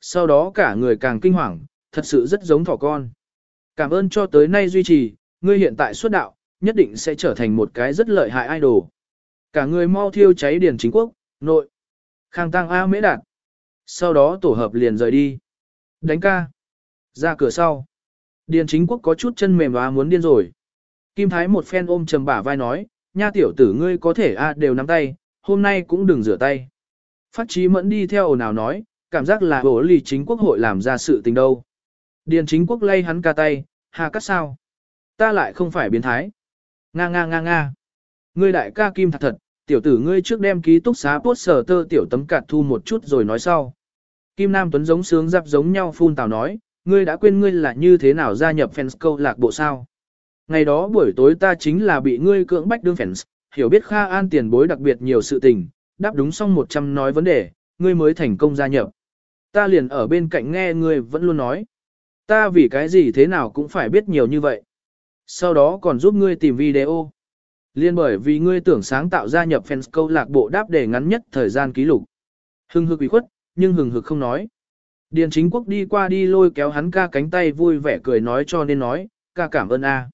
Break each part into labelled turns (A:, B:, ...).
A: Sau đó cả người càng kinh hoàng, thật sự rất giống thỏ con. Cảm ơn cho tới nay duy trì, ngươi hiện tại xuất đạo, nhất định sẽ trở thành một cái rất lợi hại idol. Cả người mau thiêu cháy điền chính quốc, nội. Khang tăng A mễ đạt. Sau đó tổ hợp liền rời đi. Đánh ca. Ra cửa sau. Điền chính quốc có chút chân mềm và muốn điên rồi. Kim Thái một phen ôm trầm bả vai nói, nha tiểu tử ngươi có thể a đều nắm tay, hôm nay cũng đừng rửa tay. Phát trí mẫn đi theo ồn nào nói, cảm giác là bổ lì chính quốc hội làm ra sự tình đâu. Điền chính quốc lay hắn ca tay, hà cắt sao. Ta lại không phải biến thái. Nga nga nga nga. Ngươi đại ca kim thật thật, tiểu tử ngươi trước đem ký túc xá bốt sở tơ tiểu tấm cạt thu một chút rồi nói sau. Kim Nam Tuấn giống sướng giáp giống nhau phun tào nói, ngươi đã quên ngươi là như thế nào gia nhập fans câu lạc bộ sao. Ngày đó buổi tối ta chính là bị ngươi cưỡng bách đương fans, hiểu biết Kha An tiền bối đặc biệt nhiều sự tình, đáp đúng xong 100 nói vấn đề, ngươi mới thành công gia nhập. Ta liền ở bên cạnh nghe ngươi vẫn luôn nói. Ta vì cái gì thế nào cũng phải biết nhiều như vậy. Sau đó còn giúp ngươi tìm video. Liên bởi vì ngươi tưởng sáng tạo gia nhập fans câu lạc bộ đáp để ngắn nhất thời gian ký lục. Hưng hực ủy khuất, nhưng hừng hực không nói. Điền chính quốc đi qua đi lôi kéo hắn ca cánh tay vui vẻ cười nói cho nên nói, ca cảm ơn a.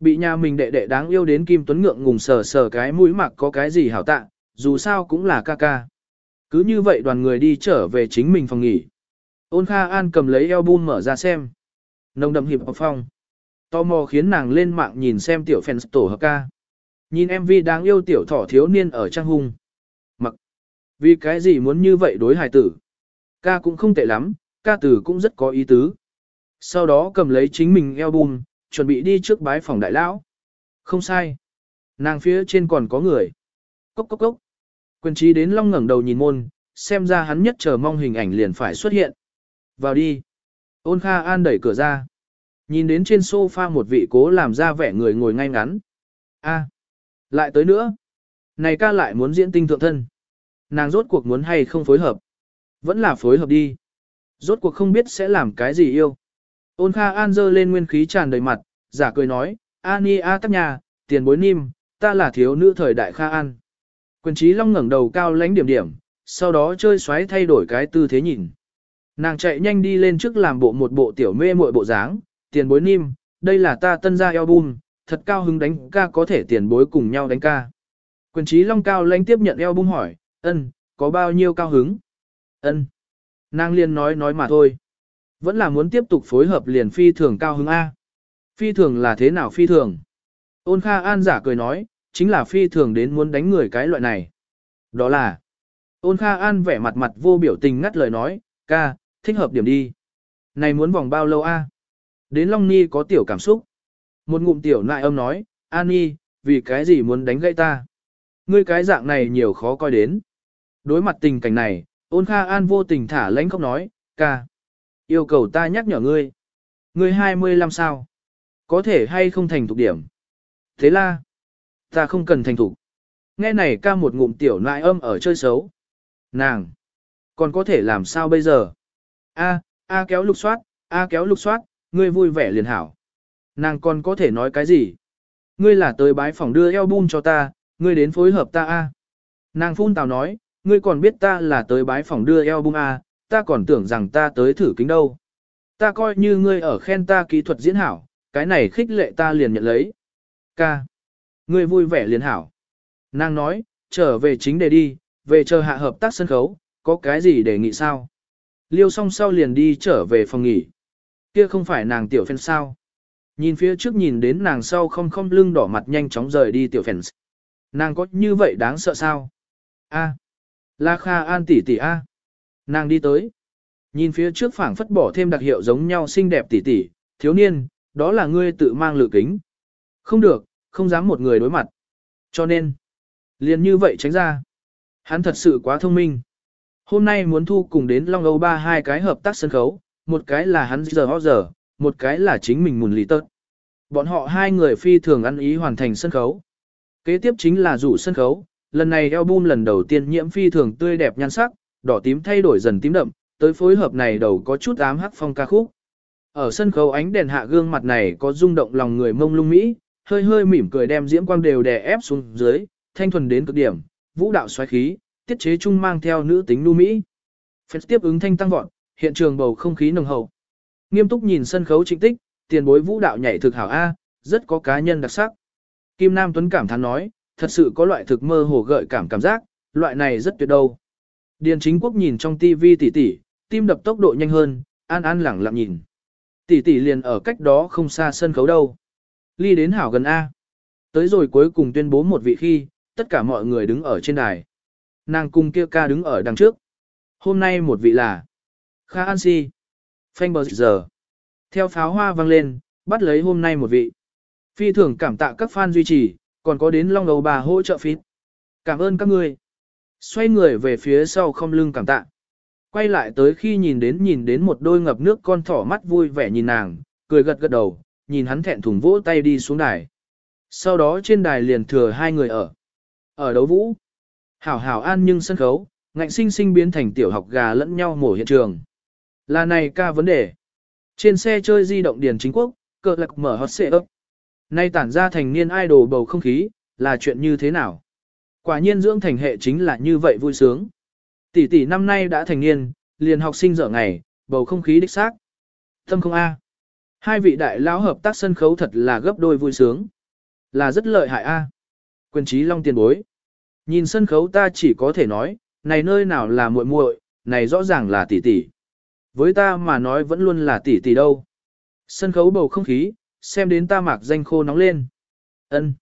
A: Bị nhà mình đệ đệ đáng yêu đến Kim Tuấn ngượng ngùng sờ sờ cái mũi mặc có cái gì hảo tạ, dù sao cũng là ca ca. Cứ như vậy đoàn người đi trở về chính mình phòng nghỉ. Ôn Kha An cầm lấy album mở ra xem. Nồng đậm hiệp học phong. Tò mò khiến nàng lên mạng nhìn xem tiểu fans tổ hợp ca. Nhìn MV đáng yêu tiểu thỏ thiếu niên ở trang hung. Mặc. Vì cái gì muốn như vậy đối hài tử? Ca cũng không tệ lắm, ca tử cũng rất có ý tứ. Sau đó cầm lấy chính mình album, chuẩn bị đi trước bái phòng đại lão. Không sai. Nàng phía trên còn có người. Cốc cốc cốc. Quyền trí đến long ngẩng đầu nhìn môn, xem ra hắn nhất chờ mong hình ảnh liền phải xuất hiện. Vào đi. Ôn Kha An đẩy cửa ra. Nhìn đến trên sofa một vị cố làm ra vẻ người ngồi ngay ngắn. a lại tới nữa. Này ca lại muốn diễn tinh thượng thân. Nàng rốt cuộc muốn hay không phối hợp. Vẫn là phối hợp đi. Rốt cuộc không biết sẽ làm cái gì yêu. Ôn Kha An dơ lên nguyên khí tràn đầy mặt, giả cười nói, Ani A tắc nhà, tiền bối nim, ta là thiếu nữ thời đại Kha An. Quyền trí long ngẩng đầu cao lánh điểm điểm, sau đó chơi xoáy thay đổi cái tư thế nhìn. Nàng chạy nhanh đi lên trước làm bộ một bộ tiểu mê muội bộ dáng, tiền bối nim, đây là ta tân gia album, thật cao hứng đánh ca có thể tiền bối cùng nhau đánh ca. Quyền trí long cao lãnh tiếp nhận album hỏi, ân, có bao nhiêu cao hứng? ân. Nàng liền nói nói mà thôi. Vẫn là muốn tiếp tục phối hợp liền phi thường cao hứng A. Phi thường là thế nào phi thường? Ôn Kha An giả cười nói, chính là phi thường đến muốn đánh người cái loại này. Đó là, ôn Kha An vẻ mặt mặt vô biểu tình ngắt lời nói, ca, thích hợp điểm đi. Này muốn vòng bao lâu a? Đến Long Ni có tiểu cảm xúc. Một ngụm tiểu nại âm nói, An Ni, vì cái gì muốn đánh gãy ta? Ngươi cái dạng này nhiều khó coi đến. Đối mặt tình cảnh này, ôn Kha An vô tình thả lãnh không nói, ca. Yêu cầu ta nhắc nhở ngươi. Ngươi 25 sao? Có thể hay không thành thục điểm? Thế là, ta không cần thành thục. Nghe này ca một ngụm tiểu nại âm ở chơi xấu. Nàng, còn có thể làm sao bây giờ? A, A kéo lục soát, A kéo lục soát, ngươi vui vẻ liền hảo. Nàng còn có thể nói cái gì? Ngươi là tới bái phòng đưa album cho ta, ngươi đến phối hợp ta A. Nàng phun tào nói, ngươi còn biết ta là tới bái phòng đưa album A, ta còn tưởng rằng ta tới thử kính đâu. Ta coi như ngươi ở khen ta kỹ thuật diễn hảo, cái này khích lệ ta liền nhận lấy. Ca. Ngươi vui vẻ liền hảo. Nàng nói, trở về chính đề đi, về chờ hạ hợp tác sân khấu, có cái gì để nghị sao? Liêu xong sau liền đi trở về phòng nghỉ. Kia không phải nàng tiểu phèn sao? Nhìn phía trước nhìn đến nàng sau không không lưng đỏ mặt nhanh chóng rời đi tiểu phèn. Nàng có như vậy đáng sợ sao? A. La Kha An tỷ tỷ A. Nàng đi tới. Nhìn phía trước phảng phất bỏ thêm đặc hiệu giống nhau xinh đẹp tỷ tỷ, thiếu niên, đó là ngươi tự mang lựa kính. Không được, không dám một người đối mặt. Cho nên, liền như vậy tránh ra. Hắn thật sự quá thông minh. Hôm nay muốn thu cùng đến Long Âu ba hai cái hợp tác sân khấu, một cái là hắn giờ ho giờ, một cái là chính mình mùn lì tớt. Bọn họ hai người phi thường ăn ý hoàn thành sân khấu. Kế tiếp chính là rủ sân khấu, lần này album lần đầu tiên nhiễm phi thường tươi đẹp nhan sắc, đỏ tím thay đổi dần tím đậm, tới phối hợp này đầu có chút ám hắc phong ca khúc. Ở sân khấu ánh đèn hạ gương mặt này có rung động lòng người mông lung mỹ, hơi hơi mỉm cười đem diễm quang đều đè ép xuống dưới, thanh thuần đến cực điểm, vũ đạo xoáy khí, tiết chế chung mang theo nữ tính nu mỹ. Phép tiếp ứng thanh tăng vọt, hiện trường bầu không khí nồng hậu. Nghiêm túc nhìn sân khấu trịnh tích, tiền bối vũ đạo nhảy thực hảo A, rất có cá nhân đặc sắc. Kim Nam Tuấn cảm thán nói, thật sự có loại thực mơ hồ gợi cảm cảm giác, loại này rất tuyệt đâu. Điền chính quốc nhìn trong tivi tỉ tỉ, tim đập tốc độ nhanh hơn, an an lẳng lặng nhìn. Tỷ tỷ liền ở cách đó không xa sân khấu đâu. Ly đến hảo gần A. Tới rồi cuối cùng tuyên bố một vị khi, tất cả mọi người đứng ở trên đài. Nàng cung kia ca đứng ở đằng trước. Hôm nay một vị là Kha An Si. Phanh bờ giờ. Theo pháo hoa vang lên, bắt lấy hôm nay một vị. Phi thường cảm tạ các fan duy trì, còn có đến Long Âu bà hỗ trợ phít. Cảm ơn các ngươi. Xoay người về phía sau không lưng cảm tạ. Quay lại tới khi nhìn đến nhìn đến một đôi ngập nước con thỏ mắt vui vẻ nhìn nàng, cười gật gật đầu, nhìn hắn thẹn thùng vỗ tay đi xuống đài. Sau đó trên đài liền thừa hai người ở. Ở đấu vũ. Hảo hảo an nhưng sân khấu, ngạnh sinh sinh biến thành tiểu học gà lẫn nhau mổ hiện trường. Là này ca vấn đề. Trên xe chơi di động điền chính quốc, cờ lạc mở hot xệ ấp. Nay tản ra thành niên idol bầu không khí, là chuyện như thế nào? Quả nhiên dưỡng thành hệ chính là như vậy vui sướng. Tỷ tỷ năm nay đã thành niên, liền học sinh dở ngày, bầu không khí đích xác. Tâm không A. Hai vị đại lão hợp tác sân khấu thật là gấp đôi vui sướng. Là rất lợi hại A. À. Quyền trí long tiền bối. Nhìn sân khấu ta chỉ có thể nói, này nơi nào là muội muội, này rõ ràng là tỷ tỷ. Với ta mà nói vẫn luôn là tỷ tỷ đâu. Sân khấu bầu không khí, xem đến ta mạc danh khô nóng lên. Ân.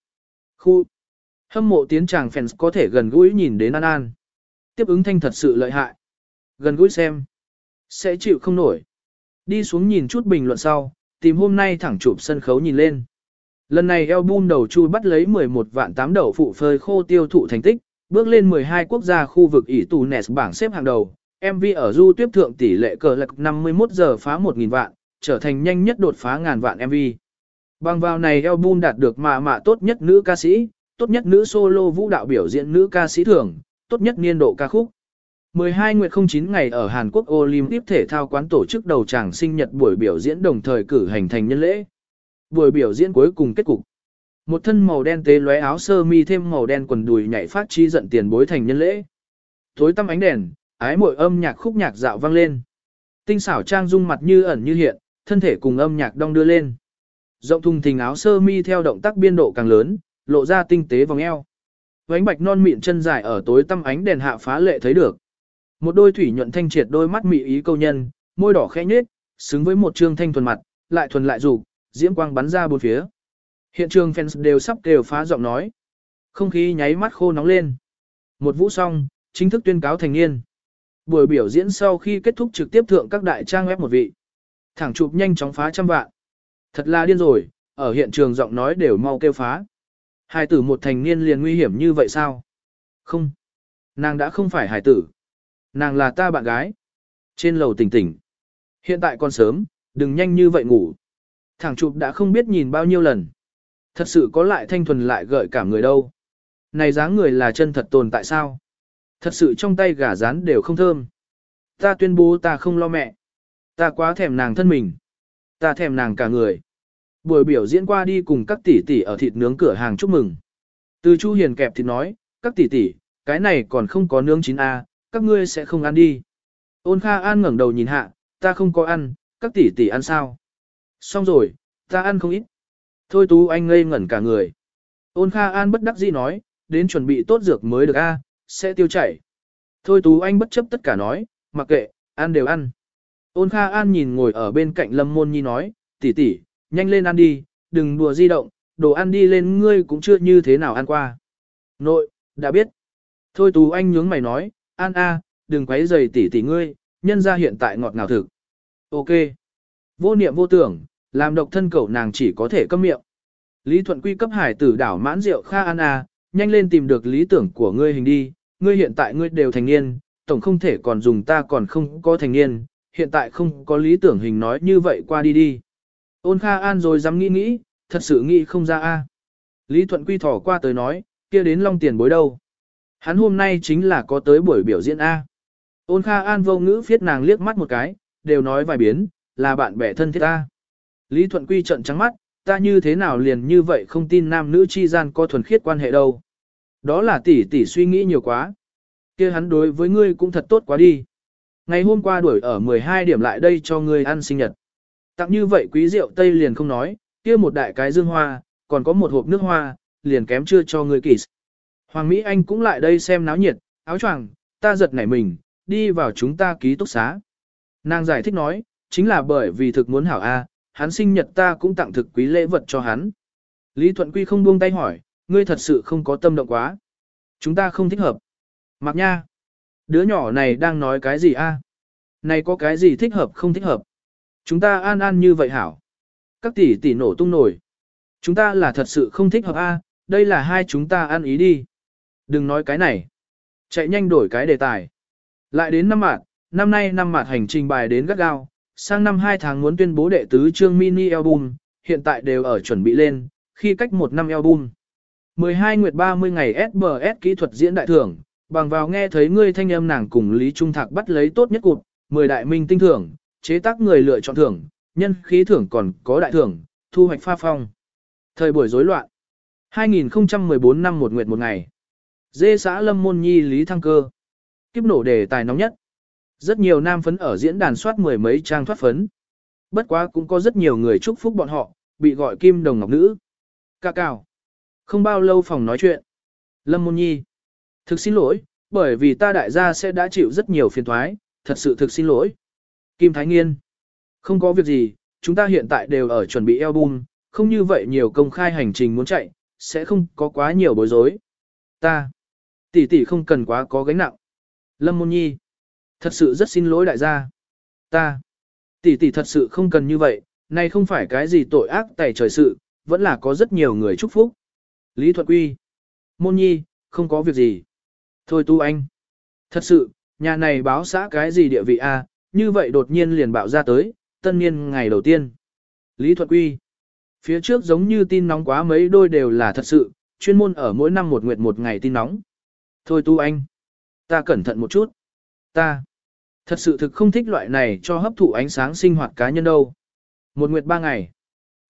A: Khu. Hâm mộ tiến chàng fans có thể gần gũi nhìn đến An An. Tiếp ứng thanh thật sự lợi hại. Gần gũi xem. Sẽ chịu không nổi. Đi xuống nhìn chút bình luận sau, tìm hôm nay thẳng chụp sân khấu nhìn lên. Lần này album đầu chu bắt lấy 11 vạn 8 đầu phụ phơi khô tiêu thụ thành tích, bước lên 12 quốc gia khu vực ỷ tù nẹt bảng xếp hàng đầu. MV ở du tiếp thượng tỷ lệ cờ lạc 51 giờ phá 1.000 vạn, trở thành nhanh nhất đột phá ngàn vạn MV. Bằng vào này album đạt được mạ mạ tốt nhất nữ ca sĩ, tốt nhất nữ solo vũ đạo biểu diễn nữ ca sĩ thưởng, tốt nhất niên độ ca khúc. 12 nguyệt 09 ngày ở Hàn Quốc Olympic thể thao quán tổ chức đầu tràng sinh nhật buổi biểu diễn đồng thời cử hành thành nhân lễ. Buổi biểu diễn cuối cùng kết cục. Một thân màu đen tế lóe áo sơ mi thêm màu đen quần đùi nhảy phát chi giận tiền bối thành nhân lễ. Tối tăm ánh đèn, ái muội âm nhạc khúc nhạc dạo vang lên. Tinh xảo trang dung mặt như ẩn như hiện, thân thể cùng âm nhạc đong đưa lên. Rộng thùng thình áo sơ mi theo động tác biên độ càng lớn, lộ ra tinh tế vòng eo. Vánh bạch non mịn chân dài ở tối tăm ánh đèn hạ phá lệ thấy được. Một đôi thủy nhuận thanh triệt đôi mắt mị ý câu nhân, môi đỏ khẽ nhếch, xứng với một trương thanh thuần mặt, lại thuần lại dục, diễm quang bắn ra bốn phía. Hiện trường fans đều sắp đều phá giọng nói. Không khí nháy mắt khô nóng lên. Một vũ xong, chính thức tuyên cáo thành niên. Buổi biểu diễn sau khi kết thúc trực tiếp thượng các đại trang web một vị. Thẳng chụp nhanh chóng phá trăm vạn. Thật là điên rồi, ở hiện trường giọng nói đều mau kêu phá. hải tử một thành niên liền nguy hiểm như vậy sao? Không. Nàng đã không phải hải tử. Nàng là ta bạn gái. Trên lầu tỉnh tỉnh. Hiện tại còn sớm, đừng nhanh như vậy ngủ. Thẳng chụp đã không biết nhìn bao nhiêu lần. Thật sự có lại thanh thuần lại gợi cảm người đâu. Này dáng người là chân thật tồn tại sao? Thật sự trong tay gà rán đều không thơm. Ta tuyên bố ta không lo mẹ. Ta quá thèm nàng thân mình. Ta thèm nàng cả người. Buổi biểu diễn qua đi cùng các tỷ tỷ ở thịt nướng cửa hàng chúc mừng. Từ Chu Hiền kẹp thịt nói, các tỷ tỷ, cái này còn không có nướng chín a, các ngươi sẽ không ăn đi. Ôn Kha An ngẩng đầu nhìn hạ, ta không có ăn, các tỷ tỷ ăn sao? Xong rồi, ta ăn không ít. Thôi Tú Anh ngây ngẩn cả người. Ôn Kha An bất đắc dĩ nói, đến chuẩn bị tốt dược mới được a, sẽ tiêu chảy. Thôi Tú Anh bất chấp tất cả nói, mặc kệ, ăn đều ăn. Ôn Kha An nhìn ngồi ở bên cạnh Lâm Môn Nhi nói, tỷ tỷ, nhanh lên ăn đi, đừng đùa di động, đồ ăn đi lên ngươi cũng chưa như thế nào ăn qua. Nội, đã biết. Thôi Tú Anh nhướng mày nói, An a, đừng quấy rầy tỷ tỷ ngươi, nhân ra hiện tại ngọt ngào thực. Ok. Vô niệm vô tưởng, làm độc thân cậu nàng chỉ có thể câm miệng. Lý Thuận quy cấp hải tử đảo mãn rượu Kha An a, nhanh lên tìm được lý tưởng của ngươi hình đi, ngươi hiện tại ngươi đều thành niên, tổng không thể còn dùng ta còn không có thành niên, hiện tại không có lý tưởng hình nói như vậy qua đi đi. Ôn Kha An rồi dám nghĩ nghĩ, thật sự nghĩ không ra a. Lý Thuận Quy thỏ qua tới nói, kia đến long tiền bối đâu. Hắn hôm nay chính là có tới buổi biểu diễn A. Ôn Kha An vô ngữ phiết nàng liếc mắt một cái, đều nói vài biến, là bạn bè thân thiết ta. Lý Thuận Quy trận trắng mắt, ta như thế nào liền như vậy không tin nam nữ chi gian có thuần khiết quan hệ đâu. Đó là tỷ tỷ suy nghĩ nhiều quá. kia hắn đối với ngươi cũng thật tốt quá đi. Ngày hôm qua đuổi ở 12 điểm lại đây cho ngươi ăn sinh nhật. Tặng như vậy quý rượu Tây liền không nói, kia một đại cái dương hoa, còn có một hộp nước hoa, liền kém chưa cho ngươi kỳ. Hoàng Mỹ Anh cũng lại đây xem náo nhiệt, áo choàng, ta giật nảy mình, đi vào chúng ta ký túc xá. Nàng giải thích nói, chính là bởi vì thực muốn hảo A, hắn sinh nhật ta cũng tặng thực quý lễ vật cho hắn. Lý Thuận Quy không buông tay hỏi, ngươi thật sự không có tâm động quá. Chúng ta không thích hợp. Mặc nha. Đứa nhỏ này đang nói cái gì a? Này có cái gì thích hợp không thích hợp? Chúng ta an an như vậy hảo. Các tỷ tỷ nổ tung nổi. Chúng ta là thật sự không thích hợp a, đây là hai chúng ta ăn ý đi. Đừng nói cái này. Chạy nhanh đổi cái đề tài. Lại đến năm mạt, năm nay năm mạt hành trình bài đến gắt gao, sang năm 2 tháng muốn tuyên bố đệ tứ chương mini album, hiện tại đều ở chuẩn bị lên, khi cách một năm album. 12 nguyệt 30 ngày SBS kỹ thuật diễn đại thưởng, bằng vào nghe thấy ngươi thanh âm nàng cùng Lý Trung Thạc bắt lấy tốt nhất cụt, 10 đại minh tinh thưởng, chế tác người lựa chọn thưởng, nhân khí thưởng còn có đại thưởng, thu hoạch pha phong. Thời buổi rối loạn. 2014 năm một nguyệt một ngày. Dê xã Lâm Môn Nhi Lý Thăng Cơ. Kiếp nổ đề tài nóng nhất. Rất nhiều nam phấn ở diễn đàn soát mười mấy trang thoát phấn. Bất quá cũng có rất nhiều người chúc phúc bọn họ, bị gọi kim đồng ngọc nữ. Ca cao. Không bao lâu phòng nói chuyện. Lâm Môn Nhi. Thực xin lỗi, bởi vì ta đại gia sẽ đã chịu rất nhiều phiền thoái, thật sự thực xin lỗi. Kim Thái Nghiên. Không có việc gì, chúng ta hiện tại đều ở chuẩn bị album, không như vậy nhiều công khai hành trình muốn chạy, sẽ không có quá nhiều bối rối. Ta. Tỷ tỷ không cần quá có gánh nặng. Lâm Môn Nhi. Thật sự rất xin lỗi đại gia. Ta. Tỷ tỷ thật sự không cần như vậy, này không phải cái gì tội ác tẩy trời sự, vẫn là có rất nhiều người chúc phúc. Lý Thuật Quy. Môn Nhi, không có việc gì. Thôi tu anh. Thật sự, nhà này báo xã cái gì địa vị a, như vậy đột nhiên liền bạo ra tới, tân niên ngày đầu tiên. Lý Thuật Quy. Phía trước giống như tin nóng quá mấy đôi đều là thật sự, chuyên môn ở mỗi năm một nguyệt một ngày tin nóng. Thôi tu anh. Ta cẩn thận một chút. Ta. Thật sự thực không thích loại này cho hấp thụ ánh sáng sinh hoạt cá nhân đâu. Một nguyệt ba ngày.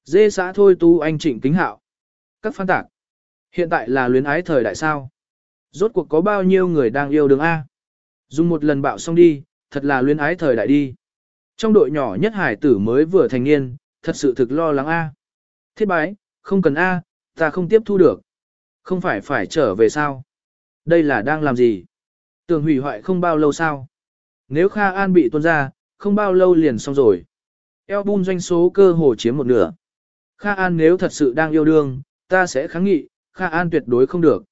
A: Dê xã thôi tu anh trịnh kính hạo. Các phan tạc. Hiện tại là luyến ái thời đại sao. Rốt cuộc có bao nhiêu người đang yêu Đường A. Dùng một lần bạo xong đi, thật là luyến ái thời đại đi. Trong đội nhỏ nhất hải tử mới vừa thành niên, thật sự thực lo lắng A. Thiết bái, không cần A, ta không tiếp thu được. Không phải phải trở về sao? Đây là đang làm gì? Tường hủy hoại không bao lâu sao? Nếu Kha An bị tuôn ra, không bao lâu liền xong rồi. Album doanh số cơ hồ chiếm một nửa. Kha An nếu thật sự đang yêu đương, ta sẽ kháng nghị, Kha An tuyệt đối không được.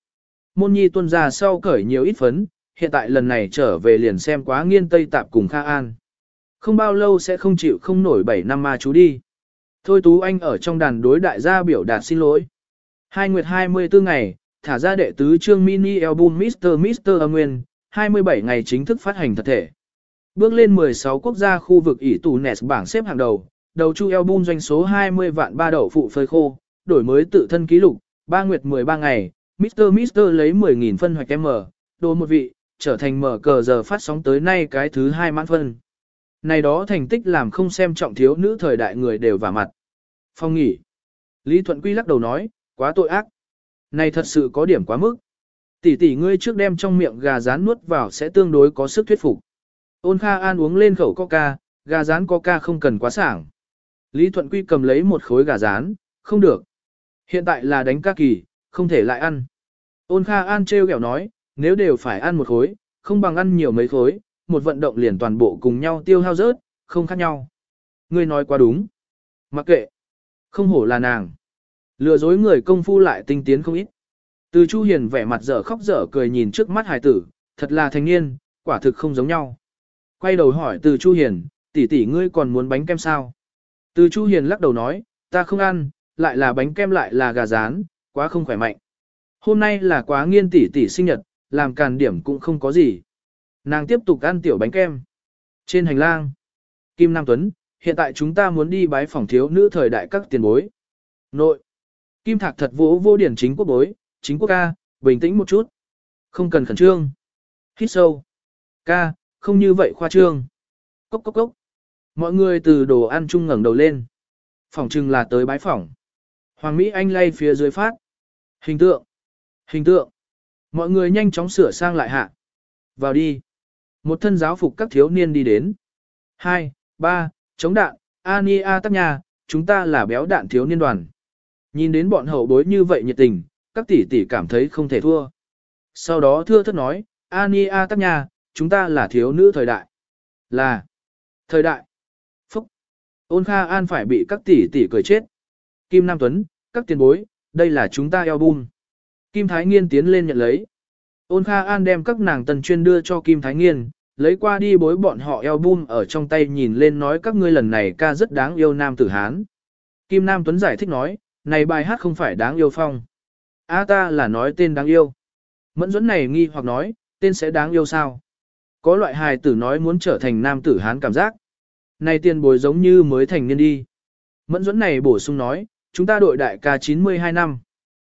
A: Môn nhi tuân ra sau cởi nhiều ít phấn, hiện tại lần này trở về liền xem quá nghiên tây tạp cùng Kha An. Không bao lâu sẽ không chịu không nổi 7 năm ma chú đi. Thôi Tú Anh ở trong đàn đối đại gia biểu đạt xin lỗi. Hai nguyệt 24 ngày, thả ra đệ tứ chương mini album Mr. Mr. Âm Nguyên, 27 ngày chính thức phát hành thật thể. Bước lên 16 quốc gia khu vực ỷ tù NES bảng xếp hàng đầu, đầu chu album doanh số 20 vạn ba đậu phụ phơi khô, đổi mới tự thân ký lục, 3 nguyệt 13 ngày, Mr. Mr. lấy 10.000 phân hoạch M, đồ một vị, trở thành mở cờ giờ phát sóng tới nay cái thứ hai mãn phân. Này đó thành tích làm không xem trọng thiếu nữ thời đại người đều vả mặt. Phong nghỉ. Lý Thuận Quy lắc đầu nói, quá tội ác. Này thật sự có điểm quá mức. Tỷ tỷ ngươi trước đem trong miệng gà rán nuốt vào sẽ tương đối có sức thuyết phục. Ôn Kha An uống lên khẩu coca, gà rán coca không cần quá sảng. Lý Thuận Quy cầm lấy một khối gà rán, không được. Hiện tại là đánh ca kỳ, không thể lại ăn. Ôn Kha An treo kẹo nói, nếu đều phải ăn một khối, không bằng ăn nhiều mấy khối, một vận động liền toàn bộ cùng nhau tiêu hao rớt, không khác nhau. Ngươi nói quá đúng. Mặc kệ. Không hổ là nàng. Lừa dối người công phu lại tinh tiến không ít. Từ Chu Hiền vẻ mặt dở khóc dở cười nhìn trước mắt hài tử, thật là thanh niên, quả thực không giống nhau. Quay đầu hỏi từ Chu Hiền, tỷ tỷ ngươi còn muốn bánh kem sao? Từ Chu Hiền lắc đầu nói, ta không ăn, lại là bánh kem lại là gà rán, quá không khỏe mạnh. Hôm nay là quá nghiên tỷ tỷ sinh nhật, làm càn điểm cũng không có gì. Nàng tiếp tục ăn tiểu bánh kem. Trên hành lang, Kim Nam Tuấn, hiện tại chúng ta muốn đi bái phòng thiếu nữ thời đại các tiền bối. Nội, Kim Thạc thật vỗ vô điển chính quốc bối, chính quốc ca, bình tĩnh một chút. Không cần khẩn trương. Hít sâu. Ca, không như vậy khoa trương. Cốc cốc cốc. Mọi người từ đồ ăn chung ngẩng đầu lên. Phòng chừng là tới bái phỏng. Hoàng Mỹ Anh lay phía dưới phát. Hình tượng. Hình tượng. Mọi người nhanh chóng sửa sang lại hạ. Vào đi. Một thân giáo phục các thiếu niên đi đến. Hai, ba, chống đạn, Ania tắc nhà, chúng ta là béo đạn thiếu niên đoàn. Nhìn đến bọn hậu bối như vậy nhiệt tình, các tỷ tỷ cảm thấy không thể thua. Sau đó thưa thất nói, Ania tắc nha, chúng ta là thiếu nữ thời đại. Là thời đại. Phúc. Ôn Kha An phải bị các tỷ tỷ cười chết. Kim Nam Tuấn, các tiền bối, đây là chúng ta album. Kim Thái Nghiên tiến lên nhận lấy. Ôn Kha An đem các nàng tần chuyên đưa cho Kim Thái Nghiên, lấy qua đi bối bọn họ album ở trong tay nhìn lên nói các ngươi lần này ca rất đáng yêu nam tử Hán. Kim Nam Tuấn giải thích nói, này bài hát không phải đáng yêu phong. A ta là nói tên đáng yêu. Mẫn dẫn này nghi hoặc nói, tên sẽ đáng yêu sao? Có loại hài tử nói muốn trở thành nam tử Hán cảm giác. Này tiền bồi giống như mới thành niên đi. Mẫn dẫn này bổ sung nói, chúng ta đội đại ca 92 năm.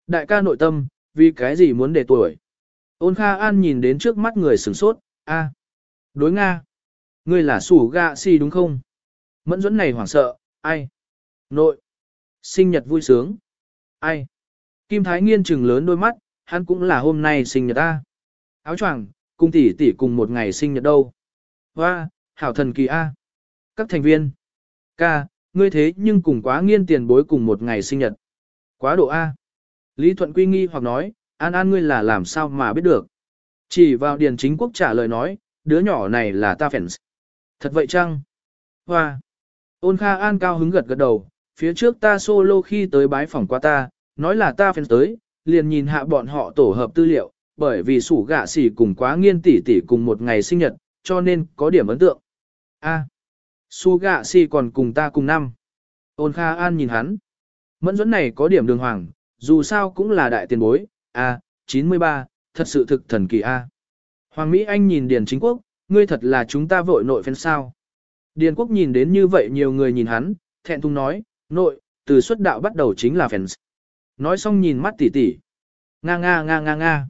A: Đại ca nội tâm, vì cái gì muốn để tuổi? Ôn Kha An nhìn đến trước mắt người sửng sốt, a, đối Nga. Ngươi là sủ gạ si đúng không? Mẫn dẫn này hoảng sợ, ai? Nội. Sinh nhật vui sướng. Ai? Kim Thái Nghiên trừng lớn đôi mắt, hắn cũng là hôm nay sinh nhật ta. Áo choàng, cùng tỷ tỷ cùng một ngày sinh nhật đâu. Hoa, hảo thần kỳ A. Các thành viên. Ca, ngươi thế nhưng cùng quá nghiên tiền bối cùng một ngày sinh nhật. Quá độ A. Lý Thuận Quy nghi hoặc nói, An An ngươi là làm sao mà biết được. Chỉ vào Điền Chính Quốc trả lời nói, đứa nhỏ này là ta fans. Thật vậy chăng? Hoa! Ôn Kha An cao hứng gật gật đầu, phía trước ta solo khi tới bái phòng qua ta, nói là ta phải tới, liền nhìn hạ bọn họ tổ hợp tư liệu, bởi vì sủ gạ xỉ cùng quá nghiên tỷ tỷ cùng một ngày sinh nhật, cho nên có điểm ấn tượng. A. Su gạ xỉ còn cùng ta cùng năm. Ôn Kha An nhìn hắn. Mẫn dẫn này có điểm đường hoàng, dù sao cũng là đại tiền bối, A, 93, thật sự thực thần kỳ A. Hoàng Mỹ Anh nhìn Điền Chính Quốc, ngươi thật là chúng ta vội nội phen sao. Điền Quốc nhìn đến như vậy nhiều người nhìn hắn, thẹn thùng nói, nội, từ xuất đạo bắt đầu chính là fans. Nói xong nhìn mắt tỉ tỉ. Nga nga nga nga nga.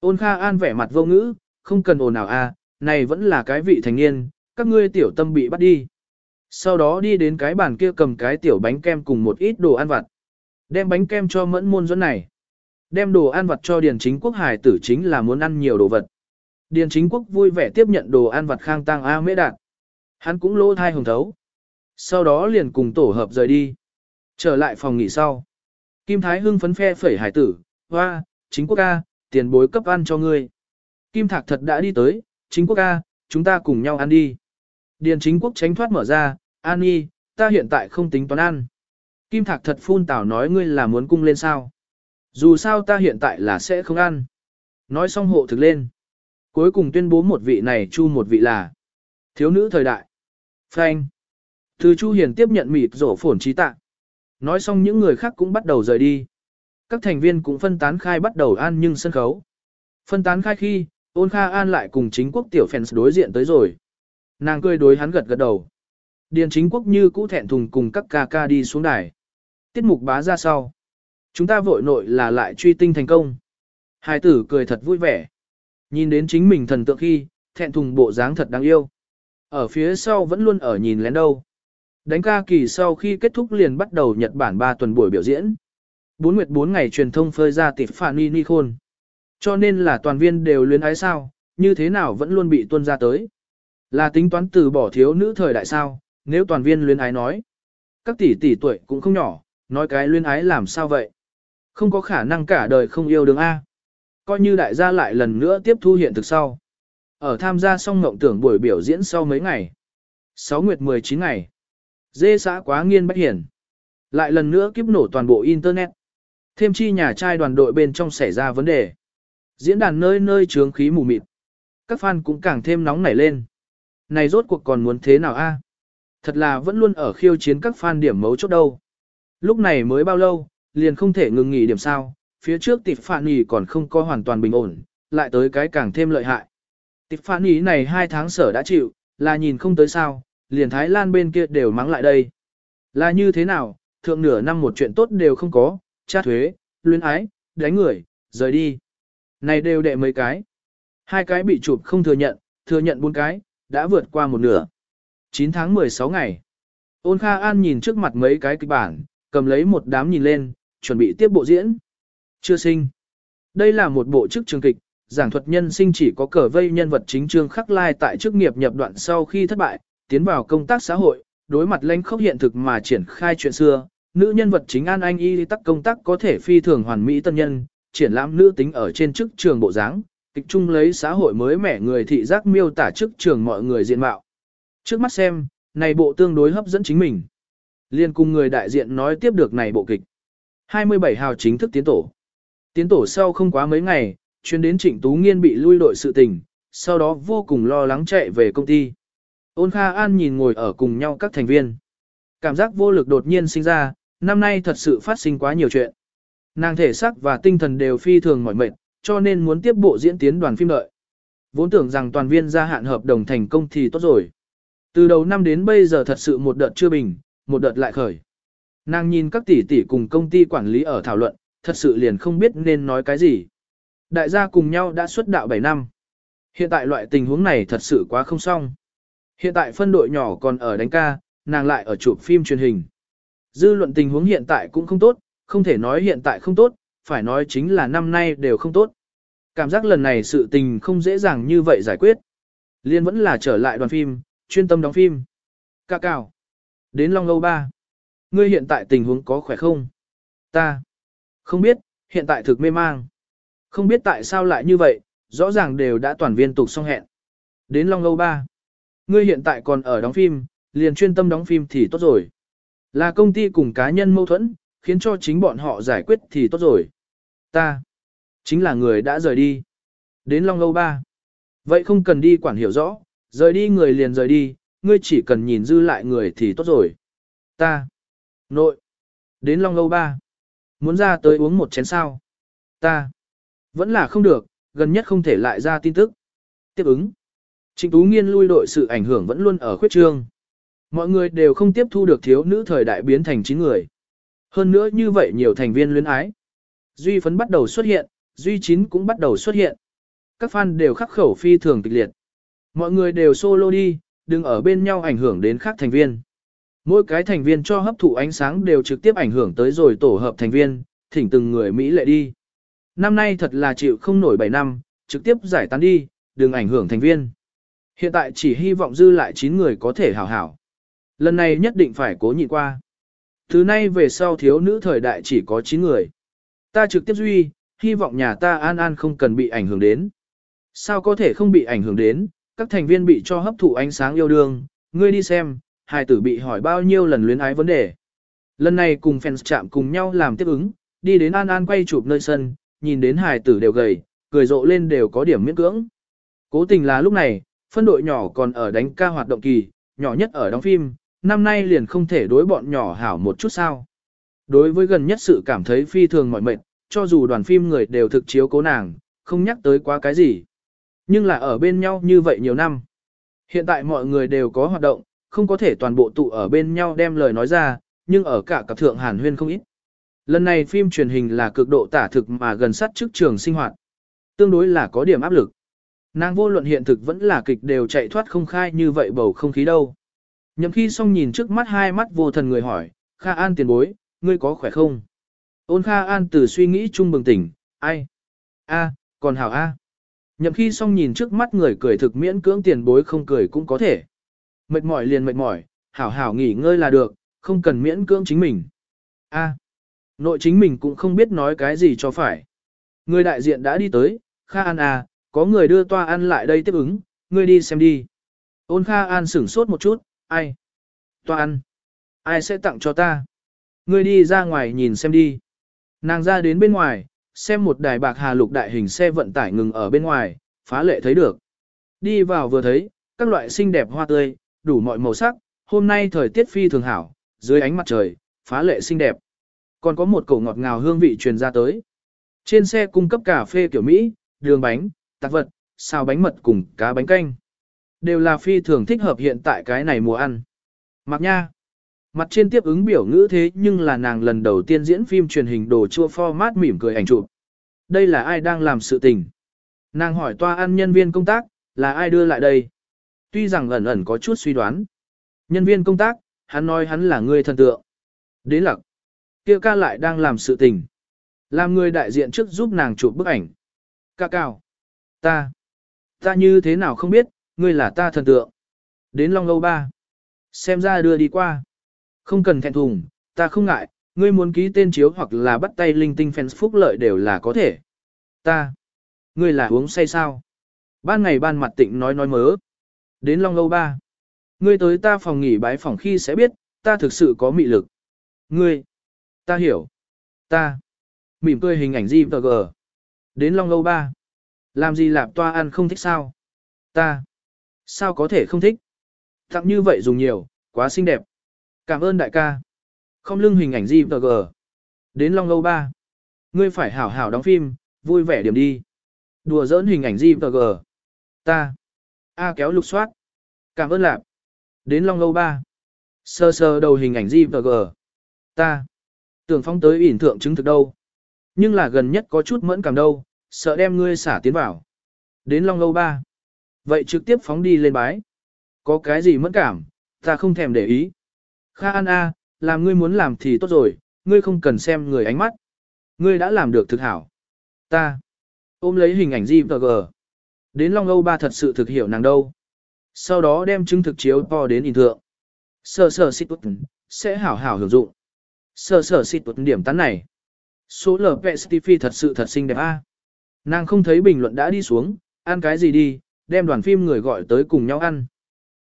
A: Ôn Kha An vẻ mặt vô ngữ, không cần ồn nào a, à, này vẫn là cái vị thành niên, các ngươi tiểu tâm bị bắt đi. Sau đó đi đến cái bàn kia cầm cái tiểu bánh kem cùng một ít đồ ăn vặt. Đem bánh kem cho mẫn môn dẫn này. Đem đồ ăn vặt cho Điền Chính Quốc hải tử chính là muốn ăn nhiều đồ vật. Điền Chính Quốc vui vẻ tiếp nhận đồ ăn vặt khang tăng A mễ đạt. Hắn cũng lỗ thai hồng thấu. Sau đó liền cùng tổ hợp rời đi. Trở lại phòng nghỉ sau. Kim Thái Hưng phấn phe phẩy hải tử, hoa, chính quốc ca, tiền bối cấp ăn cho ngươi. Kim Thạc thật đã đi tới, chính quốc ca, chúng ta cùng nhau ăn đi. Điền chính quốc tránh thoát mở ra, An Nhi, ta hiện tại không tính toán ăn. Kim Thạc thật phun tảo nói ngươi là muốn cung lên sao. Dù sao ta hiện tại là sẽ không ăn. Nói xong hộ thực lên. Cuối cùng tuyên bố một vị này chu một vị là thiếu nữ thời đại. Frank. Từ Chu Hiền tiếp nhận mịt rổ phổn trí tạ. Nói xong những người khác cũng bắt đầu rời đi. Các thành viên cũng phân tán khai bắt đầu an nhưng sân khấu. Phân tán khai khi, ôn kha an lại cùng chính quốc tiểu fans đối diện tới rồi. Nàng cười đối hắn gật gật đầu. Điền chính quốc như cũ thẹn thùng cùng các ca ca đi xuống đài. Tiết mục bá ra sau. Chúng ta vội nội là lại truy tinh thành công. Hai tử cười thật vui vẻ. Nhìn đến chính mình thần tượng khi, thẹn thùng bộ dáng thật đáng yêu. Ở phía sau vẫn luôn ở nhìn lén đâu. Đánh ca kỳ sau khi kết thúc liền bắt đầu Nhật Bản 3 tuần buổi biểu diễn. Bốn nguyệt 4 ngày truyền thông phơi ra tịp phản ni khôn. Cho nên là toàn viên đều luyến ái sao, như thế nào vẫn luôn bị tuân ra tới. Là tính toán từ bỏ thiếu nữ thời đại sao, nếu toàn viên luyến ái nói. Các tỷ tỷ tuổi cũng không nhỏ, nói cái luyến ái làm sao vậy. Không có khả năng cả đời không yêu đường A. Coi như đại gia lại lần nữa tiếp thu hiện thực sau. Ở tham gia xong ngộng tưởng buổi biểu diễn sau mấy ngày. 6 nguyệt 19 ngày. Dê xã quá nghiên bách hiển. Lại lần nữa kiếp nổ toàn bộ Internet. Thêm chi nhà trai đoàn đội bên trong xảy ra vấn đề. Diễn đàn nơi nơi trướng khí mù mịt. Các fan cũng càng thêm nóng nảy lên. Này rốt cuộc còn muốn thế nào a? Thật là vẫn luôn ở khiêu chiến các fan điểm mấu chốt đâu. Lúc này mới bao lâu, liền không thể ngừng nghỉ điểm sao, phía trước tịp phản nghỉ còn không có hoàn toàn bình ổn, lại tới cái càng thêm lợi hại. Tịp phản nghỉ này hai tháng sở đã chịu, là nhìn không tới sao, liền Thái Lan bên kia đều mắng lại đây. Là như thế nào, thượng nửa năm một chuyện tốt đều không có, tra thuế, luyến ái, đánh người, rời đi. Này đều đệ mấy cái. Hai cái bị chụp không thừa nhận, thừa nhận bốn cái, đã vượt qua một nửa. 9 tháng 16 ngày. Ôn Kha An nhìn trước mặt mấy cái kịch bản, cầm lấy một đám nhìn lên, chuẩn bị tiếp bộ diễn. Chưa sinh. Đây là một bộ chức trường kịch, giảng thuật nhân sinh chỉ có cờ vây nhân vật chính trương khắc lai tại chức nghiệp nhập đoạn sau khi thất bại, tiến vào công tác xã hội, đối mặt lãnh khốc hiện thực mà triển khai chuyện xưa, nữ nhân vật chính An Anh y tắc công tác có thể phi thường hoàn mỹ tân nhân, triển lãm nữ tính ở trên chức trường bộ dáng, kịch chung lấy xã hội mới mẻ người thị giác miêu tả chức trường mọi người diện mạo. Trước mắt xem, này bộ tương đối hấp dẫn chính mình. Liên cùng người đại diện nói tiếp được này bộ kịch. 27 hào chính thức tiến tổ. Tiến tổ sau không quá mấy ngày, chuyên đến Trịnh Tú Nghiên bị lui đội sự tình, sau đó vô cùng lo lắng chạy về công ty. Ôn Kha An nhìn ngồi ở cùng nhau các thành viên. Cảm giác vô lực đột nhiên sinh ra, năm nay thật sự phát sinh quá nhiều chuyện. Nàng thể xác và tinh thần đều phi thường mỏi mệt, cho nên muốn tiếp bộ diễn tiến đoàn phim đợi. Vốn tưởng rằng toàn viên gia hạn hợp đồng thành công thì tốt rồi. Từ đầu năm đến bây giờ thật sự một đợt chưa bình, một đợt lại khởi. Nàng nhìn các tỷ tỷ cùng công ty quản lý ở thảo luận, thật sự liền không biết nên nói cái gì. Đại gia cùng nhau đã xuất đạo 7 năm. Hiện tại loại tình huống này thật sự quá không xong. Hiện tại phân đội nhỏ còn ở đánh ca, nàng lại ở chụp phim truyền hình. Dư luận tình huống hiện tại cũng không tốt, không thể nói hiện tại không tốt, phải nói chính là năm nay đều không tốt. Cảm giác lần này sự tình không dễ dàng như vậy giải quyết. Liên vẫn là trở lại đoàn phim, chuyên tâm đóng phim. Cà cào. Đến Long lâu 3. Ngươi hiện tại tình huống có khỏe không? Ta. Không biết, hiện tại thực mê mang. Không biết tại sao lại như vậy, rõ ràng đều đã toàn viên tục xong hẹn. Đến Long lâu 3. Ngươi hiện tại còn ở đóng phim, liền chuyên tâm đóng phim thì tốt rồi. Là công ty cùng cá nhân mâu thuẫn, khiến cho chính bọn họ giải quyết thì tốt rồi. Ta, chính là người đã rời đi. Đến Long Âu 3. Vậy không cần đi quản hiểu rõ, rời đi người liền rời đi, ngươi chỉ cần nhìn dư lại người thì tốt rồi. Ta, nội, đến Long Âu 3. Muốn ra tới uống một chén sao? Ta, vẫn là không được, gần nhất không thể lại ra tin tức. Tiếp ứng. Trịnh Tú Nghiên lui đội sự ảnh hưởng vẫn luôn ở khuyết trương. Mọi người đều không tiếp thu được thiếu nữ thời đại biến thành 9 người. Hơn nữa như vậy nhiều thành viên luyến ái. Duy phấn bắt đầu xuất hiện, Duy chín cũng bắt đầu xuất hiện. Các fan đều khắc khẩu phi thường kịch liệt. Mọi người đều solo đi, đừng ở bên nhau ảnh hưởng đến khác thành viên. Mỗi cái thành viên cho hấp thụ ánh sáng đều trực tiếp ảnh hưởng tới rồi tổ hợp thành viên, thỉnh từng người Mỹ lệ đi. Năm nay thật là chịu không nổi 7 năm, trực tiếp giải tán đi, đừng ảnh hưởng thành viên. Hiện tại chỉ hy vọng dư lại 9 người có thể hảo hảo. Lần này nhất định phải cố nhịn qua. Thứ nay về sau thiếu nữ thời đại chỉ có 9 người. Ta trực tiếp duy, hy vọng nhà ta an an không cần bị ảnh hưởng đến. Sao có thể không bị ảnh hưởng đến, các thành viên bị cho hấp thụ ánh sáng yêu đương, ngươi đi xem, hài tử bị hỏi bao nhiêu lần luyến ái vấn đề. Lần này cùng fans chạm cùng nhau làm tiếp ứng, đi đến an an quay chụp nơi sân, nhìn đến hài tử đều gầy, cười rộ lên đều có điểm miễn cưỡng. Cố tình là lúc này, phân đội nhỏ còn ở đánh ca hoạt động kỳ, nhỏ nhất ở đóng phim, năm nay liền không thể đối bọn nhỏ hảo một chút sao. Đối với gần nhất sự cảm thấy phi thường mỏi mệt, cho dù đoàn phim người đều thực chiếu cố nàng, không nhắc tới quá cái gì. Nhưng là ở bên nhau như vậy nhiều năm. Hiện tại mọi người đều có hoạt động, không có thể toàn bộ tụ ở bên nhau đem lời nói ra, nhưng ở cả cặp thượng hàn huyên không ít. Lần này phim truyền hình là cực độ tả thực mà gần sát trước trường sinh hoạt. Tương đối là có điểm áp lực. Nàng vô luận hiện thực vẫn là kịch đều chạy thoát không khai như vậy bầu không khí đâu. Nhậm khi xong nhìn trước mắt hai mắt vô thần người hỏi, Kha An tiền bối, ngươi có khỏe không? Ôn Kha An từ suy nghĩ chung bừng tỉnh, ai? a, còn hảo a. Nhậm khi xong nhìn trước mắt người cười thực miễn cưỡng tiền bối không cười cũng có thể. Mệt mỏi liền mệt mỏi, hảo hảo nghỉ ngơi là được, không cần miễn cưỡng chính mình. a, nội chính mình cũng không biết nói cái gì cho phải. Người đại diện đã đi tới, Kha An à, có người đưa toa ăn lại đây tiếp ứng, ngươi đi xem đi. Ôn Kha An sửng sốt một chút, ai? Toa ăn. Ai sẽ tặng cho ta? Ngươi đi ra ngoài nhìn xem đi. Nàng ra đến bên ngoài, xem một đài bạc hà lục đại hình xe vận tải ngừng ở bên ngoài, phá lệ thấy được. Đi vào vừa thấy, các loại xinh đẹp hoa tươi, đủ mọi màu sắc, hôm nay thời tiết phi thường hảo, dưới ánh mặt trời, phá lệ xinh đẹp. Còn có một cổ ngọt ngào hương vị truyền ra tới. Trên xe cung cấp cà phê kiểu Mỹ, đường bánh, tạc vật, xào bánh mật cùng cá bánh canh. Đều là phi thường thích hợp hiện tại cái này mùa ăn. Mạc nha. Mặt trên tiếp ứng biểu ngữ thế nhưng là nàng lần đầu tiên diễn phim truyền hình đồ chua format mỉm cười ảnh chụp. Đây là ai đang làm sự tình? Nàng hỏi toa ăn nhân viên công tác, là ai đưa lại đây? Tuy rằng ẩn ẩn có chút suy đoán. Nhân viên công tác, hắn nói hắn là người thần tượng. Đế lặc. kia ca lại đang làm sự tình. Làm người đại diện trước giúp nàng chụp bức ảnh. Ca cao. Ta, ta như thế nào không biết, ngươi là ta thần tượng. Đến Long Âu ba. Xem ra đưa đi qua. Không cần thẹn thùng, ta không ngại, ngươi muốn ký tên chiếu hoặc là bắt tay linh tinh fans phúc lợi đều là có thể. Ta, ngươi là uống say sao? Ban ngày ban mặt tịnh nói nói mớ. Đến Long Âu ba. Ngươi tới ta phòng nghỉ bái phòng khi sẽ biết, ta thực sự có mị lực. Ngươi, ta hiểu. Ta, mỉm cười hình ảnh gì và gờ. Đến Long Âu ba. Làm gì lạp toa ăn không thích sao? Ta, sao có thể không thích? Tặng như vậy dùng nhiều, quá xinh đẹp. Cảm ơn đại ca. Không lưng hình ảnh gì tờ gờ. Đến Long lâu ba. Ngươi phải hảo hảo đóng phim, vui vẻ điểm đi. Đùa giỡn hình ảnh gì tờ gờ. Ta. A kéo lục soát. Cảm ơn lạp. Đến Long lâu ba. Sơ sơ đầu hình ảnh gì tờ gờ. Ta. Tưởng phong tới ỉn thượng chứng thực đâu. Nhưng là gần nhất có chút mẫn cảm đâu, sợ đem ngươi xả tiến vào. Đến Long Âu ba. Vậy trực tiếp phóng đi lên bái. Có cái gì mất cảm, ta không thèm để ý. Kha An A, làm ngươi muốn làm thì tốt rồi, ngươi không cần xem người ánh mắt. Ngươi đã làm được thực hảo. Ta. Ôm lấy hình ảnh gì và gờ. Đến Long Âu ba thật sự thực hiểu nàng đâu. Sau đó đem chứng thực chiếu to đến in thượng. Sở sở xịt tốt sẽ hảo hảo hưởng dụng. Sở sở xịt tốt điểm tán này. Số lở vẹ Stiffy thật sự thật xinh đẹp a. Nàng không thấy bình luận đã đi xuống, ăn cái gì đi, đem đoàn phim người gọi tới cùng nhau ăn.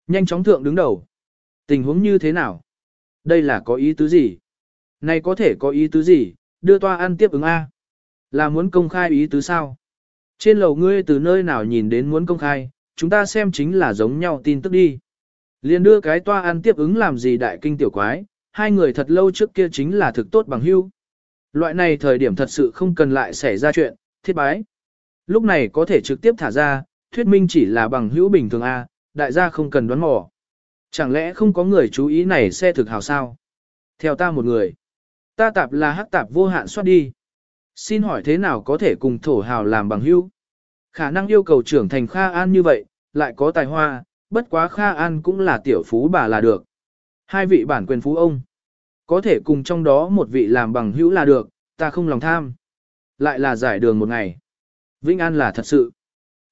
A: Nhanh chóng thượng đứng đầu. Tình huống như thế nào? Đây là có ý tứ gì? Này có thể có ý tứ gì? Đưa toa ăn tiếp ứng A. Là muốn công khai ý tứ sao? Trên lầu ngươi từ nơi nào nhìn đến muốn công khai, chúng ta xem chính là giống nhau tin tức đi. Liên đưa cái toa ăn tiếp ứng làm gì đại kinh tiểu quái, hai người thật lâu trước kia chính là thực tốt bằng hưu. Loại này thời điểm thật sự không cần lại xảy ra chuyện, thiết bái. Lúc này có thể trực tiếp thả ra, thuyết minh chỉ là bằng hữu bình thường A, đại gia không cần đoán mò. Chẳng lẽ không có người chú ý này xe thực hào sao? Theo ta một người. Ta tạp là hắc tạp vô hạn soát đi. Xin hỏi thế nào có thể cùng thổ hào làm bằng hữu? Khả năng yêu cầu trưởng thành Kha An như vậy, lại có tài hoa, bất quá Kha An cũng là tiểu phú bà là được. Hai vị bản quyền phú ông. Có thể cùng trong đó một vị làm bằng hữu là được, ta không lòng tham. Lại là giải đường một ngày. Vĩnh An là thật sự.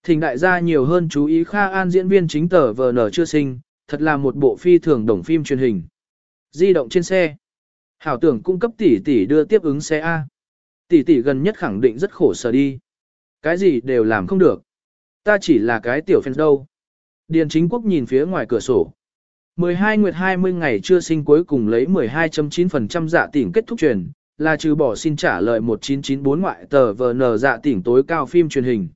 A: Thỉnh đại gia nhiều hơn chú ý Kha An diễn viên chính tờ VN chưa sinh, thật là một bộ phi thường đồng phim truyền hình. Di động trên xe. Hảo tưởng cung cấp tỷ tỷ đưa tiếp ứng xe A. Tỷ tỷ gần nhất khẳng định rất khổ sở đi. Cái gì đều làm không được. Ta chỉ là cái tiểu fan đâu. Điền chính quốc nhìn phía ngoài cửa sổ. 12 nguyệt 20 ngày chưa sinh cuối cùng lấy 12.9% dạ tỉnh kết thúc truyền, là trừ bỏ xin trả lời 1994 ngoại tờ VN dạ tỉnh tối cao phim truyền hình.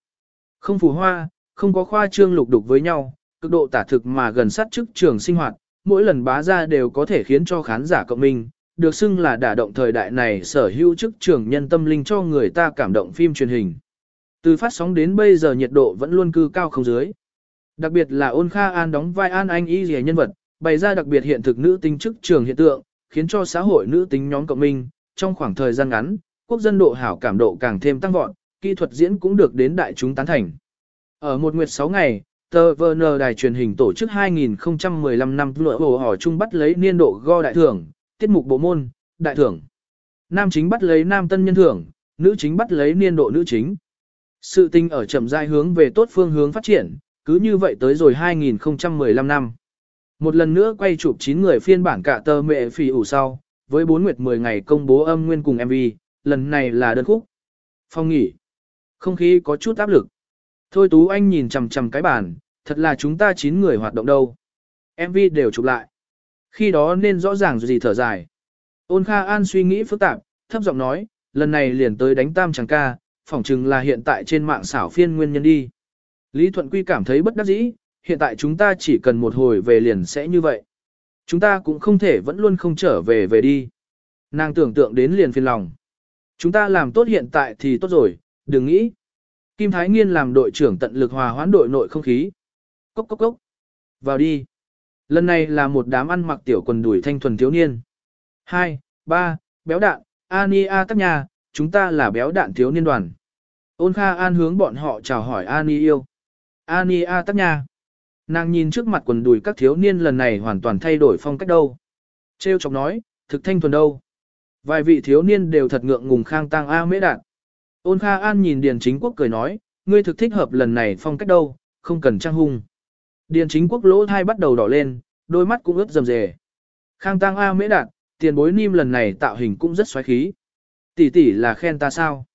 A: Không phù hoa, không có khoa trương lục đục với nhau, cực độ tả thực mà gần sát chức trường sinh hoạt, mỗi lần bá ra đều có thể khiến cho khán giả cộng minh, được xưng là đả động thời đại này sở hữu chức trường nhân tâm linh cho người ta cảm động phim truyền hình. Từ phát sóng đến bây giờ nhiệt độ vẫn luôn cư cao không dưới. Đặc biệt là ôn Kha An đóng vai An Anh y rìa nhân vật, bày ra đặc biệt hiện thực nữ tính chức trường hiện tượng, khiến cho xã hội nữ tính nhóm cộng minh, trong khoảng thời gian ngắn, quốc dân độ hảo cảm độ càng thêm tăng vọt, kỹ thuật diễn cũng được đến đại chúng tán thành. Ở một nguyệt 6 ngày, tờ VN đài truyền hình tổ chức 2015 năm lựa hồ hò chung bắt lấy niên độ go đại thưởng, tiết mục bộ môn, đại thưởng. Nam chính bắt lấy nam tân nhân thưởng, nữ chính bắt lấy niên độ nữ chính. Sự tình ở chậm rãi hướng về tốt phương hướng phát triển, cứ như vậy tới rồi 2015 năm. Một lần nữa quay chụp 9 người phiên bản cả tờ mẹ phì ủ sau, với 4 nguyệt 10 ngày công bố âm nguyên cùng MV, lần này là đơn khúc. Phong nghỉ. Không khí có chút áp lực. Thôi Tú Anh nhìn chằm chằm cái bàn, thật là chúng ta 9 người hoạt động đâu. MV đều chụp lại. Khi đó nên rõ ràng gì thở dài. Ôn Kha An suy nghĩ phức tạp, thấp giọng nói, lần này liền tới đánh tam chẳng ca, phỏng chừng là hiện tại trên mạng xảo phiên nguyên nhân đi. Lý Thuận Quy cảm thấy bất đắc dĩ, hiện tại chúng ta chỉ cần một hồi về liền sẽ như vậy. Chúng ta cũng không thể vẫn luôn không trở về về đi. Nàng tưởng tượng đến liền phiền lòng. Chúng ta làm tốt hiện tại thì tốt rồi, đừng nghĩ. Kim Thái Nghiên làm đội trưởng tận lực hòa hoãn đội nội không khí. Cốc cốc cốc. Vào đi. Lần này là một đám ăn mặc tiểu quần đuổi thanh thuần thiếu niên. Hai, ba, béo đạn, Ania tắc nhà, chúng ta là béo đạn thiếu niên đoàn. Ôn Kha An hướng bọn họ chào hỏi Ani yêu. Ania tắc nhà. Nàng nhìn trước mặt quần đùi các thiếu niên lần này hoàn toàn thay đổi phong cách đâu. Trêu chọc nói, thực thanh thuần đâu. Vài vị thiếu niên đều thật ngượng ngùng khang tang A mễ đạn. Ôn Kha An nhìn Điền Chính Quốc cười nói, ngươi thực thích hợp lần này phong cách đâu, không cần trang hung. Điền chính quốc lỗ thai bắt đầu đỏ lên, đôi mắt cũng ướt rầm rề. Khang tang A mễ đạn, tiền bối nim lần này tạo hình cũng rất xoáy khí. Tỷ tỷ là khen ta sao?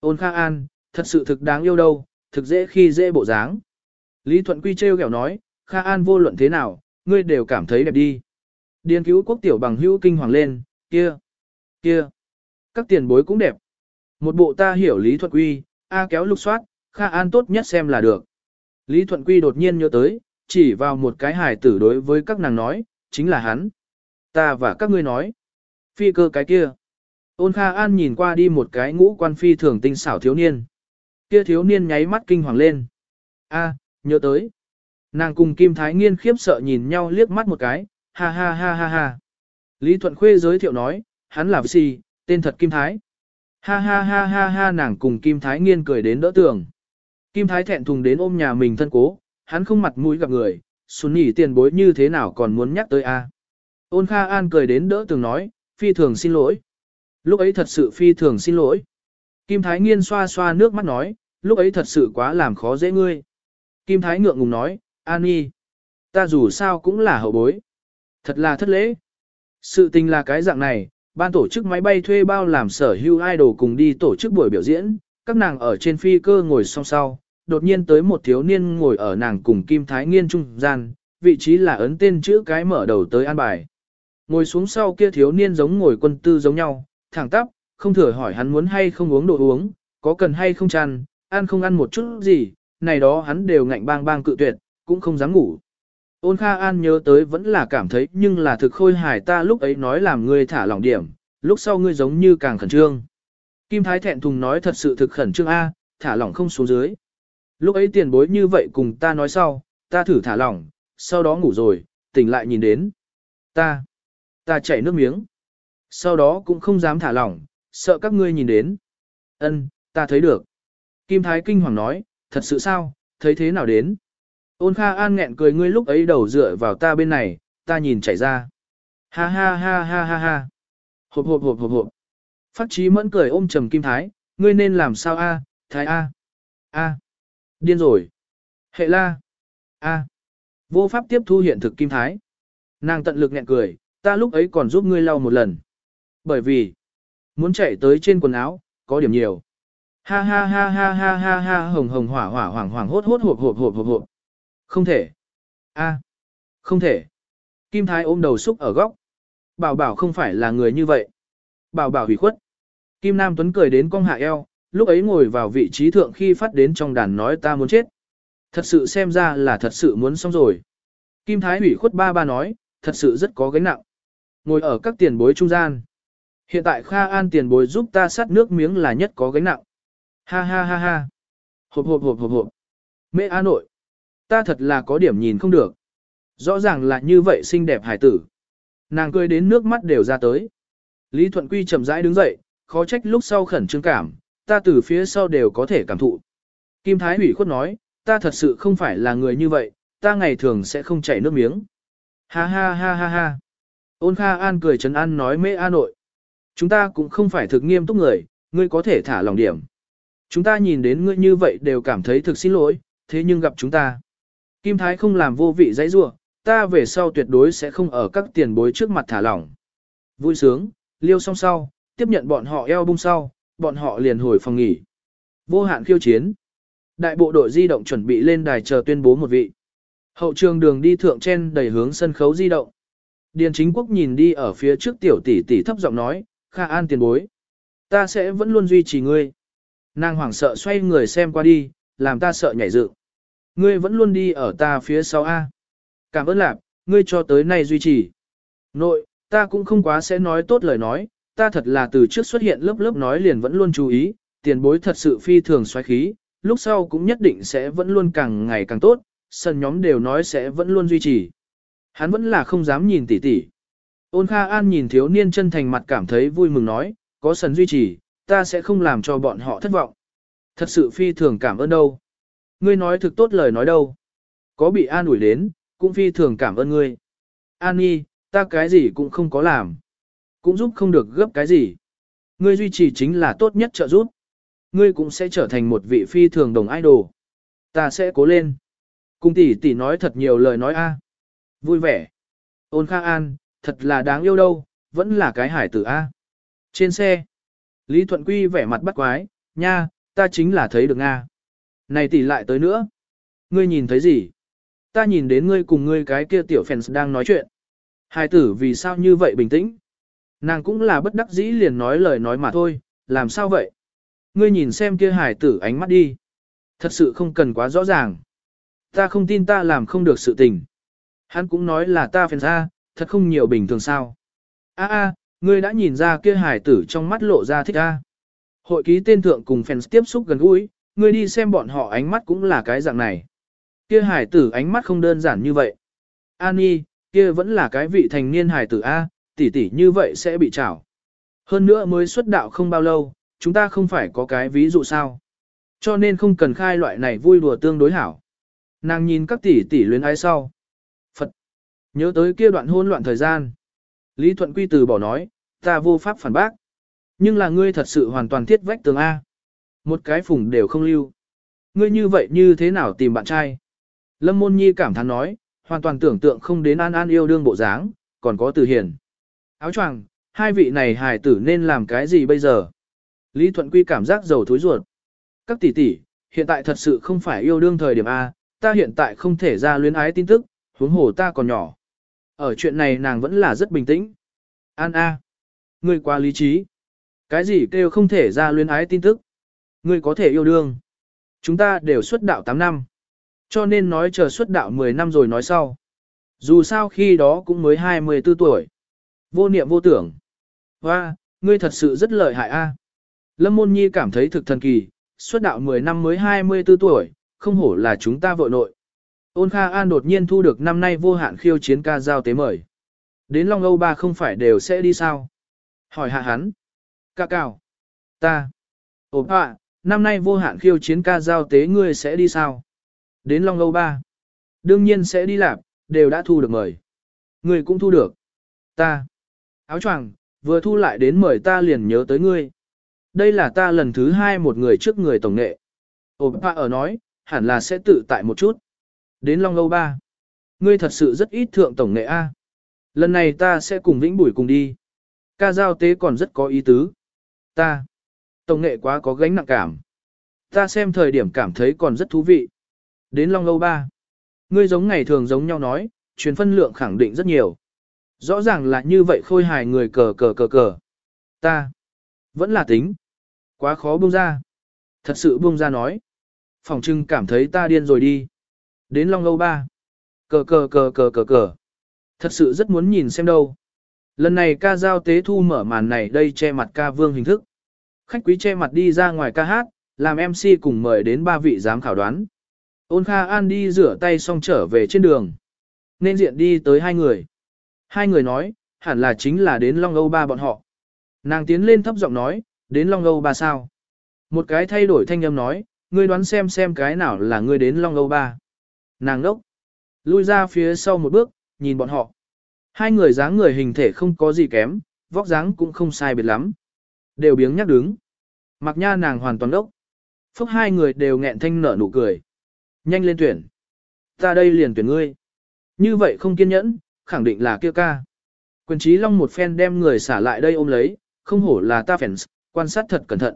A: Ôn Kha An, thật sự thực đáng yêu đâu, thực dễ khi dễ bộ dáng. Lý Thuận Quy treo kẹo nói, Kha An vô luận thế nào, ngươi đều cảm thấy đẹp đi. Điền cứu quốc tiểu bằng hữu kinh hoàng lên, kia, kia, các tiền bối cũng đẹp. Một bộ ta hiểu Lý Thuận Quy, A kéo lục soát, Kha An tốt nhất xem là được. Lý Thuận Quy đột nhiên nhớ tới, chỉ vào một cái hài tử đối với các nàng nói, chính là hắn. Ta và các ngươi nói. Phi cơ cái kia. Ôn Kha An nhìn qua đi một cái ngũ quan phi thường tinh xảo thiếu niên. Kia thiếu niên nháy mắt kinh hoàng lên. A, nhớ tới. Nàng cùng Kim Thái Nghiên khiếp sợ nhìn nhau liếc mắt một cái, ha ha ha ha ha. Lý Thuận Khuê giới thiệu nói, hắn là gì, tên thật Kim Thái. Ha ha ha ha ha nàng cùng Kim Thái Nghiên cười đến đỡ tường. Kim Thái thẹn thùng đến ôm nhà mình thân cố, hắn không mặt mũi gặp người, xuân nhỉ tiền bối như thế nào còn muốn nhắc tới a? Ôn Kha An cười đến đỡ tường nói, phi thường xin lỗi. Lúc ấy thật sự phi thường xin lỗi. Kim Thái Nghiên xoa xoa nước mắt nói, lúc ấy thật sự quá làm khó dễ ngươi. Kim Thái ngượng ngùng nói, An Nhi, ta dù sao cũng là hậu bối. Thật là thất lễ. Sự tình là cái dạng này, ban tổ chức máy bay thuê bao làm sở hữu idol cùng đi tổ chức buổi biểu diễn, các nàng ở trên phi cơ ngồi song song, đột nhiên tới một thiếu niên ngồi ở nàng cùng Kim Thái Nghiên trung gian, vị trí là ấn tên chữ cái mở đầu tới an bài. Ngồi xuống sau kia thiếu niên giống ngồi quân tư giống nhau, thẳng tắp, không thừa hỏi hắn muốn hay không uống đồ uống, có cần hay không chăn, ăn không ăn một chút gì, này đó hắn đều ngạnh bang bang cự tuyệt, cũng không dám ngủ. Ôn Kha An nhớ tới vẫn là cảm thấy nhưng là thực khôi hài ta lúc ấy nói làm ngươi thả lỏng điểm, lúc sau ngươi giống như càng khẩn trương. Kim Thái thẹn thùng nói thật sự thực khẩn trương A, thả lỏng không xuống dưới. Lúc ấy tiền bối như vậy cùng ta nói sau, ta thử thả lỏng, sau đó ngủ rồi, tỉnh lại nhìn đến. Ta, ta chảy nước miếng. Sau đó cũng không dám thả lỏng, sợ các ngươi nhìn đến. Ân, ta thấy được. Kim Thái kinh hoàng nói, thật sự sao, thấy thế nào đến? Ôn Kha An nghẹn cười ngươi lúc ấy đầu dựa vào ta bên này, ta nhìn chảy ra. Ha ha ha ha ha ha. Hộp hộp hộp hộp hộp. Phát trí mẫn cười ôm trầm Kim Thái, ngươi nên làm sao a? Thái a. A. Điên rồi. Hệ la. A. Vô pháp tiếp thu hiện thực Kim Thái. Nàng tận lực nghẹn cười, ta lúc ấy còn giúp ngươi lau một lần. Bởi vì, muốn chạy tới trên quần áo, có điểm nhiều. Ha ha ha ha ha ha ha hồng hồng hỏa hỏa hoảng hoảng hốt hốt hộp hộp hộp hộp hộp. Không thể. a Không thể. Kim Thái ôm đầu xúc ở góc. Bảo bảo không phải là người như vậy. Bảo bảo hủy khuất. Kim Nam Tuấn cười đến cong hạ eo, lúc ấy ngồi vào vị trí thượng khi phát đến trong đàn nói ta muốn chết. Thật sự xem ra là thật sự muốn xong rồi. Kim Thái hủy khuất ba ba nói, thật sự rất có gánh nặng. Ngồi ở các tiền bối trung gian. Hiện tại Kha An tiền bối giúp ta sát nước miếng là nhất có gánh nặng. Ha ha ha ha. Hộp hộp hộp hộp hộp. Mẹ A nội. Ta thật là có điểm nhìn không được. Rõ ràng là như vậy xinh đẹp hải tử. Nàng cười đến nước mắt đều ra tới. Lý Thuận Quy chậm rãi đứng dậy, khó trách lúc sau khẩn trương cảm, ta từ phía sau đều có thể cảm thụ. Kim Thái Hủy khuất nói, ta thật sự không phải là người như vậy, ta ngày thường sẽ không chảy nước miếng. Ha ha ha ha ha. Ôn Kha An cười trấn an nói mê A nội. Chúng ta cũng không phải thực nghiêm túc người, ngươi có thể thả lòng điểm. Chúng ta nhìn đến ngươi như vậy đều cảm thấy thực xin lỗi, thế nhưng gặp chúng ta. Kim Thái không làm vô vị dãy rua, ta về sau tuyệt đối sẽ không ở các tiền bối trước mặt thả lỏng. Vui sướng, liêu xong sau, tiếp nhận bọn họ eo bung sau, bọn họ liền hồi phòng nghỉ. Vô hạn khiêu chiến. Đại bộ đội di động chuẩn bị lên đài chờ tuyên bố một vị. Hậu trường đường đi thượng trên đầy hướng sân khấu di động. Điền chính quốc nhìn đi ở phía trước tiểu tỷ tỷ thấp giọng nói, Kha An tiền bối. Ta sẽ vẫn luôn duy trì ngươi. Nàng hoảng sợ xoay người xem qua đi, làm ta sợ nhảy dựng. Ngươi vẫn luôn đi ở ta phía sau A. Cảm ơn lạc, ngươi cho tới nay duy trì. Nội, ta cũng không quá sẽ nói tốt lời nói, ta thật là từ trước xuất hiện lớp lớp nói liền vẫn luôn chú ý, tiền bối thật sự phi thường xoáy khí, lúc sau cũng nhất định sẽ vẫn luôn càng ngày càng tốt, sân nhóm đều nói sẽ vẫn luôn duy trì. Hắn vẫn là không dám nhìn tỉ tỉ. Ôn Kha An nhìn thiếu niên chân thành mặt cảm thấy vui mừng nói, có sần duy trì, ta sẽ không làm cho bọn họ thất vọng. Thật sự phi thường cảm ơn đâu. Ngươi nói thực tốt lời nói đâu. Có bị an ủi đến, cũng phi thường cảm ơn ngươi. An nhi, ta cái gì cũng không có làm. Cũng giúp không được gấp cái gì. Ngươi duy trì chính là tốt nhất trợ giúp. ngươi cũng sẽ trở thành một vị phi thường đồng idol. Ta sẽ cố lên. Cung tỷ tỷ nói thật nhiều lời nói a. Vui vẻ. Ôn Kha An, thật là đáng yêu đâu, vẫn là cái hải tử a. Trên xe, Lý Thuận Quy vẻ mặt bắt quái, nha, ta chính là thấy được Nga. Này tỷ lại tới nữa. Ngươi nhìn thấy gì? Ta nhìn đến ngươi cùng ngươi cái kia tiểu fans đang nói chuyện. Hải tử vì sao như vậy bình tĩnh? Nàng cũng là bất đắc dĩ liền nói lời nói mà thôi, làm sao vậy? Ngươi nhìn xem kia hải tử ánh mắt đi. Thật sự không cần quá rõ ràng. Ta không tin ta làm không được sự tình. Hắn cũng nói là ta phèn ra, thật không nhiều bình thường sao. A a, ngươi đã nhìn ra kia hải tử trong mắt lộ ra thích a. Hội ký tên thượng cùng fans tiếp xúc gần gũi, ngươi đi xem bọn họ ánh mắt cũng là cái dạng này. Kia hải tử ánh mắt không đơn giản như vậy. Ani, kia vẫn là cái vị thành niên hải tử A, tỷ tỷ như vậy sẽ bị trảo. Hơn nữa mới xuất đạo không bao lâu, chúng ta không phải có cái ví dụ sao. Cho nên không cần khai loại này vui đùa tương đối hảo. Nàng nhìn các tỷ tỷ luyến ái sau. Phật. Nhớ tới kia đoạn hôn loạn thời gian. Lý Thuận Quy từ bỏ nói, ta vô pháp phản bác. Nhưng là ngươi thật sự hoàn toàn thiết vách tường A. Một cái phùng đều không lưu. Ngươi như vậy như thế nào tìm bạn trai? Lâm Môn Nhi cảm thán nói, hoàn toàn tưởng tượng không đến an an yêu đương bộ dáng, còn có từ hiền. Áo choàng, hai vị này hài tử nên làm cái gì bây giờ? Lý Thuận Quy cảm giác dầu thối ruột. Các tỷ tỷ, hiện tại thật sự không phải yêu đương thời điểm A, ta hiện tại không thể ra luyến ái tin tức, huống hồ ta còn nhỏ. Ở chuyện này nàng vẫn là rất bình tĩnh. An A. Ngươi quá lý trí. Cái gì kêu không thể ra luyến ái tin tức? Ngươi có thể yêu đương. Chúng ta đều xuất đạo 8 năm. Cho nên nói chờ xuất đạo 10 năm rồi nói sau. Dù sao khi đó cũng mới 24 tuổi. Vô niệm vô tưởng. Và, ngươi thật sự rất lợi hại a. Lâm Môn Nhi cảm thấy thực thần kỳ, xuất đạo 10 năm mới 24 tuổi, không hổ là chúng ta vội nội. Ôn Kha An đột nhiên thu được năm nay vô hạn khiêu chiến ca giao tế mời. Đến Long Âu Ba không phải đều sẽ đi sao? Hỏi hạ hắn. Ca cào. Ta. Ồ hạ, năm nay vô hạn khiêu chiến ca giao tế ngươi sẽ đi sao? Đến Long Âu Ba. Đương nhiên sẽ đi làm, đều đã thu được mời. Ngươi cũng thu được. Ta. Áo choàng, vừa thu lại đến mời ta liền nhớ tới ngươi. Đây là ta lần thứ hai một người trước người tổng nghệ. Ồ hạ ở nói, hẳn là sẽ tự tại một chút. Đến Long Âu Ba. Ngươi thật sự rất ít thượng tổng nghệ A. Lần này ta sẽ cùng Vĩnh Bùi cùng đi. Ca giao tế còn rất có ý tứ. Ta. Tổng nghệ quá có gánh nặng cảm. Ta xem thời điểm cảm thấy còn rất thú vị. Đến Long Âu Ba. Ngươi giống ngày thường giống nhau nói, truyền phân lượng khẳng định rất nhiều. Rõ ràng là như vậy khôi hài người cờ cờ cờ cờ. Ta. Vẫn là tính. Quá khó buông ra. Thật sự buông ra nói. Phòng trưng cảm thấy ta điên rồi đi. Đến Long Âu Ba. Cờ cờ cờ cờ cờ cờ. Thật sự rất muốn nhìn xem đâu. Lần này ca giao tế thu mở màn này đây che mặt ca vương hình thức. Khách quý che mặt đi ra ngoài ca hát, làm MC cùng mời đến ba vị giám khảo đoán. Ôn Kha An đi rửa tay xong trở về trên đường. Nên diện đi tới hai người. Hai người nói, hẳn là chính là đến Long Âu Ba bọn họ. Nàng tiến lên thấp giọng nói, đến Long Âu Ba sao? Một cái thay đổi thanh âm nói, ngươi đoán xem xem cái nào là ngươi đến Long Âu Ba. Nàng ngốc. Lui ra phía sau một bước, nhìn bọn họ. Hai người dáng người hình thể không có gì kém, vóc dáng cũng không sai biệt lắm. Đều biếng nhắc đứng. Mặc nha nàng hoàn toàn đốc. Phúc hai người đều nghẹn thanh nở nụ cười. Nhanh lên tuyển. Ta đây liền tuyển ngươi. Như vậy không kiên nhẫn, khẳng định là kia ca. Quyền trí long một phen đem người xả lại đây ôm lấy, không hổ là ta fans, quan sát thật cẩn thận.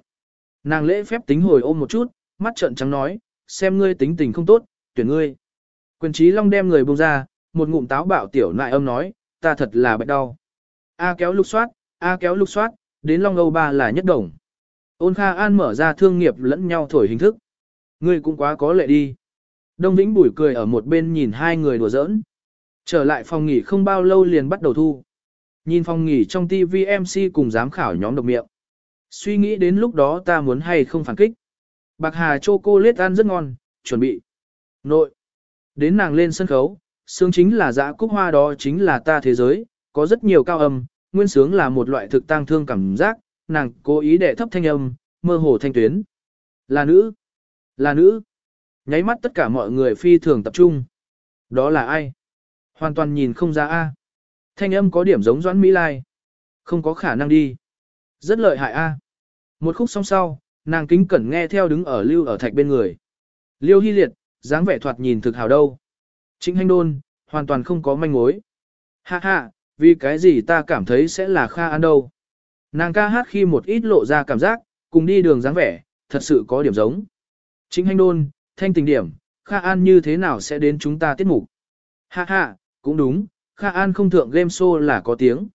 A: Nàng lễ phép tính hồi ôm một chút, mắt trợn trắng nói, xem ngươi tính tình không tốt, tuyển ngươi. Quyền trí long đem người buông ra, một ngụm táo bạo tiểu nại âm nói, ta thật là bệnh đau. A kéo lục soát, A kéo lục soát, đến long âu ba là nhất đồng. Ôn Kha An mở ra thương nghiệp lẫn nhau thổi hình thức. Ngươi cũng quá có lệ đi. Đông Vĩnh bùi cười ở một bên nhìn hai người đùa giỡn. Trở lại phòng nghỉ không bao lâu liền bắt đầu thu. Nhìn phòng nghỉ trong TV MC cùng giám khảo nhóm độc miệng. Suy nghĩ đến lúc đó ta muốn hay không phản kích. Bạc Hà chocolate ăn rất ngon, chuẩn bị. Nội. Đến nàng lên sân khấu, sướng chính là dã cúc hoa đó chính là ta thế giới, có rất nhiều cao âm, nguyên sướng là một loại thực tang thương cảm giác, nàng cố ý để thấp thanh âm, mơ hồ thanh tuyến. Là nữ. Là nữ. Nháy mắt tất cả mọi người phi thường tập trung. Đó là ai? Hoàn toàn nhìn không ra A. Thanh âm có điểm giống Doãn Mỹ Lai. Không có khả năng đi. Rất lợi hại A. Một khúc song sau, nàng kính cẩn nghe theo đứng ở lưu ở thạch bên người. Liêu hy liệt, dáng vẻ thoạt nhìn thực hào đâu. Trịnh hành đôn, hoàn toàn không có manh mối. Ha ha, vì cái gì ta cảm thấy sẽ là Kha An đâu. Nàng ca hát khi một ít lộ ra cảm giác, cùng đi đường dáng vẻ, thật sự có điểm giống. Trịnh hành đôn, thanh tình điểm, Kha An như thế nào sẽ đến chúng ta tiết mục. Ha ha, cũng đúng, Kha An không thượng game show là có tiếng.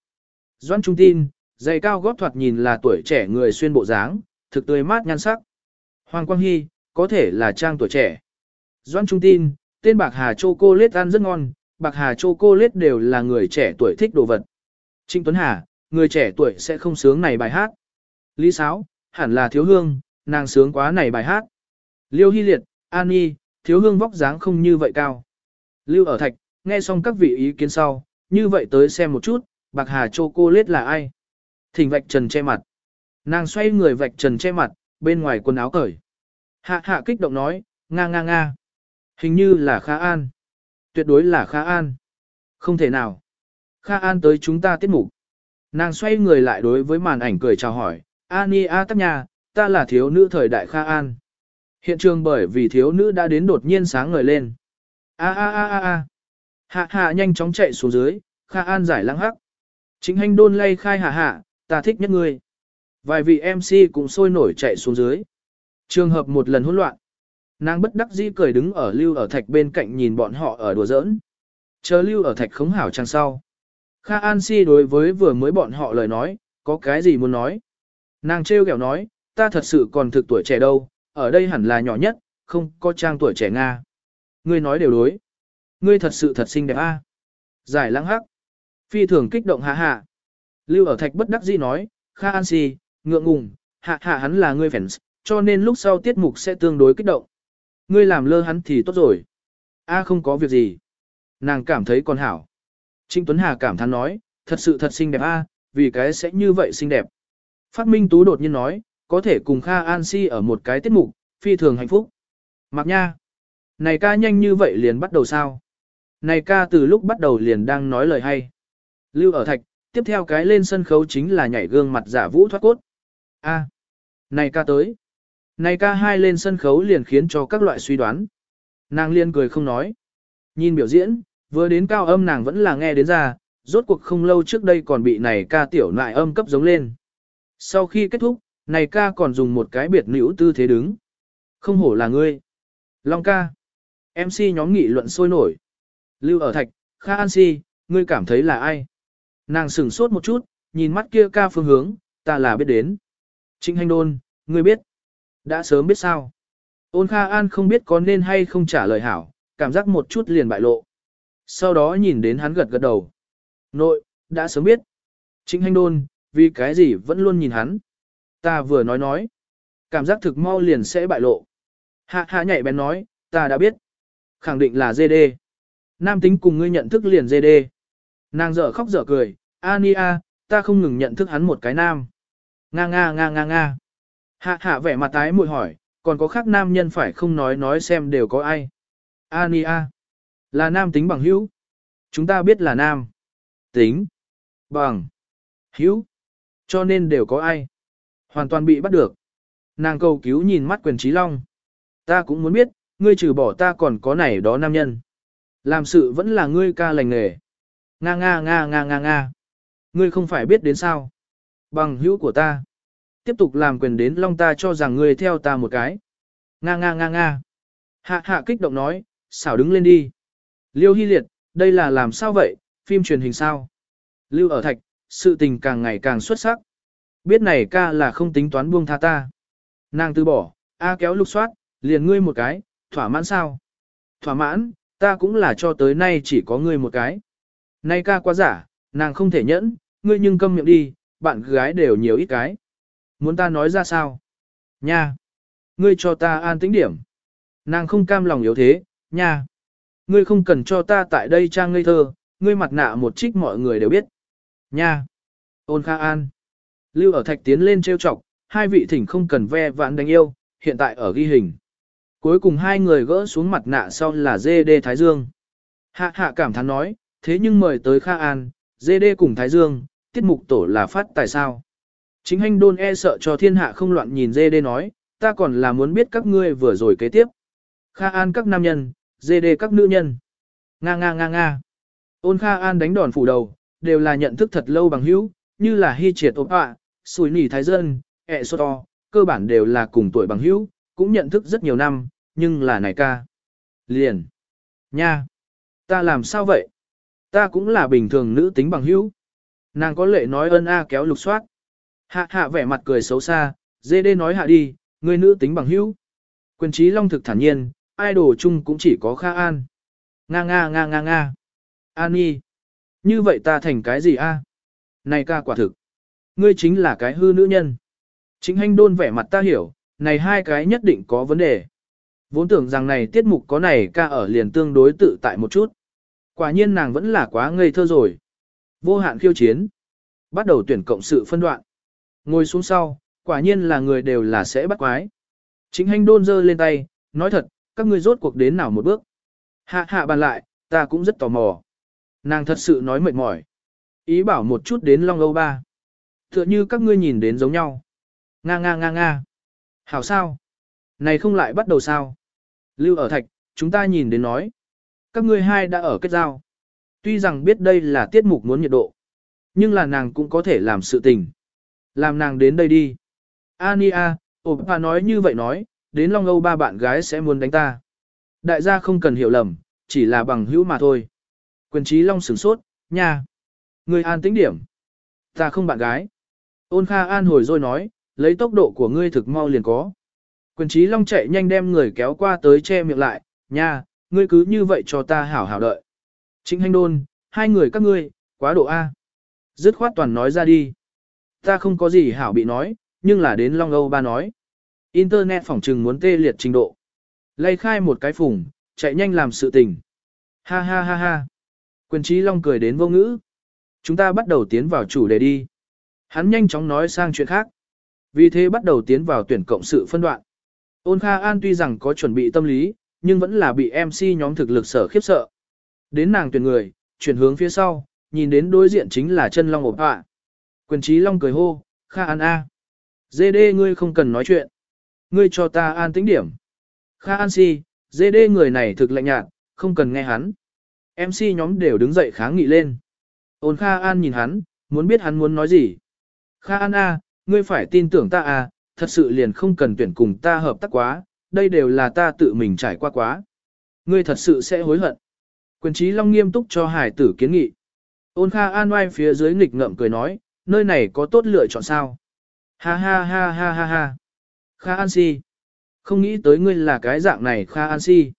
A: Doan Trung tin, giày cao góp thoạt nhìn là tuổi trẻ người xuyên bộ dáng, thực tươi mát nhan sắc. Hoàng Quang Hy, có thể là trang tuổi trẻ. Doan Trung tin, tên bạc hà chocolate ăn rất ngon, bạc hà chocolate đều là người trẻ tuổi thích đồ vật. Trịnh Tuấn Hà, người trẻ tuổi sẽ không sướng này bài hát. Lý Sáo, hẳn là thiếu hương, nàng sướng quá này bài hát. Liêu Hy Liệt, An Nhi, thiếu hương vóc dáng không như vậy cao. Lưu ở thạch, nghe xong các vị ý kiến sau, như vậy tới xem một chút, bạc hà chocolate là ai. Thỉnh vạch trần che mặt. Nàng xoay người vạch trần che mặt, bên ngoài quần áo cởi. Hạ hạ kích động nói, nga nga nga. Hình như là Kha An. Tuyệt đối là Kha An. Không thể nào. Kha An tới chúng ta tiết mục. Nàng xoay người lại đối với màn ảnh cười chào hỏi, Ani A Tắc Nha, ta là thiếu nữ thời đại Kha An. Hiện trường bởi vì thiếu nữ đã đến đột nhiên sáng ngời lên. A a a a a. Hạ hạ nhanh chóng chạy xuống dưới, Kha An giải lăng hắc. Chính hành đôn lay khai hạ hạ, ta thích nhất ngươi. Vài vị MC cũng sôi nổi chạy xuống dưới. Trường hợp một lần hỗn loạn. Nàng bất đắc dĩ cười đứng ở lưu ở thạch bên cạnh nhìn bọn họ ở đùa giỡn. Chờ lưu ở thạch khống hảo trang sau. Kha An Si đối với vừa mới bọn họ lời nói, có cái gì muốn nói. Nàng trêu ghẹo nói, ta thật sự còn thực tuổi trẻ đâu, ở đây hẳn là nhỏ nhất, không có trang tuổi trẻ Nga. Ngươi nói đều đối. Ngươi thật sự thật xinh đẹp a. Giải lãng hắc. Phi thường kích động hạ hạ. Lưu ở thạch bất đắc dĩ nói, Kha An Si, ngượng ngùng, hạ hạ hắn là ngươi fans, cho nên lúc sau tiết mục sẽ tương đối kích động. Ngươi làm lơ hắn thì tốt rồi. A không có việc gì. Nàng cảm thấy còn hảo. Trinh Tuấn Hà cảm thán nói, thật sự thật xinh đẹp a, vì cái sẽ như vậy xinh đẹp. Phát Minh Tú đột nhiên nói, có thể cùng Kha An Si ở một cái tiết mục, phi thường hạnh phúc. Mặc nha. Này ca nhanh như vậy liền bắt đầu sao? Này ca từ lúc bắt đầu liền đang nói lời hay. Lưu ở thạch, tiếp theo cái lên sân khấu chính là nhảy gương mặt giả vũ thoát cốt. A. Này ca tới. Này ca hai lên sân khấu liền khiến cho các loại suy đoán. Nàng liên cười không nói. Nhìn biểu diễn, vừa đến cao âm nàng vẫn là nghe đến ra, rốt cuộc không lâu trước đây còn bị này ca tiểu nại âm cấp giống lên. Sau khi kết thúc, này ca còn dùng một cái biệt nữ tư thế đứng. Không hổ là ngươi. Long ca. MC nhóm nghị luận sôi nổi. Lưu ở thạch, Kha An Si, ngươi cảm thấy là ai? Nàng sửng sốt một chút, nhìn mắt kia ca phương hướng, ta là biết đến. Trịnh Hành Đôn, ngươi biết. Đã sớm biết sao. Ôn Kha An không biết có nên hay không trả lời hảo, cảm giác một chút liền bại lộ. Sau đó nhìn đến hắn gật gật đầu. Nội, đã sớm biết. Trịnh Hành Đôn, vì cái gì vẫn luôn nhìn hắn. Ta vừa nói nói. Cảm giác thực mau liền sẽ bại lộ. Hạ hạ nhảy bén nói, ta đã biết. Khẳng định là GD. Nam tính cùng ngươi nhận thức liền GD. Nàng dở khóc dở cười, Ania, ta không ngừng nhận thức hắn một cái nam. Nga nga nga nga nga. Hạ hạ vẻ mặt tái mùi hỏi, còn có khác nam nhân phải không nói nói xem đều có ai. Ania. Là nam tính bằng hữu. Chúng ta biết là nam. Tính. Bằng. Hữu. Cho nên đều có ai. Hoàn toàn bị bắt được. Nàng cầu cứu nhìn mắt quyền trí long. Ta cũng muốn biết, ngươi trừ bỏ ta còn có này đó nam nhân. Làm sự vẫn là ngươi ca lành nghề. Nga nga nga nga nga nga. Ngươi không phải biết đến sao. Bằng hữu của ta. Tiếp tục làm quyền đến long ta cho rằng ngươi theo ta một cái. Nga nga nga nga. Hạ hạ kích động nói, xảo đứng lên đi. Liêu Hy Liệt, đây là làm sao vậy, phim truyền hình sao? Lưu ở thạch, sự tình càng ngày càng xuất sắc. Biết này ca là không tính toán buông tha ta. Nàng từ bỏ, A kéo lục soát, liền ngươi một cái, thỏa mãn sao? Thỏa mãn, ta cũng là cho tới nay chỉ có ngươi một cái. Nay ca quá giả, nàng không thể nhẫn, ngươi nhưng câm miệng đi, bạn gái đều nhiều ít cái. Muốn ta nói ra sao? Nha! Ngươi cho ta an tĩnh điểm. Nàng không cam lòng yếu thế, nha! Ngươi không cần cho ta tại đây trang ngây thơ, ngươi mặt nạ một trích mọi người đều biết. Nha! Ôn Kha An! Lưu ở thạch tiến lên trêu chọc, hai vị thỉnh không cần ve vãn đánh yêu, hiện tại ở ghi hình. Cuối cùng hai người gỡ xuống mặt nạ sau là dê đê Thái Dương. Hạ hạ cảm thán nói, thế nhưng mời tới Kha An, dê đê cùng Thái Dương, tiết mục tổ là phát tại sao. Chính hành đôn e sợ cho thiên hạ không loạn nhìn dê đê nói, ta còn là muốn biết các ngươi vừa rồi kế tiếp. Kha An các nam nhân, dê đê các nữ nhân. Nga nga nga nga. Ôn Kha An đánh đòn phủ đầu, đều là nhận thức thật lâu bằng hữu, như là Hy Triệt Ốp ạ, Sùi Nỉ Thái Dân, ẹ Sô To, cơ bản đều là cùng tuổi bằng hữu, cũng nhận thức rất nhiều năm, nhưng là này ca. Liền. Nha. Ta làm sao vậy? Ta cũng là bình thường nữ tính bằng hữu. Nàng có lệ nói ân a kéo lục soát. Hạ hạ vẻ mặt cười xấu xa, dê đê nói hạ đi, người nữ tính bằng hữu. Quyền trí long thực thản nhiên, idol chung cũng chỉ có Kha An. Nga nga nga nga nga. An nhi. Như vậy ta thành cái gì a? Này ca quả thực. Ngươi chính là cái hư nữ nhân. Chính hành đôn vẻ mặt ta hiểu, này hai cái nhất định có vấn đề. Vốn tưởng rằng này tiết mục có này ca ở liền tương đối tự tại một chút. Quả nhiên nàng vẫn là quá ngây thơ rồi. Vô hạn khiêu chiến. Bắt đầu tuyển cộng sự phân đoạn. Ngồi xuống sau, quả nhiên là người đều là sẽ bắt quái. Chính hành đôn giơ lên tay, nói thật, các ngươi rốt cuộc đến nào một bước. Hạ hạ bàn lại, ta cũng rất tò mò. Nàng thật sự nói mệt mỏi. Ý bảo một chút đến Long Âu Ba. Tựa như các ngươi nhìn đến giống nhau. Nga nga nga nga. Hảo sao? Này không lại bắt đầu sao? Lưu ở thạch, chúng ta nhìn đến nói. Các ngươi hai đã ở kết giao. Tuy rằng biết đây là tiết mục muốn nhiệt độ. Nhưng là nàng cũng có thể làm sự tình. Làm nàng đến đây đi. Ania, Oppa nói như vậy nói, đến Long Âu ba bạn gái sẽ muốn đánh ta. Đại gia không cần hiểu lầm, chỉ là bằng hữu mà thôi. Quyền trí Long sửng sốt, nha. Người an tĩnh điểm. Ta không bạn gái. Ôn Kha an hồi rồi nói, lấy tốc độ của ngươi thực mau liền có. Quyền trí Long chạy nhanh đem người kéo qua tới che miệng lại, nha, ngươi cứ như vậy cho ta hảo hảo đợi. Trịnh hành đôn, hai người các ngươi, quá độ A. Dứt khoát toàn nói ra đi. Ta không có gì hảo bị nói, nhưng là đến Long Âu ba nói. Internet phỏng trừng muốn tê liệt trình độ. Lây khai một cái phùng, chạy nhanh làm sự tình. Ha ha ha ha. Quyền trí Long cười đến vô ngữ. Chúng ta bắt đầu tiến vào chủ đề đi. Hắn nhanh chóng nói sang chuyện khác. Vì thế bắt đầu tiến vào tuyển cộng sự phân đoạn. Ôn Kha An tuy rằng có chuẩn bị tâm lý, nhưng vẫn là bị MC nhóm thực lực sở khiếp sợ. Đến nàng tuyển người, chuyển hướng phía sau, nhìn đến đối diện chính là chân long Ổn họa. Quyền trí long cười hô, Kha An A. Dê đê ngươi không cần nói chuyện. Ngươi cho ta an tĩnh điểm. Kha An si, dê đê người này thực lạnh nhạt, không cần nghe hắn. MC nhóm đều đứng dậy kháng nghị lên. Ôn Kha An nhìn hắn, muốn biết hắn muốn nói gì. Kha An A, ngươi phải tin tưởng ta a, thật sự liền không cần tuyển cùng ta hợp tác quá, đây đều là ta tự mình trải qua quá. Ngươi thật sự sẽ hối hận. Quyền trí Long nghiêm túc cho hải tử kiến nghị. Ôn Kha An oai phía dưới nghịch ngợm cười nói, nơi này có tốt lựa chọn sao? Ha ha ha ha ha ha. Kha An Si. Không nghĩ tới ngươi là cái dạng này Kha An Si.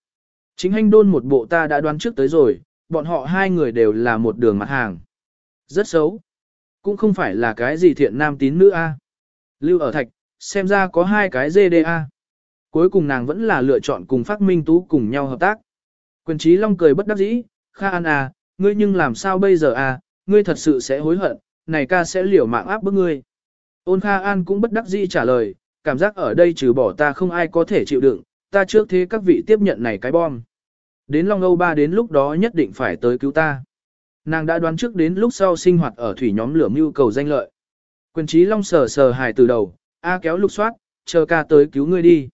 A: Chính hành đôn một bộ ta đã đoán trước tới rồi, bọn họ hai người đều là một đường mặt hàng. Rất xấu. Cũng không phải là cái gì thiện nam tín nữ a. Lưu ở thạch, xem ra có hai cái GDA. Cuối cùng nàng vẫn là lựa chọn cùng phát minh tú cùng nhau hợp tác. Quyền trí long cười bất đắc dĩ, Kha An à, ngươi nhưng làm sao bây giờ à, ngươi thật sự sẽ hối hận, này ca sẽ liều mạng áp bức ngươi. Ôn Kha An cũng bất đắc dĩ trả lời, cảm giác ở đây trừ bỏ ta không ai có thể chịu đựng, ta trước thế các vị tiếp nhận này cái bom. Đến Long Âu Ba đến lúc đó nhất định phải tới cứu ta. Nàng đã đoán trước đến lúc sau sinh hoạt ở thủy nhóm lửa mưu cầu danh lợi. Quyền trí Long sờ sờ hài từ đầu, A kéo lục soát, chờ ca tới cứu ngươi đi.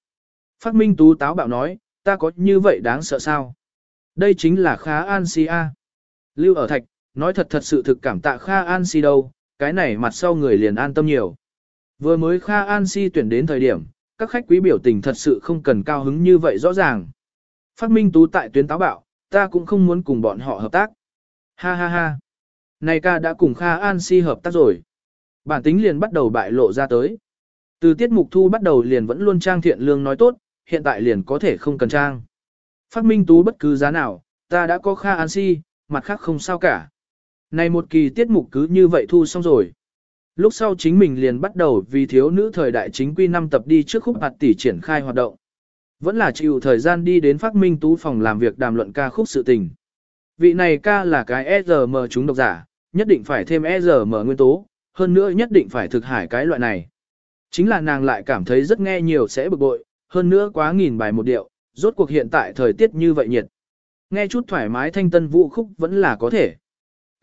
A: Phát Minh Tú táo bạo nói, ta có như vậy đáng sợ sao? Đây chính là Kha An Si A. Lưu ở thạch, nói thật thật sự thực cảm tạ Kha An Si đâu, cái này mặt sau người liền an tâm nhiều. Vừa mới Kha An Si tuyển đến thời điểm, các khách quý biểu tình thật sự không cần cao hứng như vậy rõ ràng. Phát Minh Tú tại tuyến táo bạo, ta cũng không muốn cùng bọn họ hợp tác. Ha ha ha. Này ca đã cùng Kha An Si hợp tác rồi. Bản tính liền bắt đầu bại lộ ra tới. Từ tiết mục thu bắt đầu liền vẫn luôn trang thiện lương nói tốt, hiện tại liền có thể không cần trang. Phát minh tú bất cứ giá nào, ta đã có Kha An Si, mặt khác không sao cả. Này một kỳ tiết mục cứ như vậy thu xong rồi. Lúc sau chính mình liền bắt đầu vì thiếu nữ thời đại chính quy năm tập đi trước khúc hạt tỷ triển khai hoạt động. Vẫn là chịu thời gian đi đến phát minh tú phòng làm việc đàm luận ca khúc sự tình. Vị này ca là cái ERM chúng độc giả, nhất định phải thêm ERM nguyên tố, hơn nữa nhất định phải thực hải cái loại này. Chính là nàng lại cảm thấy rất nghe nhiều sẽ bực bội, hơn nữa quá nghìn bài một điệu, rốt cuộc hiện tại thời tiết như vậy nhiệt. Nghe chút thoải mái thanh tân vũ khúc vẫn là có thể.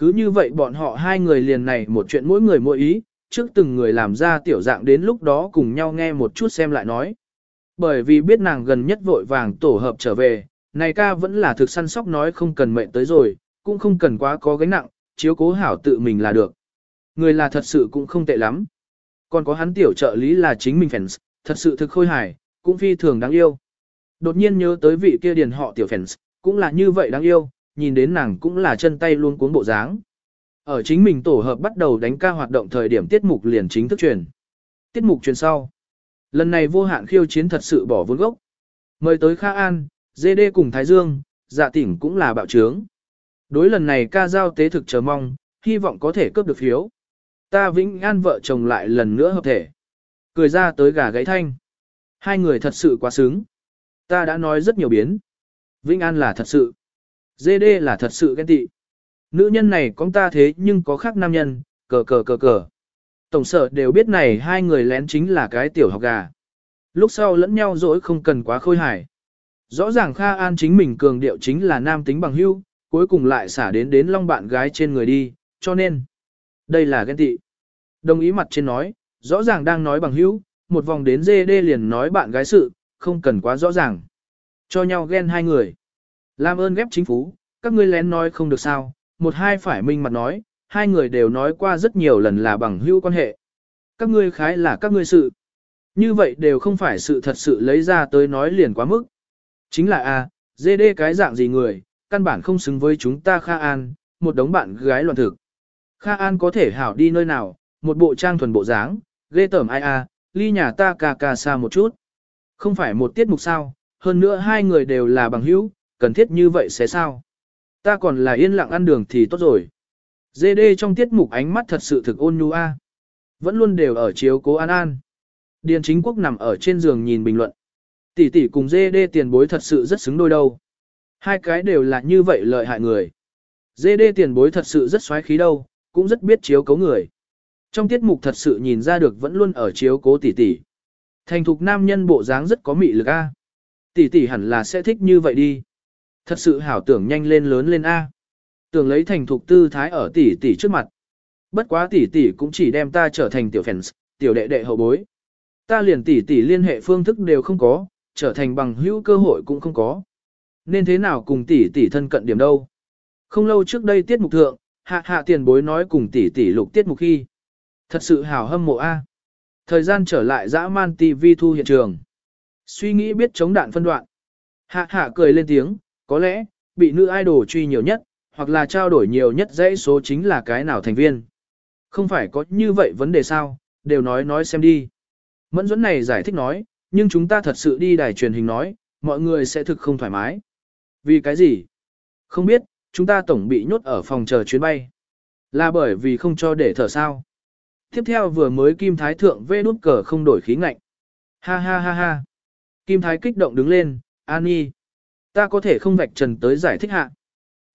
A: Cứ như vậy bọn họ hai người liền này một chuyện mỗi người mỗi ý, trước từng người làm ra tiểu dạng đến lúc đó cùng nhau nghe một chút xem lại nói. Bởi vì biết nàng gần nhất vội vàng tổ hợp trở về, này ca vẫn là thực săn sóc nói không cần mệnh tới rồi, cũng không cần quá có gánh nặng, chiếu cố hảo tự mình là được. Người là thật sự cũng không tệ lắm. Còn có hắn tiểu trợ lý là chính mình fans, thật sự thực khôi hài, cũng phi thường đáng yêu. Đột nhiên nhớ tới vị kia điền họ tiểu fans, cũng là như vậy đáng yêu, nhìn đến nàng cũng là chân tay luôn cuốn bộ dáng. Ở chính mình tổ hợp bắt đầu đánh ca hoạt động thời điểm tiết mục liền chính thức truyền. Tiết mục truyền sau. Lần này vô hạn khiêu chiến thật sự bỏ vốn gốc. Mời tới Kha An, GD cùng Thái Dương, dạ tỉnh cũng là bạo trướng. Đối lần này ca giao tế thực chờ mong, hy vọng có thể cướp được phiếu. Ta Vĩnh An vợ chồng lại lần nữa hợp thể. Cười ra tới gà gáy thanh. Hai người thật sự quá sướng. Ta đã nói rất nhiều biến. Vĩnh An là thật sự. GD là thật sự ghen tị. Nữ nhân này con ta thế nhưng có khác nam nhân, cờ cờ cờ cờ. Tổng sở đều biết này hai người lén chính là cái tiểu học gà. Lúc sau lẫn nhau dỗi không cần quá khôi hài. Rõ ràng Kha An chính mình cường điệu chính là nam tính bằng hưu, cuối cùng lại xả đến đến long bạn gái trên người đi, cho nên, đây là ghen tị. Đồng ý mặt trên nói, rõ ràng đang nói bằng hữu, một vòng đến dê đê liền nói bạn gái sự, không cần quá rõ ràng. Cho nhau ghen hai người. Làm ơn ghép chính phủ, các ngươi lén nói không được sao, một hai phải minh mặt nói, hai người đều nói qua rất nhiều lần là bằng hữu quan hệ. Các ngươi khái là các ngươi sự. Như vậy đều không phải sự thật sự lấy ra tới nói liền quá mức. Chính là a, dê đê cái dạng gì người, căn bản không xứng với chúng ta Kha An, một đống bạn gái loạn thực. Kha An có thể hảo đi nơi nào, một bộ trang thuần bộ dáng, ghê tởm ai a, ly nhà ta cà cà xa một chút. Không phải một tiết mục sao, hơn nữa hai người đều là bằng hữu, cần thiết như vậy sẽ sao? Ta còn là yên lặng ăn đường thì tốt rồi. Dê đê trong tiết mục ánh mắt thật sự thực ôn nhu a. Vẫn luôn đều ở chiếu cố an an. Điền chính quốc nằm ở trên giường nhìn bình luận. Tỷ tỷ cùng dê đê tiền bối thật sự rất xứng đôi đâu. Hai cái đều là như vậy lợi hại người. Dê đê tiền bối thật sự rất xoáy khí đâu, cũng rất biết chiếu cố người. Trong tiết mục thật sự nhìn ra được vẫn luôn ở chiếu cố tỷ tỷ. Thành thục nam nhân bộ dáng rất có mị lực a. Tỷ tỷ hẳn là sẽ thích như vậy đi. Thật sự hảo tưởng nhanh lên lớn lên a. Tưởng lấy thành thục tư thái ở tỷ tỷ trước mặt. Bất quá tỷ tỷ cũng chỉ đem ta trở thành tiểu fans, tiểu đệ đệ hậu bối. Ta liền tỷ tỷ liên hệ phương thức đều không có, trở thành bằng hữu cơ hội cũng không có. Nên thế nào cùng tỷ tỷ thân cận điểm đâu? Không lâu trước đây tiết mục thượng, hạ hạ tiền bối nói cùng tỷ tỷ lục tiết mục khi. Thật sự hảo hâm mộ A. Thời gian trở lại dã man TV thu hiện trường. Suy nghĩ biết chống đạn phân đoạn. Hạ hạ cười lên tiếng, có lẽ, bị nữ idol truy nhiều nhất, hoặc là trao đổi nhiều nhất dãy số chính là cái nào thành viên. Không phải có như vậy vấn đề sao, đều nói nói xem đi. Mẫn dẫn này giải thích nói, nhưng chúng ta thật sự đi đài truyền hình nói, mọi người sẽ thực không thoải mái. Vì cái gì? Không biết, chúng ta tổng bị nhốt ở phòng chờ chuyến bay. Là bởi vì không cho để thở sao. Tiếp theo vừa mới Kim Thái Thượng vê nút cờ không đổi khí ngạnh. Ha ha ha ha. Kim Thái kích động đứng lên, An Nhi. Ta có thể không vạch trần tới giải thích hạ.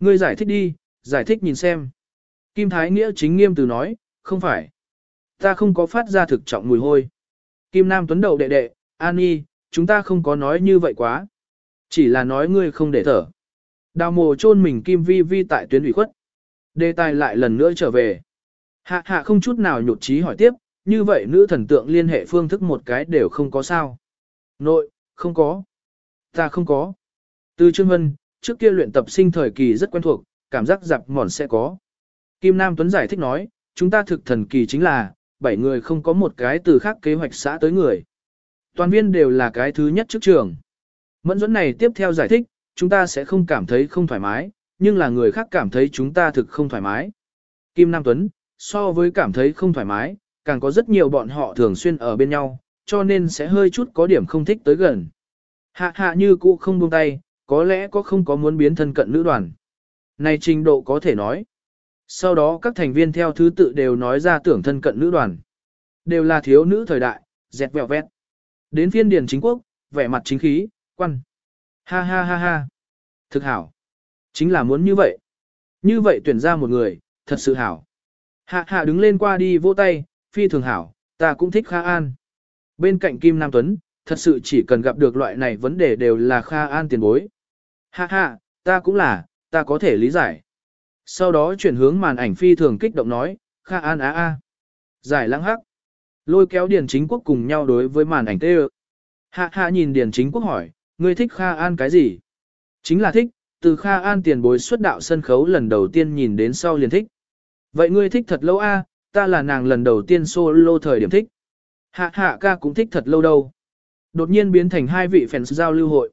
A: Ngươi giải thích đi, giải thích nhìn xem. Kim Thái Nghĩa chính nghiêm từ nói, không phải. Ta không có phát ra thực trọng mùi hôi. Kim Nam Tuấn Đậu đệ đệ, An Nhi, chúng ta không có nói như vậy quá. Chỉ là nói ngươi không để thở. Đào mồ chôn mình Kim Vi Vi tại tuyến ủy khuất. Đề tài lại lần nữa trở về. Hạ hạ không chút nào nhột trí hỏi tiếp, như vậy nữ thần tượng liên hệ phương thức một cái đều không có sao. Nội, không có. Ta không có. Từ Trương Vân, trước kia luyện tập sinh thời kỳ rất quen thuộc, cảm giác dạp mòn sẽ có. Kim Nam Tuấn giải thích nói, chúng ta thực thần kỳ chính là, bảy người không có một cái từ khác kế hoạch xã tới người. Toàn viên đều là cái thứ nhất trước trường. Mẫn dẫn này tiếp theo giải thích, chúng ta sẽ không cảm thấy không thoải mái, nhưng là người khác cảm thấy chúng ta thực không thoải mái. Kim Nam Tuấn, so với cảm thấy không thoải mái, càng có rất nhiều bọn họ thường xuyên ở bên nhau, cho nên sẽ hơi chút có điểm không thích tới gần. Hạ hạ như cũ không buông tay, có lẽ có không có muốn biến thân cận nữ đoàn. Này trình độ có thể nói. Sau đó các thành viên theo thứ tự đều nói ra tưởng thân cận nữ đoàn. Đều là thiếu nữ thời đại, dẹt vẹo vẹt. Đến phiên điền chính quốc, vẻ mặt chính khí, quan. Ha ha ha ha. Thực hảo. Chính là muốn như vậy. Như vậy tuyển ra một người, thật sự hảo. Hạ hạ đứng lên qua đi vỗ tay, phi thường hảo, ta cũng thích Kha An. Bên cạnh Kim Nam Tuấn, thật sự chỉ cần gặp được loại này vấn đề đều là Kha An tiền bối. Ha ha, ta cũng là, ta có thể lý giải. Sau đó chuyển hướng màn ảnh phi thường kích động nói, Kha An á a. Giải lãng hắc. Lôi kéo Điền Chính Quốc cùng nhau đối với màn ảnh tê Hạ hạ nhìn Điền Chính Quốc hỏi, ngươi thích Kha An cái gì? Chính là thích, từ Kha An tiền bối xuất đạo sân khấu lần đầu tiên nhìn đến sau liền thích. Vậy ngươi thích thật lâu a, ta là nàng lần đầu tiên solo thời điểm thích. Hạ hạ ca cũng thích thật lâu đâu. Đột nhiên biến thành hai vị fans giao lưu hội.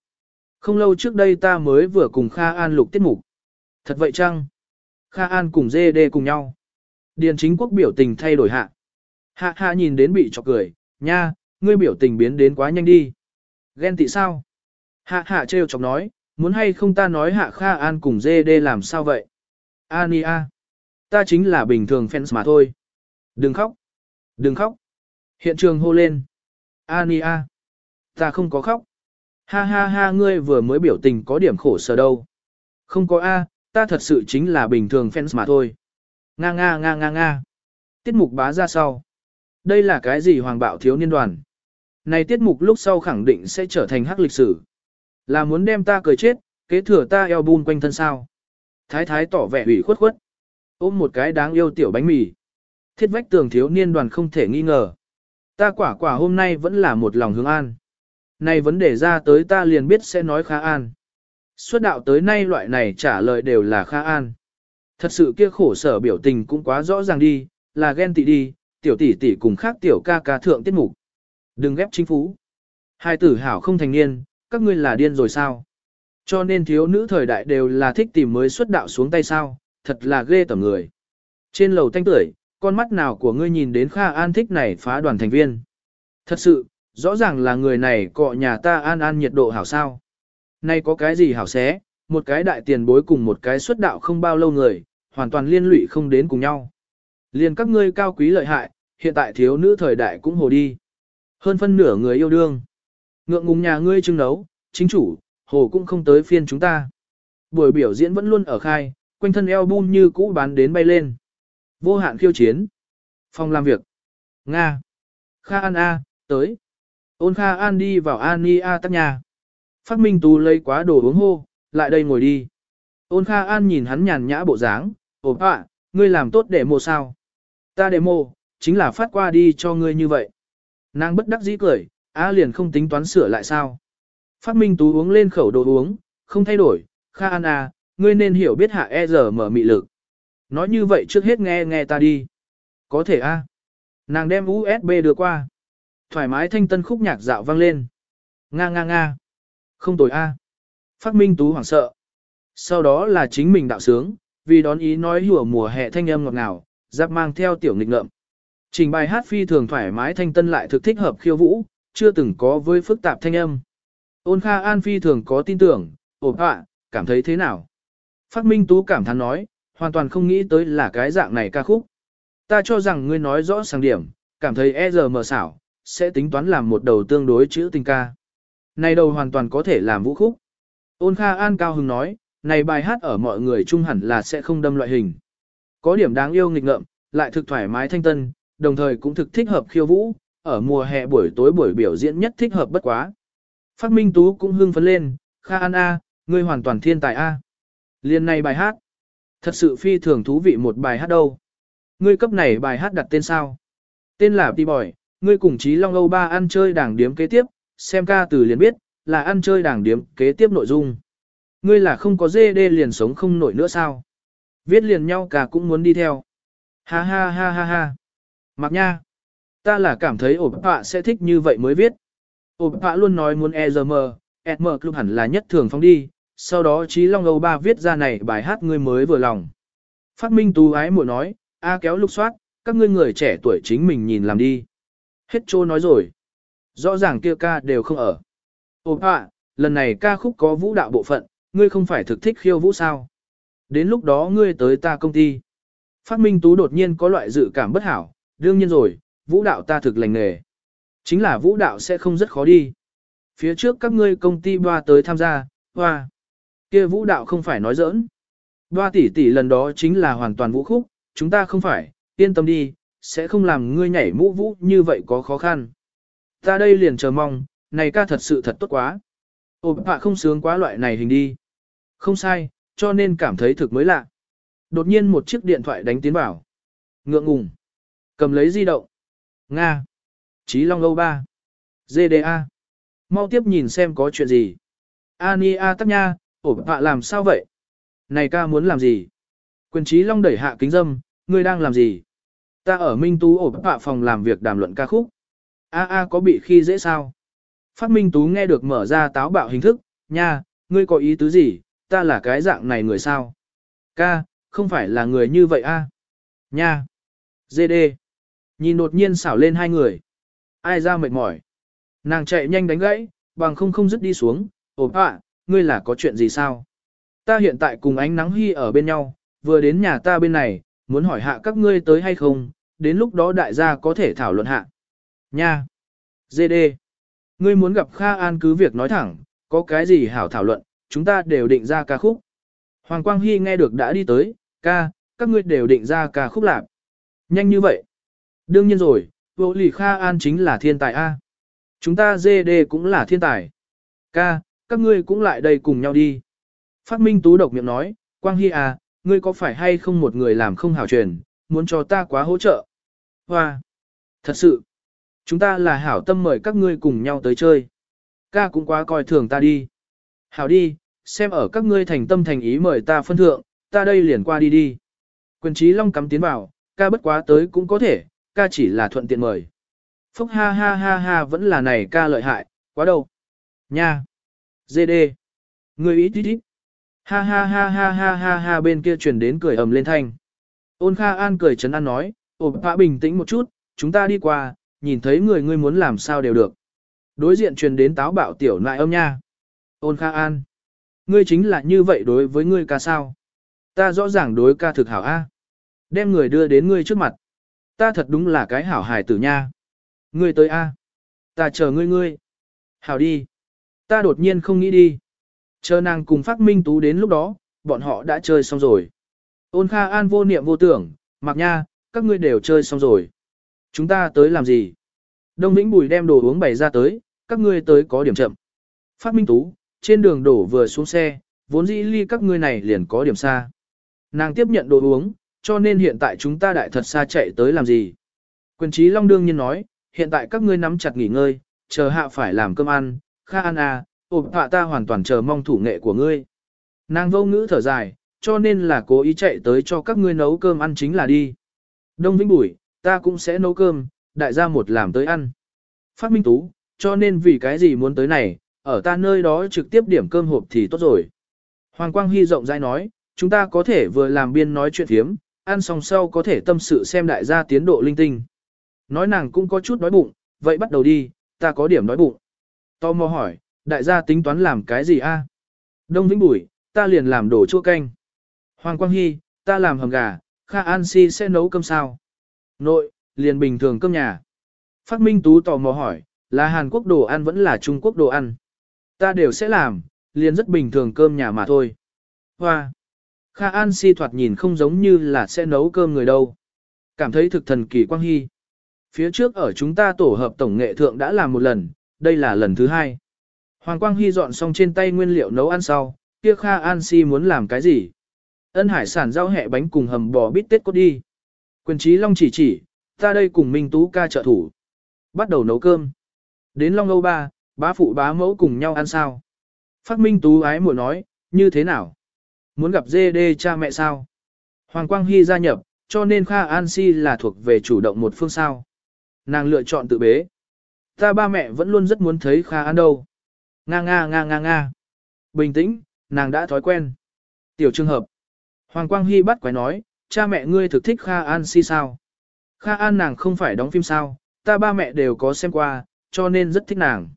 A: Không lâu trước đây ta mới vừa cùng Kha An lục tiết mục. Thật vậy chăng? Kha An cùng dê đê cùng nhau. Điền chính quốc biểu tình thay đổi hạ. Hạ hạ nhìn đến bị chọc cười, nha, ngươi biểu tình biến đến quá nhanh đi. Ghen tị sao? Hạ hạ trêu chọc nói, muốn hay không ta nói hạ Kha An cùng dê đê làm sao vậy? Ania. Ta chính là bình thường fans mà thôi. Đừng khóc. Đừng khóc. Hiện trường hô lên. Ania. Ta không có khóc. Ha ha ha ngươi vừa mới biểu tình có điểm khổ sở đâu. Không có A, ta thật sự chính là bình thường fans mà thôi. Nga nga nga nga nga. Tiết mục bá ra sau. Đây là cái gì hoàng bạo thiếu niên đoàn? Này tiết mục lúc sau khẳng định sẽ trở thành hắc lịch sử. Là muốn đem ta cười chết, kế thừa ta eo bun quanh thân sao. Thái thái tỏ vẻ ủy khuất khuất. Ôm một cái đáng yêu tiểu bánh mì. Thiết vách tường thiếu niên đoàn không thể nghi ngờ. Ta quả quả hôm nay vẫn là một lòng hướng an. Này vấn đề ra tới ta liền biết sẽ nói khá an. Xuất đạo tới nay loại này trả lời đều là khá an. Thật sự kia khổ sở biểu tình cũng quá rõ ràng đi, là ghen tị đi, tiểu tỷ tỷ cùng khác tiểu ca ca thượng tiết mục. Đừng ghép chính phú. Hai tử hảo không thành niên, các ngươi là điên rồi sao? Cho nên thiếu nữ thời đại đều là thích tìm mới xuất đạo xuống tay sao, thật là ghê tởm người. Trên lầu thanh tuổi, con mắt nào của ngươi nhìn đến Kha An thích này phá đoàn thành viên. Thật sự, rõ ràng là người này cọ nhà ta An An nhiệt độ hảo sao. Nay có cái gì hảo xé, một cái đại tiền bối cùng một cái xuất đạo không bao lâu người, hoàn toàn liên lụy không đến cùng nhau. Liên các ngươi cao quý lợi hại, hiện tại thiếu nữ thời đại cũng hồ đi. Hơn phân nửa người yêu đương. Ngượng ngùng nhà ngươi trưng nấu, chính chủ, hồ cũng không tới phiên chúng ta. Buổi biểu diễn vẫn luôn ở khai, quanh thân eo như cũ bán đến bay lên. Vô hạn khiêu chiến. Phòng làm việc. Nga. Kha An A, tới. Ôn Kha An đi vào An A tắc nhà. Phát Minh Tú lấy quá đồ uống hô, lại đây ngồi đi. Ôn Kha An nhìn hắn nhàn nhã bộ dáng, ổn ạ, ngươi làm tốt để mô sao? Ta để mô, chính là phát qua đi cho ngươi như vậy. Nàng bất đắc dĩ cười, A liền không tính toán sửa lại sao. Phát Minh Tú uống lên khẩu đồ uống, không thay đổi, Kha An A, ngươi nên hiểu biết hạ e giờ mở mị lực. Nói như vậy trước hết nghe nghe ta đi. Có thể a. Nàng đem USB đưa qua. Thoải mái thanh tân khúc nhạc dạo vang lên. Nga nga nga. Không tồi a. Phát minh tú hoảng sợ. Sau đó là chính mình đạo sướng, vì đón ý nói hùa mùa hè thanh âm ngọt ngào, giáp mang theo tiểu nghịch ngợm. Trình bài hát phi thường thoải mái thanh tân lại thực thích hợp khiêu vũ, chưa từng có với phức tạp thanh âm. Ôn Kha An phi thường có tin tưởng, ổn ạ, cảm thấy thế nào? Phát Minh Tú cảm thán nói, hoàn toàn không nghĩ tới là cái dạng này ca khúc. Ta cho rằng ngươi nói rõ sang điểm, cảm thấy e giờ mờ xảo, sẽ tính toán làm một đầu tương đối chữ tình ca. Này đầu hoàn toàn có thể làm vũ khúc. Ôn Kha An cao hứng nói, này bài hát ở mọi người chung hẳn là sẽ không đâm loại hình. Có điểm đáng yêu nghịch ngợm, lại thực thoải mái thanh tân, đồng thời cũng thực thích hợp khiêu vũ, ở mùa hè buổi tối buổi biểu diễn nhất thích hợp bất quá. Phát Minh Tú cũng hưng phấn lên, Kha An A, ngươi hoàn toàn thiên tài A. Liên này bài hát. Thật sự phi thường thú vị một bài hát đâu. Ngươi cấp này bài hát đặt tên sao? Tên là Đi Bòi, ngươi cùng Chí Long Âu Ba ăn chơi đảng điếm kế tiếp, xem ca từ liền biết, là ăn chơi đảng điếm kế tiếp nội dung. Ngươi là không có dê đê liền sống không nổi nữa sao? Viết liền nhau cả cũng muốn đi theo. Ha ha ha ha ha. Mặc nha. Ta là cảm thấy ổ bạ sẽ thích như vậy mới viết. Ổ bạ luôn nói muốn e giờ mờ, e SM Club hẳn là nhất thường phong đi, sau đó Chí Long Âu Ba viết ra này bài hát ngươi mới vừa lòng. Phát Minh Tú ái muội nói, a kéo lục soát, các ngươi người trẻ tuổi chính mình nhìn làm đi. Hết trô nói rồi. Rõ ràng kia ca đều không ở. Ôm ạ, lần này ca khúc có vũ đạo bộ phận, ngươi không phải thực thích khiêu vũ sao. Đến lúc đó ngươi tới ta công ty. Phát Minh Tú đột nhiên có loại dự cảm bất hảo, đương nhiên rồi, vũ đạo ta thực lành nghề. Chính là vũ đạo sẽ không rất khó đi. Phía trước các ngươi công ty Ba tới tham gia, hoa. Kia vũ đạo không phải nói giỡn. Ba tỷ tỷ lần đó chính là hoàn toàn vũ khúc, chúng ta không phải, yên tâm đi, sẽ không làm ngươi nhảy mũ vũ như vậy có khó khăn. Ta đây liền chờ mong, này ca thật sự thật tốt quá. Ồ bạ không sướng quá loại này hình đi. Không sai, cho nên cảm thấy thực mới lạ. Đột nhiên một chiếc điện thoại đánh tiến vào. Ngượng ngùng. Cầm lấy di động. Nga. Chí Long Âu 3. GDA. mau tiếp nhìn xem có chuyện gì. Ani A tắc nha, ổn bạ làm sao vậy? Này ca muốn làm gì? Quyền Chí long đẩy hạ kính dâm, ngươi đang làm gì? Ta ở Minh Tú ổ bạ phòng làm việc đàm luận ca khúc. A A có bị khi dễ sao? Phát Minh Tú nghe được mở ra táo bạo hình thức, nha, ngươi có ý tứ gì, ta là cái dạng này người sao? Ca, không phải là người như vậy a? Nha. Dê đê. Nhìn đột nhiên xảo lên hai người. Ai ra mệt mỏi. Nàng chạy nhanh đánh gãy, bằng không không dứt đi xuống. Ồ bạ, ngươi là có chuyện gì sao? Ta hiện tại cùng ánh nắng hy ở bên nhau, vừa đến nhà ta bên này, muốn hỏi hạ các ngươi tới hay không, đến lúc đó đại gia có thể thảo luận hạ. Nha. Dê đê. Ngươi muốn gặp Kha An cứ việc nói thẳng, có cái gì hảo thảo luận, chúng ta đều định ra ca khúc. Hoàng Quang Hy nghe được đã đi tới, ca, các ngươi đều định ra ca khúc lạc. Nhanh như vậy. Đương nhiên rồi, vô lì Kha An chính là thiên tài A. Chúng ta dê đê cũng là thiên tài. Ca, các ngươi cũng lại đây cùng nhau đi. Phát Minh Tú độc miệng nói, Quang Hy à, ngươi có phải hay không một người làm không hảo truyền, muốn cho ta quá hỗ trợ. Hoa! Thật sự! Chúng ta là hảo tâm mời các ngươi cùng nhau tới chơi. Ca cũng quá coi thường ta đi. Hảo đi, xem ở các ngươi thành tâm thành ý mời ta phân thượng, ta đây liền qua đi đi. Quyền trí long cắm tiến vào, ca bất quá tới cũng có thể, ca chỉ là thuận tiện mời. Phúc ha ha ha ha vẫn là này ca lợi hại, quá đâu. Nha. Dê đê. Người ít ít ít. Ha ha ha ha ha ha ha bên kia truyền đến cười ầm lên thanh. Ôn Kha An cười chấn an nói, ồ phạ bình tĩnh một chút, chúng ta đi qua, nhìn thấy người ngươi muốn làm sao đều được. Đối diện truyền đến táo bạo tiểu nại âm nha. Ôn Kha An. Ngươi chính là như vậy đối với ngươi ca sao. Ta rõ ràng đối ca thực hảo A. Đem người đưa đến ngươi trước mặt. Ta thật đúng là cái hảo hài tử nha. Ngươi tới A. Ta chờ ngươi ngươi. Hảo đi. Ta đột nhiên không nghĩ đi. Chờ nàng cùng phát minh tú đến lúc đó, bọn họ đã chơi xong rồi. Ôn Kha An vô niệm vô tưởng, mặc nha, các ngươi đều chơi xong rồi. Chúng ta tới làm gì? Đông Vĩnh Bùi đem đồ uống bày ra tới, các ngươi tới có điểm chậm. Phát Minh Tú, trên đường đổ vừa xuống xe, vốn dĩ ly các ngươi này liền có điểm xa. Nàng tiếp nhận đồ uống, cho nên hiện tại chúng ta đại thật xa chạy tới làm gì. Quyền trí Long đương nhiên nói, hiện tại các ngươi nắm chặt nghỉ ngơi, chờ hạ phải làm cơm ăn, Kha An à, ộp họa ta hoàn toàn chờ mong thủ nghệ của ngươi. Nàng vô ngữ thở dài, cho nên là cố ý chạy tới cho các ngươi nấu cơm ăn chính là đi. Đông Vĩnh Bùi, ta cũng sẽ nấu cơm, đại gia một làm tới ăn. Phát Minh Tú, cho nên vì cái gì muốn tới này, ở ta nơi đó trực tiếp điểm cơm hộp thì tốt rồi. Hoàng Quang Hy rộng rãi nói, chúng ta có thể vừa làm biên nói chuyện thiếm, ăn xong sau có thể tâm sự xem đại gia tiến độ linh tinh. Nói nàng cũng có chút đói bụng, vậy bắt đầu đi, ta có điểm đói bụng. Tò mò hỏi, đại gia tính toán làm cái gì a? Đông Vĩnh Bùi, ta liền làm đổ chua canh. Hoàng Quang Hy, ta làm hầm gà, Kha An Si sẽ nấu cơm sao? Nội, liền bình thường cơm nhà. Phát Minh Tú tò mò hỏi, là Hàn Quốc đồ ăn vẫn là Trung Quốc đồ ăn? Ta đều sẽ làm, liền rất bình thường cơm nhà mà thôi. Hoa! Kha An Si thoạt nhìn không giống như là sẽ nấu cơm người đâu. Cảm thấy thực thần kỳ Quang Hy. Phía trước ở chúng ta tổ hợp tổng nghệ thượng đã làm một lần, đây là lần thứ hai. Hoàng Quang Hy dọn xong trên tay nguyên liệu nấu ăn sau, kia Kha An Si muốn làm cái gì? Ân hải sản rau hẹ bánh cùng hầm bò bít tết cốt đi. Quyền trí Long chỉ chỉ, ta đây cùng Minh Tú ca trợ thủ. Bắt đầu nấu cơm. Đến Long Âu Ba, bá phụ bá mẫu cùng nhau ăn sao. Phát Minh Tú ái muội nói, như thế nào? Muốn gặp dê đê cha mẹ sao? Hoàng Quang Hy gia nhập, cho nên Kha An Si là thuộc về chủ động một phương sao. Nàng lựa chọn tự bế. Ta ba mẹ vẫn luôn rất muốn thấy Kha An đâu. Nga nga nga nga nga. Bình tĩnh, nàng đã thói quen. Tiểu trường hợp. Hoàng Quang Hy bắt quái nói, cha mẹ ngươi thực thích Kha An si sao? Kha An nàng không phải đóng phim sao, ta ba mẹ đều có xem qua, cho nên rất thích nàng.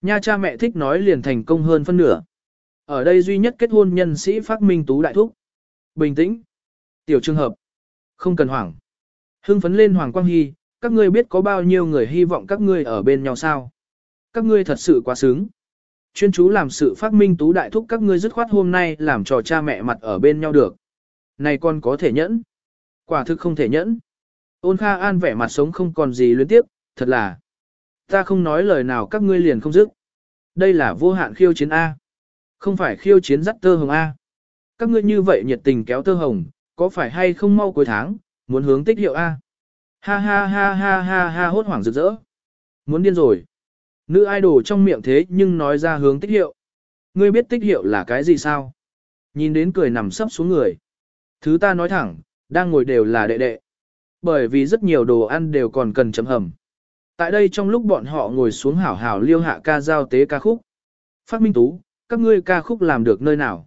A: Nha cha mẹ thích nói liền thành công hơn phân nửa. Ở đây duy nhất kết hôn nhân sĩ phát minh tú đại thúc. Bình tĩnh. Tiểu trường hợp. Không cần hoảng. Hưng phấn lên Hoàng Quang Hy, các ngươi biết có bao nhiêu người hy vọng các ngươi ở bên nhau sao? Các ngươi thật sự quá sướng. Chuyên chú làm sự phát minh tú đại thúc các ngươi dứt khoát hôm nay làm trò cha mẹ mặt ở bên nhau được. Này con có thể nhẫn. Quả thực không thể nhẫn. Ôn Kha An vẻ mặt sống không còn gì luyến tiếp, thật là. Ta không nói lời nào các ngươi liền không dứt. Đây là vô hạn khiêu chiến A. Không phải khiêu chiến dắt tơ hồng A. Các ngươi như vậy nhiệt tình kéo tơ hồng, có phải hay không mau cuối tháng, muốn hướng tích hiệu A. Ha ha ha ha ha ha hốt hoảng rực rỡ. Muốn điên rồi. Nữ idol trong miệng thế nhưng nói ra hướng tích hiệu. Ngươi biết tích hiệu là cái gì sao? Nhìn đến cười nằm sấp xuống người. Thứ ta nói thẳng, đang ngồi đều là đệ đệ. Bởi vì rất nhiều đồ ăn đều còn cần chấm hầm. Tại đây trong lúc bọn họ ngồi xuống hảo hảo liêu hạ ca giao tế ca khúc. Phát Minh Tú, các ngươi ca khúc làm được nơi nào?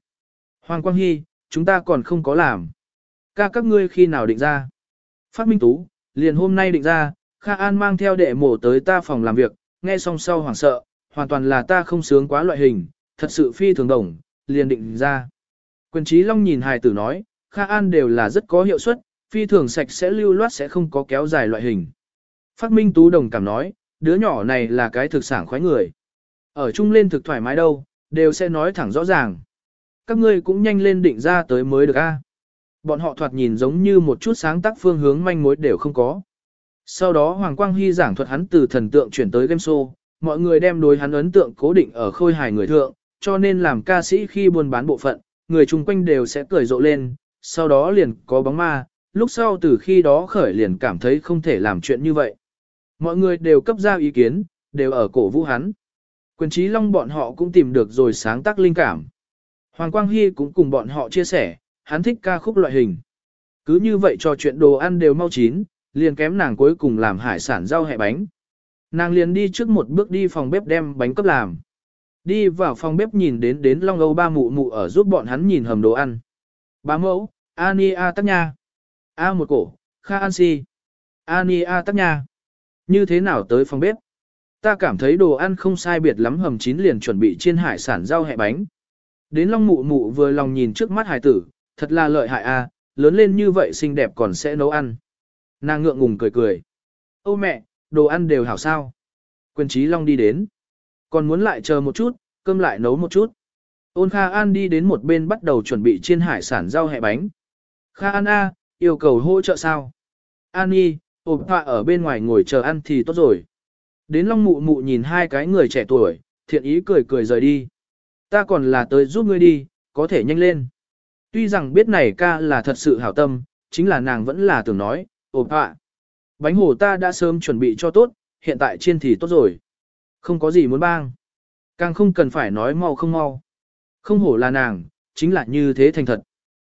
A: Hoàng Quang Hy, chúng ta còn không có làm. Ca các ngươi khi nào định ra? Phát Minh Tú, liền hôm nay định ra, Kha An mang theo đệ mổ tới ta phòng làm việc, nghe xong sau hoảng sợ, hoàn toàn là ta không sướng quá loại hình, thật sự phi thường đồng, liền định ra. Quyền trí Long nhìn hài tử nói, Kha An đều là rất có hiệu suất, phi thường sạch sẽ lưu loát sẽ không có kéo dài loại hình. Phát Minh Tú đồng cảm nói, đứa nhỏ này là cái thực sản khoái người. Ở chung lên thực thoải mái đâu, đều sẽ nói thẳng rõ ràng. Các ngươi cũng nhanh lên định ra tới mới được a. Bọn họ thoạt nhìn giống như một chút sáng tác phương hướng manh mối đều không có. Sau đó Hoàng Quang Hy giảng thuật hắn từ thần tượng chuyển tới game show, mọi người đem đối hắn ấn tượng cố định ở khôi hài người thượng, cho nên làm ca sĩ khi buôn bán bộ phận, người chung quanh đều sẽ cười rộ lên, sau đó liền có bóng ma, lúc sau từ khi đó khởi liền cảm thấy không thể làm chuyện như vậy. Mọi người đều cấp ra ý kiến, đều ở cổ vũ hắn. Quyền trí long bọn họ cũng tìm được rồi sáng tác linh cảm. Hoàng Quang Hy cũng cùng bọn họ chia sẻ, hắn thích ca khúc loại hình. Cứ như vậy cho chuyện đồ ăn đều mau chín, liền kém nàng cuối cùng làm hải sản rau hẹ bánh. Nàng liền đi trước một bước đi phòng bếp đem bánh cấp làm. Đi vào phòng bếp nhìn đến đến Long Âu ba mụ mụ ở giúp bọn hắn nhìn hầm đồ ăn. Bá mẫu, Ani A tắc nha. A một cổ, Kha An si. Ani A tắc nha. Như thế nào tới phòng bếp? Ta cảm thấy đồ ăn không sai biệt lắm hầm chín liền chuẩn bị chiên hải sản rau hẹ bánh. Đến Long mụ mụ vừa lòng nhìn trước mắt hải tử, thật là lợi hại a, lớn lên như vậy xinh đẹp còn sẽ nấu ăn. Nàng ngượng ngùng cười cười. Ô mẹ, đồ ăn đều hảo sao. Quyền trí Long đi đến. Còn muốn lại chờ một chút, cơm lại nấu một chút. Ôn Kha An đi đến một bên bắt đầu chuẩn bị chiên hải sản rau hẹ bánh. Kha An A, yêu cầu hỗ trợ sao? An Nhi, ổn họa ở bên ngoài ngồi chờ ăn thì tốt rồi. Đến Long Mụ Mụ nhìn hai cái người trẻ tuổi, thiện ý cười cười rời đi. Ta còn là tới giúp ngươi đi, có thể nhanh lên. Tuy rằng biết này ca là thật sự hảo tâm, chính là nàng vẫn là tưởng nói, ộp họa. Bánh hồ ta đã sớm chuẩn bị cho tốt, hiện tại chiên thì tốt rồi. Không có gì muốn bang. Càng không cần phải nói mau không mau. Không hổ là nàng, chính là như thế thành thật.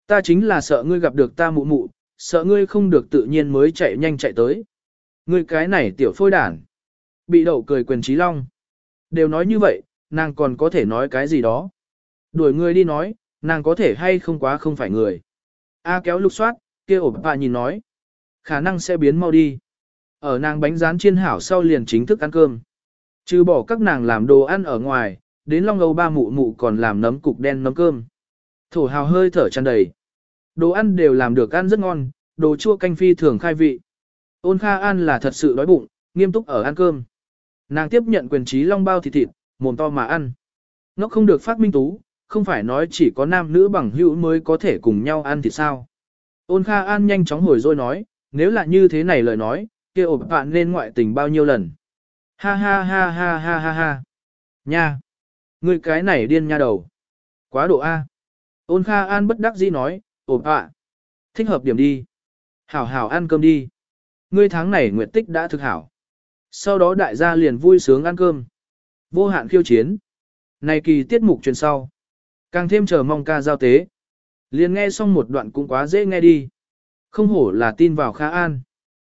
A: Ta chính là sợ ngươi gặp được ta mụ mụ, sợ ngươi không được tự nhiên mới chạy nhanh chạy tới. Ngươi cái này tiểu phôi đản. Bị đậu cười quyền trí long. Đều nói như vậy, nàng còn có thể nói cái gì đó. Đuổi ngươi đi nói, nàng có thể hay không quá không phải người. A kéo lục soát, kia ổ bà nhìn nói. Khả năng sẽ biến mau đi. Ở nàng bánh rán chiên hảo sau liền chính thức ăn cơm. Trừ bỏ các nàng làm đồ ăn ở ngoài, đến Long Âu ba mụ mụ còn làm nấm cục đen nấm cơm. Thổ hào hơi thở tràn đầy. Đồ ăn đều làm được ăn rất ngon, đồ chua canh phi thường khai vị. Ôn Kha An là thật sự đói bụng, nghiêm túc ở ăn cơm. Nàng tiếp nhận quyền trí long bao thịt thịt, mồm to mà ăn. Nó không được phát minh tú, không phải nói chỉ có nam nữ bằng hữu mới có thể cùng nhau ăn thì sao. Ôn Kha An nhanh chóng hồi rồi nói, nếu là như thế này lời nói, kia ộp bạn nên ngoại tình bao nhiêu lần. Ha ha ha ha ha ha ha. Nha. Ngươi cái này điên nha đầu. Quá độ A. Ôn Kha An bất đắc dĩ nói, ộp ạ. Thích hợp điểm đi. Hảo hảo ăn cơm đi. Ngươi tháng này nguyệt tích đã thực hảo. Sau đó đại gia liền vui sướng ăn cơm. Vô hạn khiêu chiến. Này kỳ tiết mục truyền sau. Càng thêm chờ mong ca giao tế. Liền nghe xong một đoạn cũng quá dễ nghe đi. Không hổ là tin vào Kha An.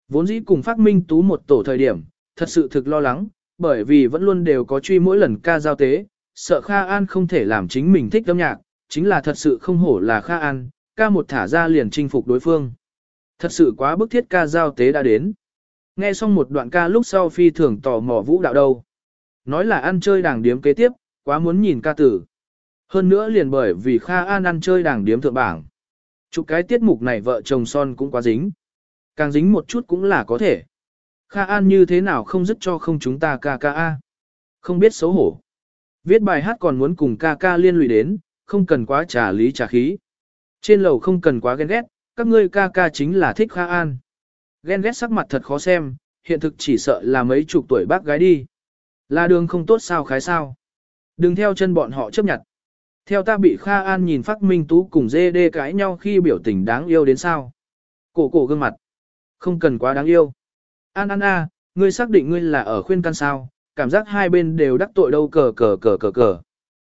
A: Vốn dĩ cùng phát minh tú một tổ thời điểm, thật sự thực lo lắng, bởi vì vẫn luôn đều có truy mỗi lần ca giao tế, sợ Kha An không thể làm chính mình thích âm nhạc, chính là thật sự không hổ là Kha An, ca một thả ra liền chinh phục đối phương. Thật sự quá bức thiết ca giao tế đã đến. Nghe xong một đoạn ca lúc sau phi thường tò mò vũ đạo đâu. Nói là ăn chơi đàng điếm kế tiếp, quá muốn nhìn ca tử. Hơn nữa liền bởi vì Kha An ăn chơi đàng điếm thượng bảng. Chụp cái tiết mục này vợ chồng son cũng quá dính. Càng dính một chút cũng là có thể. Kha An như thế nào không dứt cho không chúng ta ca ca a. Không biết xấu hổ. Viết bài hát còn muốn cùng ca ca liên lụy đến, không cần quá trả lý trả khí. Trên lầu không cần quá ghen ghét, các ngươi ca ca chính là thích Kha An. Ghen ghét sắc mặt thật khó xem, hiện thực chỉ sợ là mấy chục tuổi bác gái đi. Là đường không tốt sao khái sao. Đừng theo chân bọn họ chấp nhận. Theo ta bị Kha An nhìn phát minh tú cùng dê đê cãi nhau khi biểu tình đáng yêu đến sao. Cổ cổ gương mặt. Không cần quá đáng yêu. An An a, ngươi xác định ngươi là ở khuyên can sao, cảm giác hai bên đều đắc tội đâu cờ cờ cờ cờ cờ.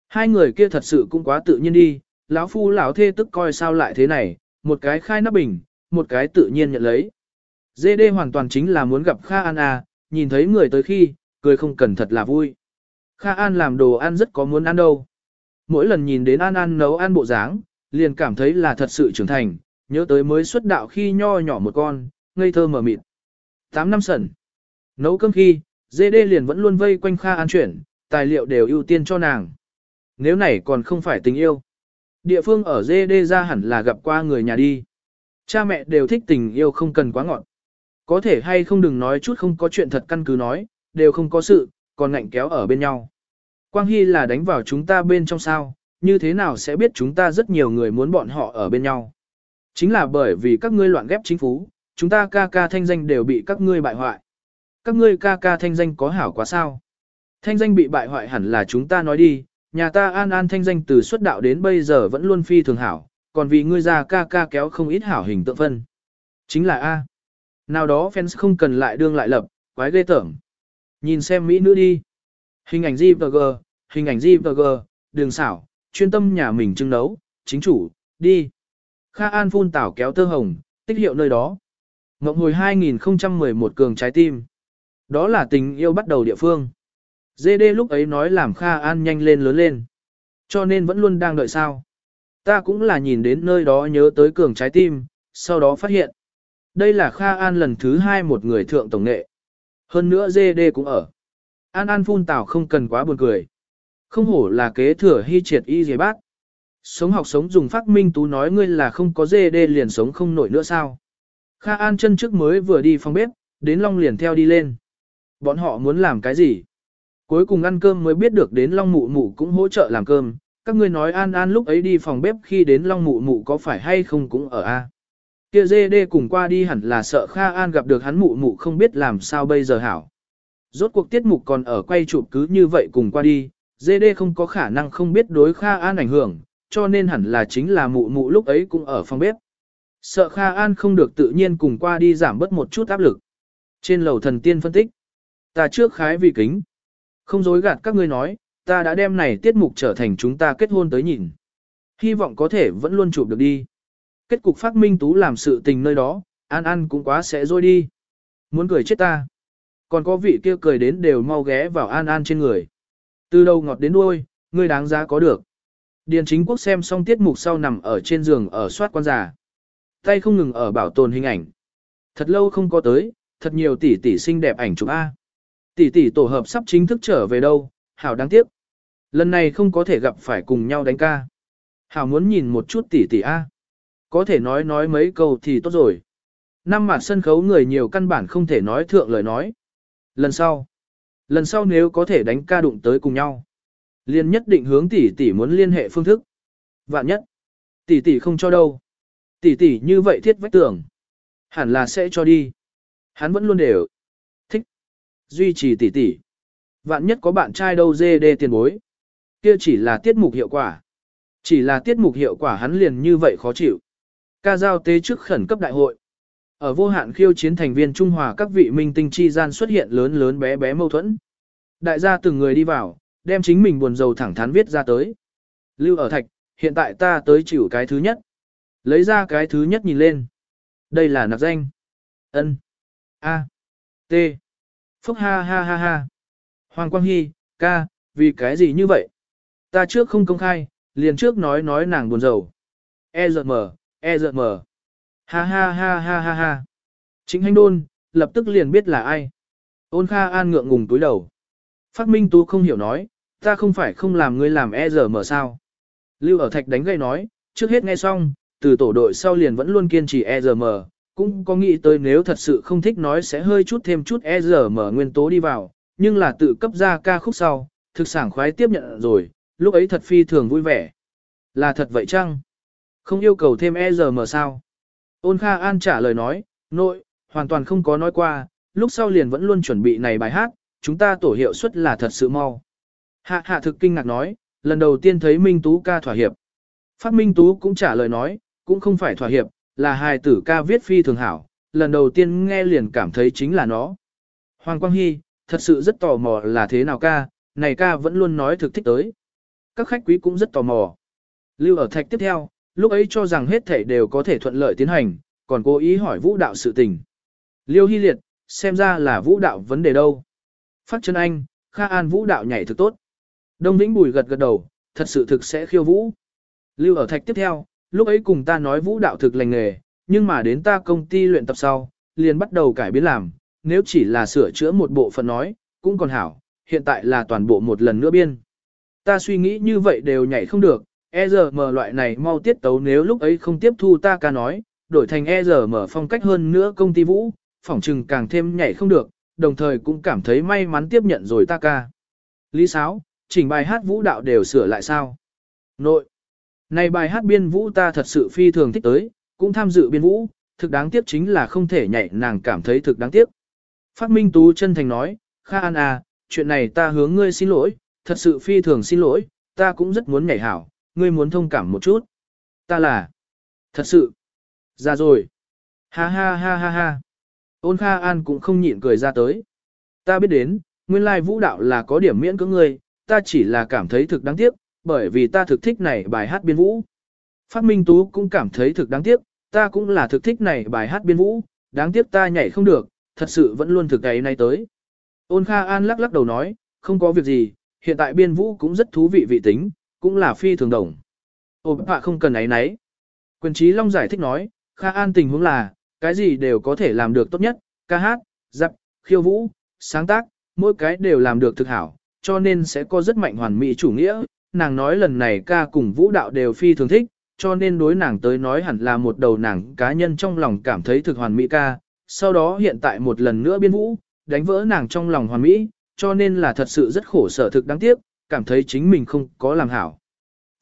A: Hai người kia thật sự cũng quá tự nhiên đi, lão phu lão thê tức coi sao lại thế này, một cái khai nắp bình, một cái tự nhiên nhận lấy. Dê đê hoàn toàn chính là muốn gặp Kha An à, nhìn thấy người tới khi, cười không cần thật là vui. Kha An làm đồ ăn rất có muốn ăn đâu. Mỗi lần nhìn đến An An nấu ăn bộ dáng, liền cảm thấy là thật sự trưởng thành, nhớ tới mới xuất đạo khi nho nhỏ một con, ngây thơ mở mịt. Tám năm sẩn. Nấu cơm khi, dê đê liền vẫn luôn vây quanh Kha An chuyển, tài liệu đều ưu tiên cho nàng. Nếu này còn không phải tình yêu. Địa phương ở dê đê ra hẳn là gặp qua người nhà đi. Cha mẹ đều thích tình yêu không cần quá ngọn. Có thể hay không đừng nói chút không có chuyện thật căn cứ nói, đều không có sự, còn ngạnh kéo ở bên nhau. Quang Hy là đánh vào chúng ta bên trong sao, như thế nào sẽ biết chúng ta rất nhiều người muốn bọn họ ở bên nhau. Chính là bởi vì các ngươi loạn ghép chính phú, chúng ta ca ca thanh danh đều bị các ngươi bại hoại. Các ngươi ca ca thanh danh có hảo quá sao? Thanh danh bị bại hoại hẳn là chúng ta nói đi, nhà ta an an thanh danh từ xuất đạo đến bây giờ vẫn luôn phi thường hảo, còn vì ngươi ra ca ca kéo không ít hảo hình tượng phân. Chính là A. Nào đó fans không cần lại đương lại lập, quái ghê tởm. Nhìn xem Mỹ nữ đi. Hình ảnh JPG, hình ảnh JPG, đường xảo, chuyên tâm nhà mình trưng nấu, chính chủ, đi. Kha An phun tảo kéo tơ hồng, tích hiệu nơi đó. Ngộng hồi 2011 cường trái tim. Đó là tình yêu bắt đầu địa phương. GD lúc ấy nói làm Kha An nhanh lên lớn lên. Cho nên vẫn luôn đang đợi sao. Ta cũng là nhìn đến nơi đó nhớ tới cường trái tim, sau đó phát hiện. Đây là Kha An lần thứ hai một người thượng tổng nghệ. Hơn nữa GD cũng ở. An An phun tảo không cần quá buồn cười. Không hổ là kế thừa hy triệt y dề bác. Sống học sống dùng phát minh tú nói ngươi là không có Dê Đê liền sống không nổi nữa sao. Kha An chân trước mới vừa đi phòng bếp, đến Long liền theo đi lên. Bọn họ muốn làm cái gì? Cuối cùng ăn cơm mới biết được đến Long Mụ Mụ cũng hỗ trợ làm cơm. Các ngươi nói An An lúc ấy đi phòng bếp khi đến Long Mụ Mụ có phải hay không cũng ở A. Kia dê đê cùng qua đi hẳn là sợ Kha An gặp được hắn Mụ Mụ không biết làm sao bây giờ hảo. Rốt cuộc tiết mục còn ở quay chụp cứ như vậy cùng qua đi, JD không có khả năng không biết đối Kha An ảnh hưởng, cho nên hẳn là chính là Mụ Mụ lúc ấy cũng ở phòng bếp. Sợ Kha An không được tự nhiên cùng qua đi giảm bớt một chút áp lực. Trên lầu thần tiên phân tích, ta trước khái vì kính. Không dối gạt các ngươi nói, ta đã đem này tiết mục trở thành chúng ta kết hôn tới nhìn. Hy vọng có thể vẫn luôn chụp được đi. Kết cục phát minh tú làm sự tình nơi đó, An An cũng quá sẽ rồi đi. Muốn cười chết ta. Còn có vị kia cười đến đều mau ghé vào An An trên người. Từ đầu ngọt đến đuôi, ngươi đáng giá có được. Điền chính quốc xem xong tiết mục sau nằm ở trên giường ở soát quan giả. Tay không ngừng ở bảo tồn hình ảnh. Thật lâu không có tới, thật nhiều tỷ tỷ xinh đẹp ảnh chụp A. Tỷ tỷ tổ hợp sắp chính thức trở về đâu, hảo đáng tiếc. Lần này không có thể gặp phải cùng nhau đánh ca. Hảo muốn nhìn một chút tỷ tỷ A. Có thể nói nói mấy câu thì tốt rồi. Năm mặt sân khấu người nhiều căn bản không thể nói thượng lời nói. Lần sau. Lần sau nếu có thể đánh ca đụng tới cùng nhau. Liên nhất định hướng tỷ tỷ muốn liên hệ phương thức. Vạn nhất. Tỷ tỷ không cho đâu. Tỷ tỷ như vậy thiết vách tưởng. Hẳn là sẽ cho đi. Hắn vẫn luôn đều. Thích. Duy trì tỷ tỷ. Vạn nhất có bạn trai đâu dê đê tiền bối. Kia chỉ là tiết mục hiệu quả. Chỉ là tiết mục hiệu quả hắn liền như vậy khó chịu. Ca giao tế trước khẩn cấp đại hội. Ở vô hạn khiêu chiến thành viên Trung Hòa các vị minh tinh chi gian xuất hiện lớn lớn bé bé mâu thuẫn. Đại gia từng người đi vào, đem chính mình buồn rầu thẳng thắn viết ra tới. Lưu ở thạch, hiện tại ta tới chịu cái thứ nhất. Lấy ra cái thứ nhất nhìn lên. Đây là nạp danh. ân A. T. Phúc ha ha ha ha. Hoàng Quang Hy, ca, vì cái gì như vậy? Ta trước không công khai, liền trước nói nói nàng buồn rầu. E giật mờ, e giật mờ. Ha ha ha ha ha ha. Chính hành đôn, lập tức liền biết là ai. Ôn Kha An ngượng ngùng túi đầu. Phát Minh Tú không hiểu nói, ta không phải không làm ngươi làm e giờ mở sao. Lưu ở thạch đánh gây nói, trước hết nghe xong, từ tổ đội sau liền vẫn luôn kiên trì e giờ mở, cũng có nghĩ tới nếu thật sự không thích nói sẽ hơi chút thêm chút e giờ mở nguyên tố đi vào, nhưng là tự cấp ra ca khúc sau, thực sảng khoái tiếp nhận rồi, lúc ấy thật phi thường vui vẻ. Là thật vậy chăng? Không yêu cầu thêm e giờ mở sao? Ôn Kha An trả lời nói, nội, hoàn toàn không có nói qua, lúc sau liền vẫn luôn chuẩn bị này bài hát, chúng ta tổ hiệu suất là thật sự mau. Hạ hạ thực kinh ngạc nói, lần đầu tiên thấy Minh Tú ca thỏa hiệp. Phát Minh Tú cũng trả lời nói, cũng không phải thỏa hiệp, là hài tử ca viết phi thường hảo, lần đầu tiên nghe liền cảm thấy chính là nó. Hoàng Quang Hy, thật sự rất tò mò là thế nào ca, này ca vẫn luôn nói thực thích tới. Các khách quý cũng rất tò mò. Lưu ở thạch tiếp theo, lúc ấy cho rằng hết thể đều có thể thuận lợi tiến hành, còn cố ý hỏi vũ đạo sự tình. Liêu Hy Liệt, xem ra là vũ đạo vấn đề đâu. Phát chân anh, Kha An vũ đạo nhảy thực tốt. Đông Vĩnh Bùi gật gật đầu, thật sự thực sẽ khiêu vũ. Lưu ở thạch tiếp theo, lúc ấy cùng ta nói vũ đạo thực lành nghề, nhưng mà đến ta công ty luyện tập sau, liền bắt đầu cải biến làm, nếu chỉ là sửa chữa một bộ phận nói, cũng còn hảo, hiện tại là toàn bộ một lần nữa biên. Ta suy nghĩ như vậy đều nhảy không được, e mở loại này mau tiết tấu nếu lúc ấy không tiếp thu ta ca nói, đổi thành e mở phong cách hơn nữa công ty vũ, phỏng trừng càng thêm nhảy không được, đồng thời cũng cảm thấy may mắn tiếp nhận rồi ta ca. Lý Sáo, chỉnh bài hát vũ đạo đều sửa lại sao? Nội. Này bài hát biên vũ ta thật sự phi thường thích tới, cũng tham dự biên vũ, thực đáng tiếc chính là không thể nhảy nàng cảm thấy thực đáng tiếc. Phát Minh Tú chân thành nói, Kha An à, chuyện này ta hướng ngươi xin lỗi, thật sự phi thường xin lỗi, ta cũng rất muốn nhảy hảo, ngươi muốn thông cảm một chút. Ta là, thật sự, ra rồi. Ha ha ha ha ha. Ôn Kha An cũng không nhịn cười ra tới. Ta biết đến, nguyên lai vũ đạo là có điểm miễn cưỡng ngươi, ta chỉ là cảm thấy thực đáng tiếc, bởi vì ta thực thích này bài hát biên vũ. Phát Minh Tú cũng cảm thấy thực đáng tiếc, ta cũng là thực thích này bài hát biên vũ, đáng tiếc ta nhảy không được, thật sự vẫn luôn thực ấy nay tới. Ôn Kha An lắc lắc đầu nói, không có việc gì, hiện tại biên vũ cũng rất thú vị vị tính, cũng là phi thường đồng. Ôm họa không cần ấy nấy. Quyền trí Long giải thích nói, Kha An tình huống là, cái gì đều có thể làm được tốt nhất, ca hát, dập, khiêu vũ, sáng tác, mỗi cái đều làm được thực hảo, cho nên sẽ có rất mạnh hoàn mỹ chủ nghĩa. Nàng nói lần này ca cùng vũ đạo đều phi thường thích, cho nên đối nàng tới nói hẳn là một đầu nàng cá nhân trong lòng cảm thấy thực hoàn mỹ ca, sau đó hiện tại một lần nữa biên vũ, đánh vỡ nàng trong lòng hoàn mỹ, cho nên là thật sự rất khổ sở thực đáng tiếc, cảm thấy chính mình không có làm hảo.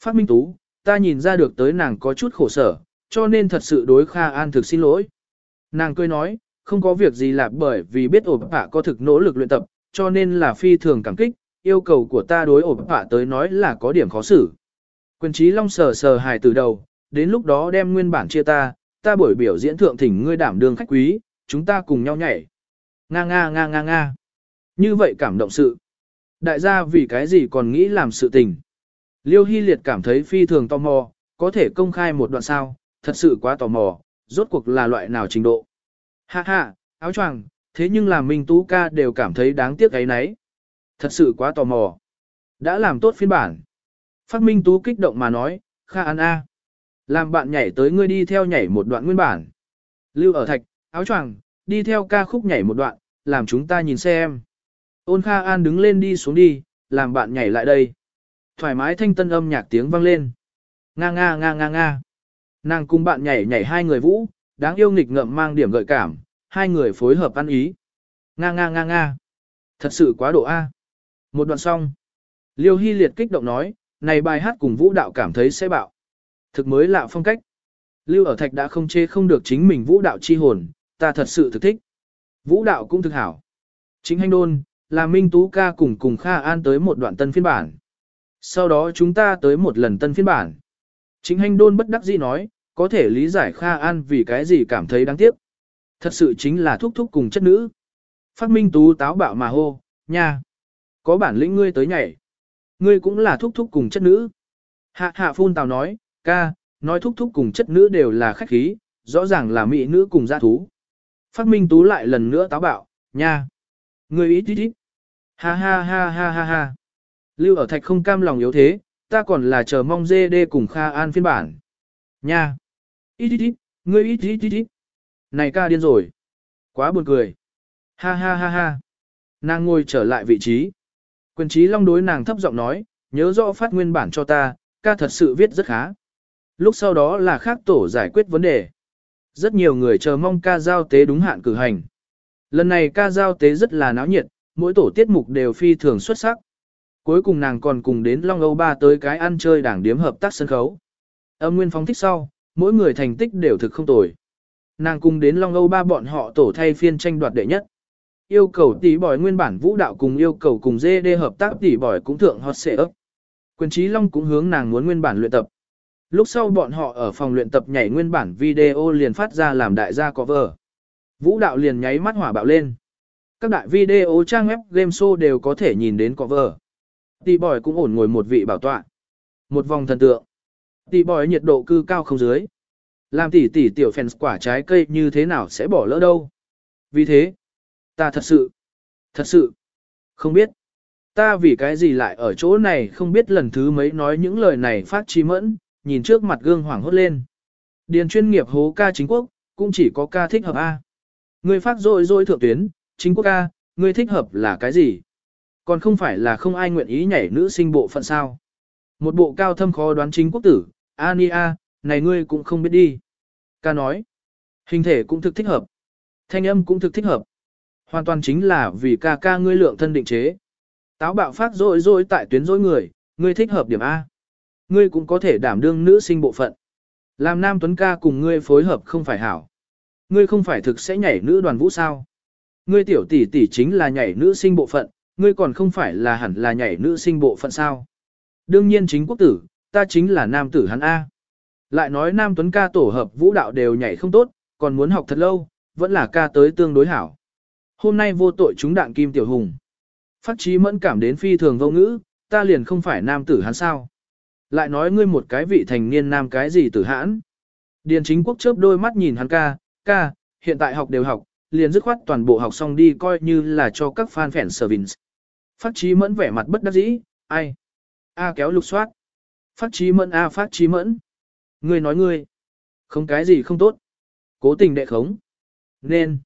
A: Phát Minh Tú, ta nhìn ra được tới nàng có chút khổ sở, cho nên thật sự đối Kha An thực xin lỗi. Nàng cười nói, không có việc gì là bởi vì biết ổ bạ có thực nỗ lực luyện tập, cho nên là phi thường cảm kích, yêu cầu của ta đối ổ bạ tới nói là có điểm khó xử. Quyền trí long sờ sờ hài từ đầu, đến lúc đó đem nguyên bản chia ta, ta buổi biểu diễn thượng thỉnh ngươi đảm đương khách quý, chúng ta cùng nhau nhảy. Nga nga nga nga nga. Như vậy cảm động sự. Đại gia vì cái gì còn nghĩ làm sự tình. Liêu Hy Liệt cảm thấy phi thường tò mò, có thể công khai một đoạn sao, thật sự quá tò mò, rốt cuộc là loại nào trình độ. Ha ha, áo choàng, thế nhưng là Minh Tú ca đều cảm thấy đáng tiếc ấy nấy. Thật sự quá tò mò. Đã làm tốt phiên bản. Phát Minh Tú kích động mà nói, Kha An A. Làm bạn nhảy tới ngươi đi theo nhảy một đoạn nguyên bản. Lưu ở thạch, áo choàng, đi theo ca khúc nhảy một đoạn, làm chúng ta nhìn xem. Ôn Kha An đứng lên đi xuống đi, làm bạn nhảy lại đây. Thoải mái thanh tân âm nhạc tiếng vang lên. Nga nga nga nga nga. Nàng cùng bạn nhảy nhảy hai người vũ, đáng yêu nghịch ngợm mang điểm gợi cảm, hai người phối hợp ăn ý. Nga nga nga nga. Thật sự quá độ A. Một đoạn xong. Liêu Hy Liệt kích động nói, này bài hát cùng vũ đạo cảm thấy sẽ bạo. Thực mới lạ phong cách. Lưu ở thạch đã không chê không được chính mình vũ đạo chi hồn, ta thật sự thực thích. Vũ đạo cũng thực hảo. Chính hành đôn, là Minh Tú ca cùng cùng Kha An tới một đoạn tân phiên bản. Sau đó chúng ta tới một lần tân phiên bản. Chính hành đôn bất đắc dĩ nói, có thể lý giải Kha An vì cái gì cảm thấy đáng tiếc. Thật sự chính là thúc thúc cùng chất nữ. Phát Minh Tú táo bạo mà hô, nha. Có bản lĩnh ngươi tới nhảy. Ngươi cũng là thúc thúc cùng chất nữ. Hạ hạ phun tào nói, ca, nói thúc thúc cùng chất nữ đều là khách khí, rõ ràng là mỹ nữ cùng gia thú. Phát Minh Tú lại lần nữa táo bạo, nha. Ngươi ít ít ít. Ha ha ha ha ha ha. Lưu ở thạch không cam lòng yếu thế, ta còn là chờ mong dê đê cùng Kha An phiên bản. Nha. Ít ít ít, ngươi ít ít ít ít. Này ca điên rồi. Quá buồn cười. Ha ha ha ha. Nàng ngồi trở lại vị trí. Quyền trí long đối nàng thấp giọng nói, nhớ rõ phát nguyên bản cho ta, ca thật sự viết rất khá. Lúc sau đó là khác tổ giải quyết vấn đề. Rất nhiều người chờ mong ca giao tế đúng hạn cử hành. Lần này ca giao tế rất là náo nhiệt, mỗi tổ tiết mục đều phi thường xuất sắc. Cuối cùng nàng còn cùng đến Long Âu Ba tới cái ăn chơi đảng điếm hợp tác sân khấu. Âm nguyên phóng thích sau, mỗi người thành tích đều thực không tồi. Nàng cùng đến Long Âu Ba bọn họ tổ thay phiên tranh đoạt đệ nhất. Yêu cầu tỷ bòi nguyên bản vũ đạo cùng yêu cầu cùng dê đê hợp tác tỷ bòi cũng thượng hot xệ ấp. Quyền trí Long cũng hướng nàng muốn nguyên bản luyện tập. Lúc sau bọn họ ở phòng luyện tập nhảy nguyên bản video liền phát ra làm đại gia cover. Vũ đạo liền nháy mắt hỏa bạo lên các đại video trang web game show đều có thể nhìn đến cover. Tỷ bòi cũng ổn ngồi một vị bảo tọa. Một vòng thần tượng. Tỷ bòi nhiệt độ cư cao không dưới. Làm tỷ tỷ tiểu fans quả trái cây như thế nào sẽ bỏ lỡ đâu. Vì thế, ta thật sự, thật sự, không biết. Ta vì cái gì lại ở chỗ này không biết lần thứ mấy nói những lời này phát chi mẫn, nhìn trước mặt gương hoảng hốt lên. Điền chuyên nghiệp hố ca chính quốc, cũng chỉ có ca thích hợp A. Người phát rồi rồi thượng tuyến, chính quốc ca, người thích hợp là cái gì? Còn không phải là không ai nguyện ý nhảy nữ sinh bộ phận sao? Một bộ cao thâm khó đoán chính quốc tử, Ania, này ngươi cũng không biết đi. Ca nói, hình thể cũng thực thích hợp, thanh âm cũng thực thích hợp. Hoàn toàn chính là vì ca ca ngươi lượng thân định chế. Táo bạo phát rồi rồi tại tuyến dối người, ngươi thích hợp điểm A. Ngươi cũng có thể đảm đương nữ sinh bộ phận. Làm nam tuấn ca cùng ngươi phối hợp không phải hảo. Ngươi không phải thực sẽ nhảy nữ đoàn vũ sao. Ngươi tiểu tỷ tỷ chính là nhảy nữ sinh bộ phận, ngươi còn không phải là hẳn là nhảy nữ sinh bộ phận sao. Đương nhiên chính quốc tử, ta chính là nam tử hắn A. Lại nói nam tuấn ca tổ hợp vũ đạo đều nhảy không tốt, còn muốn học thật lâu, vẫn là ca tới tương đối hảo. Hôm nay vô tội chúng đạn kim tiểu hùng. Phát trí mẫn cảm đến phi thường vô ngữ, ta liền không phải nam tử hắn sao. Lại nói ngươi một cái vị thành niên nam cái gì tử hãn. Điền chính quốc chớp đôi mắt nhìn hắn ca, ca, hiện tại học đều học, liền dứt khoát toàn bộ học xong đi coi như là cho các fan phèn service. Phát trí mẫn vẻ mặt bất đắc dĩ, ai? A kéo lục soát. Phát trí mẫn A phát trí mẫn. Ngươi nói ngươi. Không cái gì không tốt. Cố tình đệ khống. Nên.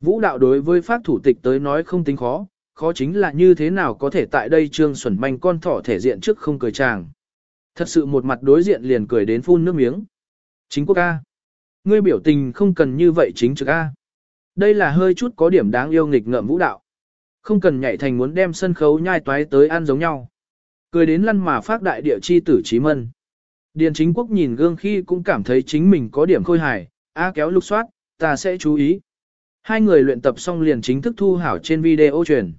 A: Vũ đạo đối với phát thủ tịch tới nói không tính khó, khó chính là như thế nào có thể tại đây trương xuẩn manh con thỏ thể diện trước không cười chàng. Thật sự một mặt đối diện liền cười đến phun nước miếng. Chính quốc A. Ngươi biểu tình không cần như vậy chính trực A. Đây là hơi chút có điểm đáng yêu nghịch ngợm vũ đạo. Không cần nhảy thành muốn đem sân khấu nhai toái tới ăn giống nhau. Cười đến lăn mà phát đại địa chi tử trí mân. Điền chính quốc nhìn gương khi cũng cảm thấy chính mình có điểm khôi hài, A à, kéo lục soát, ta sẽ chú ý. Hai người luyện tập xong liền chính thức thu hảo trên video truyền.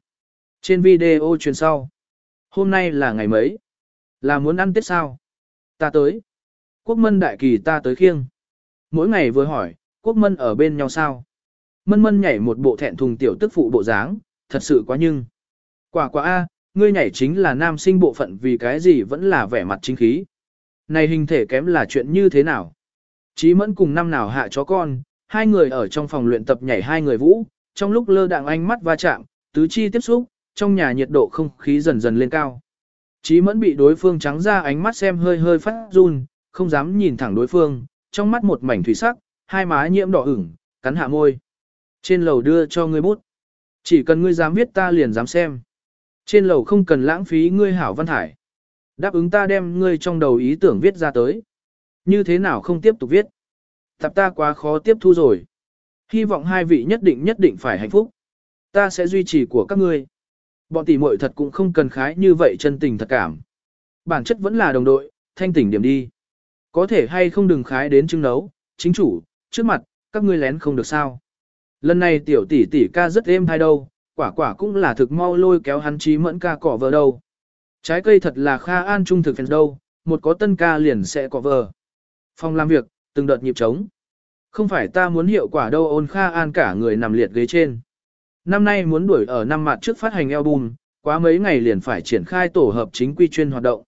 A: Trên video truyền sau. Hôm nay là ngày mấy? Là muốn ăn tết sao? Ta tới. Quốc mân đại kỳ ta tới khiêng. Mỗi ngày vừa hỏi, quốc mân ở bên nhau sao? Mân mân nhảy một bộ thẹn thùng tiểu tức phụ bộ dáng, thật sự quá nhưng. Quả quả A, ngươi nhảy chính là nam sinh bộ phận vì cái gì vẫn là vẻ mặt chính khí. Này hình thể kém là chuyện như thế nào? Chí mẫn cùng năm nào hạ chó con, hai người ở trong phòng luyện tập nhảy hai người vũ, trong lúc lơ đạng ánh mắt va chạm, tứ chi tiếp xúc, trong nhà nhiệt độ không khí dần dần lên cao. Chí mẫn bị đối phương trắng ra ánh mắt xem hơi hơi phát run, không dám nhìn thẳng đối phương, trong mắt một mảnh thủy sắc, hai má nhiễm đỏ ửng, cắn hạ môi. Trên lầu đưa cho ngươi bút. Chỉ cần ngươi dám viết ta liền dám xem. Trên lầu không cần lãng phí ngươi hảo văn hải. Đáp ứng ta đem ngươi trong đầu ý tưởng viết ra tới. Như thế nào không tiếp tục viết? Tập ta quá khó tiếp thu rồi. Hy vọng hai vị nhất định nhất định phải hạnh phúc. Ta sẽ duy trì của các ngươi. Bọn tỷ muội thật cũng không cần khái như vậy chân tình thật cảm. Bản chất vẫn là đồng đội, thanh tỉnh điểm đi. Có thể hay không đừng khái đến chứng nấu, chính chủ, trước mặt, các ngươi lén không được sao. Lần này tiểu tỷ tỷ ca rất êm hay đâu, quả quả cũng là thực mau lôi kéo hắn trí mẫn ca cỏ vợ đâu. Trái cây thật là kha an trung thực phèn đâu, một có tân ca liền sẽ cỏ vợ. Phòng làm việc, từng đợt nhịp trống. Không phải ta muốn hiệu quả đâu ôn kha an cả người nằm liệt ghế trên. Năm nay muốn đuổi ở năm mặt trước phát hành album, quá mấy ngày liền phải triển khai tổ hợp chính quy chuyên hoạt động.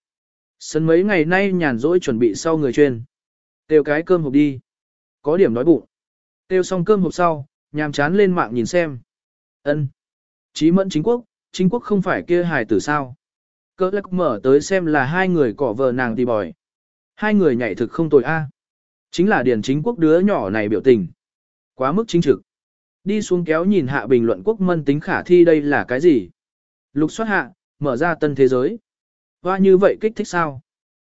A: Sân mấy ngày nay nhàn rỗi chuẩn bị sau người chuyên. Tiêu cái cơm hộp đi. Có điểm nói bụng. Tiêu xong cơm hộp sau, nhàm chán lên mạng nhìn xem. ân Chí mẫn chính quốc, chính quốc không phải kia hài tử sao. Cơ lắc mở tới xem là hai người cỏ vợ nàng thì bòi. Hai người nhảy thực không tồi a. Chính là điển chính quốc đứa nhỏ này biểu tình. Quá mức chính trực. Đi xuống kéo nhìn hạ bình luận quốc mân tính khả thi đây là cái gì? Lục xoát hạ, mở ra tân thế giới. Hoa như vậy kích thích sao?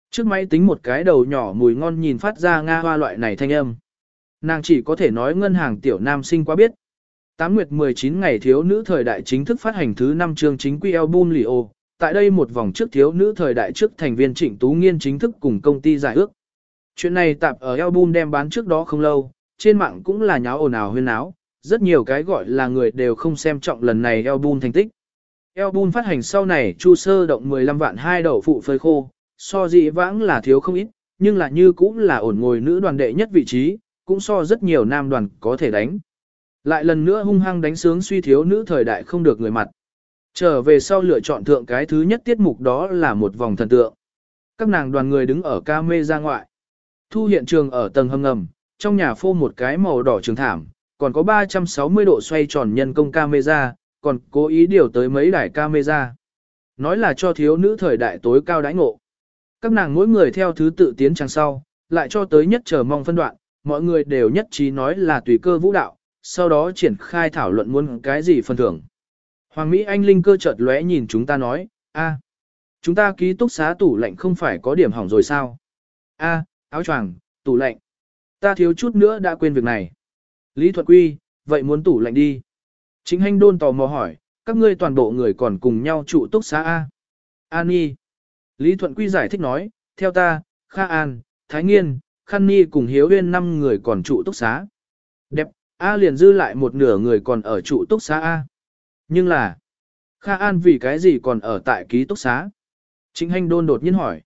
A: Trước máy tính một cái đầu nhỏ mùi ngon nhìn phát ra Nga hoa loại này thanh âm. Nàng chỉ có thể nói ngân hàng tiểu nam sinh quá biết. Tám nguyệt 19 ngày thiếu nữ thời đại chính thức phát hành thứ 5 chương chính quy album Lio. Tại đây một vòng trước thiếu nữ thời đại trước thành viên Trịnh Tú Nghiên chính thức cùng công ty giải ước. Chuyện này tạp ở album đem bán trước đó không lâu, trên mạng cũng là nháo ồn ào huyên náo, rất nhiều cái gọi là người đều không xem trọng lần này album thành tích. Album phát hành sau này chu sơ động 15 vạn hai đầu phụ phơi khô, so dị vãng là thiếu không ít, nhưng là như cũng là ổn ngồi nữ đoàn đệ nhất vị trí, cũng so rất nhiều nam đoàn có thể đánh. Lại lần nữa hung hăng đánh sướng suy thiếu nữ thời đại không được người mặt. Trở về sau lựa chọn thượng cái thứ nhất tiết mục đó là một vòng thần tượng. Các nàng đoàn người đứng ở ca mê ra ngoại. Thu hiện trường ở tầng hầm ngầm, trong nhà phô một cái màu đỏ trường thảm, còn có 360 độ xoay tròn nhân công camera, còn cố ý điều tới mấy đài camera. Nói là cho thiếu nữ thời đại tối cao đãi ngộ. Các nàng mỗi người theo thứ tự tiến trang sau, lại cho tới nhất chờ mong phân đoạn, mọi người đều nhất trí nói là tùy cơ vũ đạo, sau đó triển khai thảo luận muốn cái gì phần thưởng. Hoàng Mỹ Anh Linh cơ chợt lóe nhìn chúng ta nói, a, chúng ta ký túc xá tủ lạnh không phải có điểm hỏng rồi sao? A, áo choàng, tủ lạnh. Ta thiếu chút nữa đã quên việc này. Lý Thuận Quy, vậy muốn tủ lạnh đi. Chính hành đôn tò mò hỏi, các ngươi toàn bộ người còn cùng nhau trụ túc xá A. An Nhi. Lý Thuận Quy giải thích nói, theo ta, Kha An, Thái Nghiên, Khăn ni cùng Hiếu Huyên năm người còn trụ túc xá. Đẹp, A liền dư lại một nửa người còn ở trụ túc xá A. Nhưng là, Kha An vì cái gì còn ở tại ký túc xá? Chính hành đôn đột nhiên hỏi.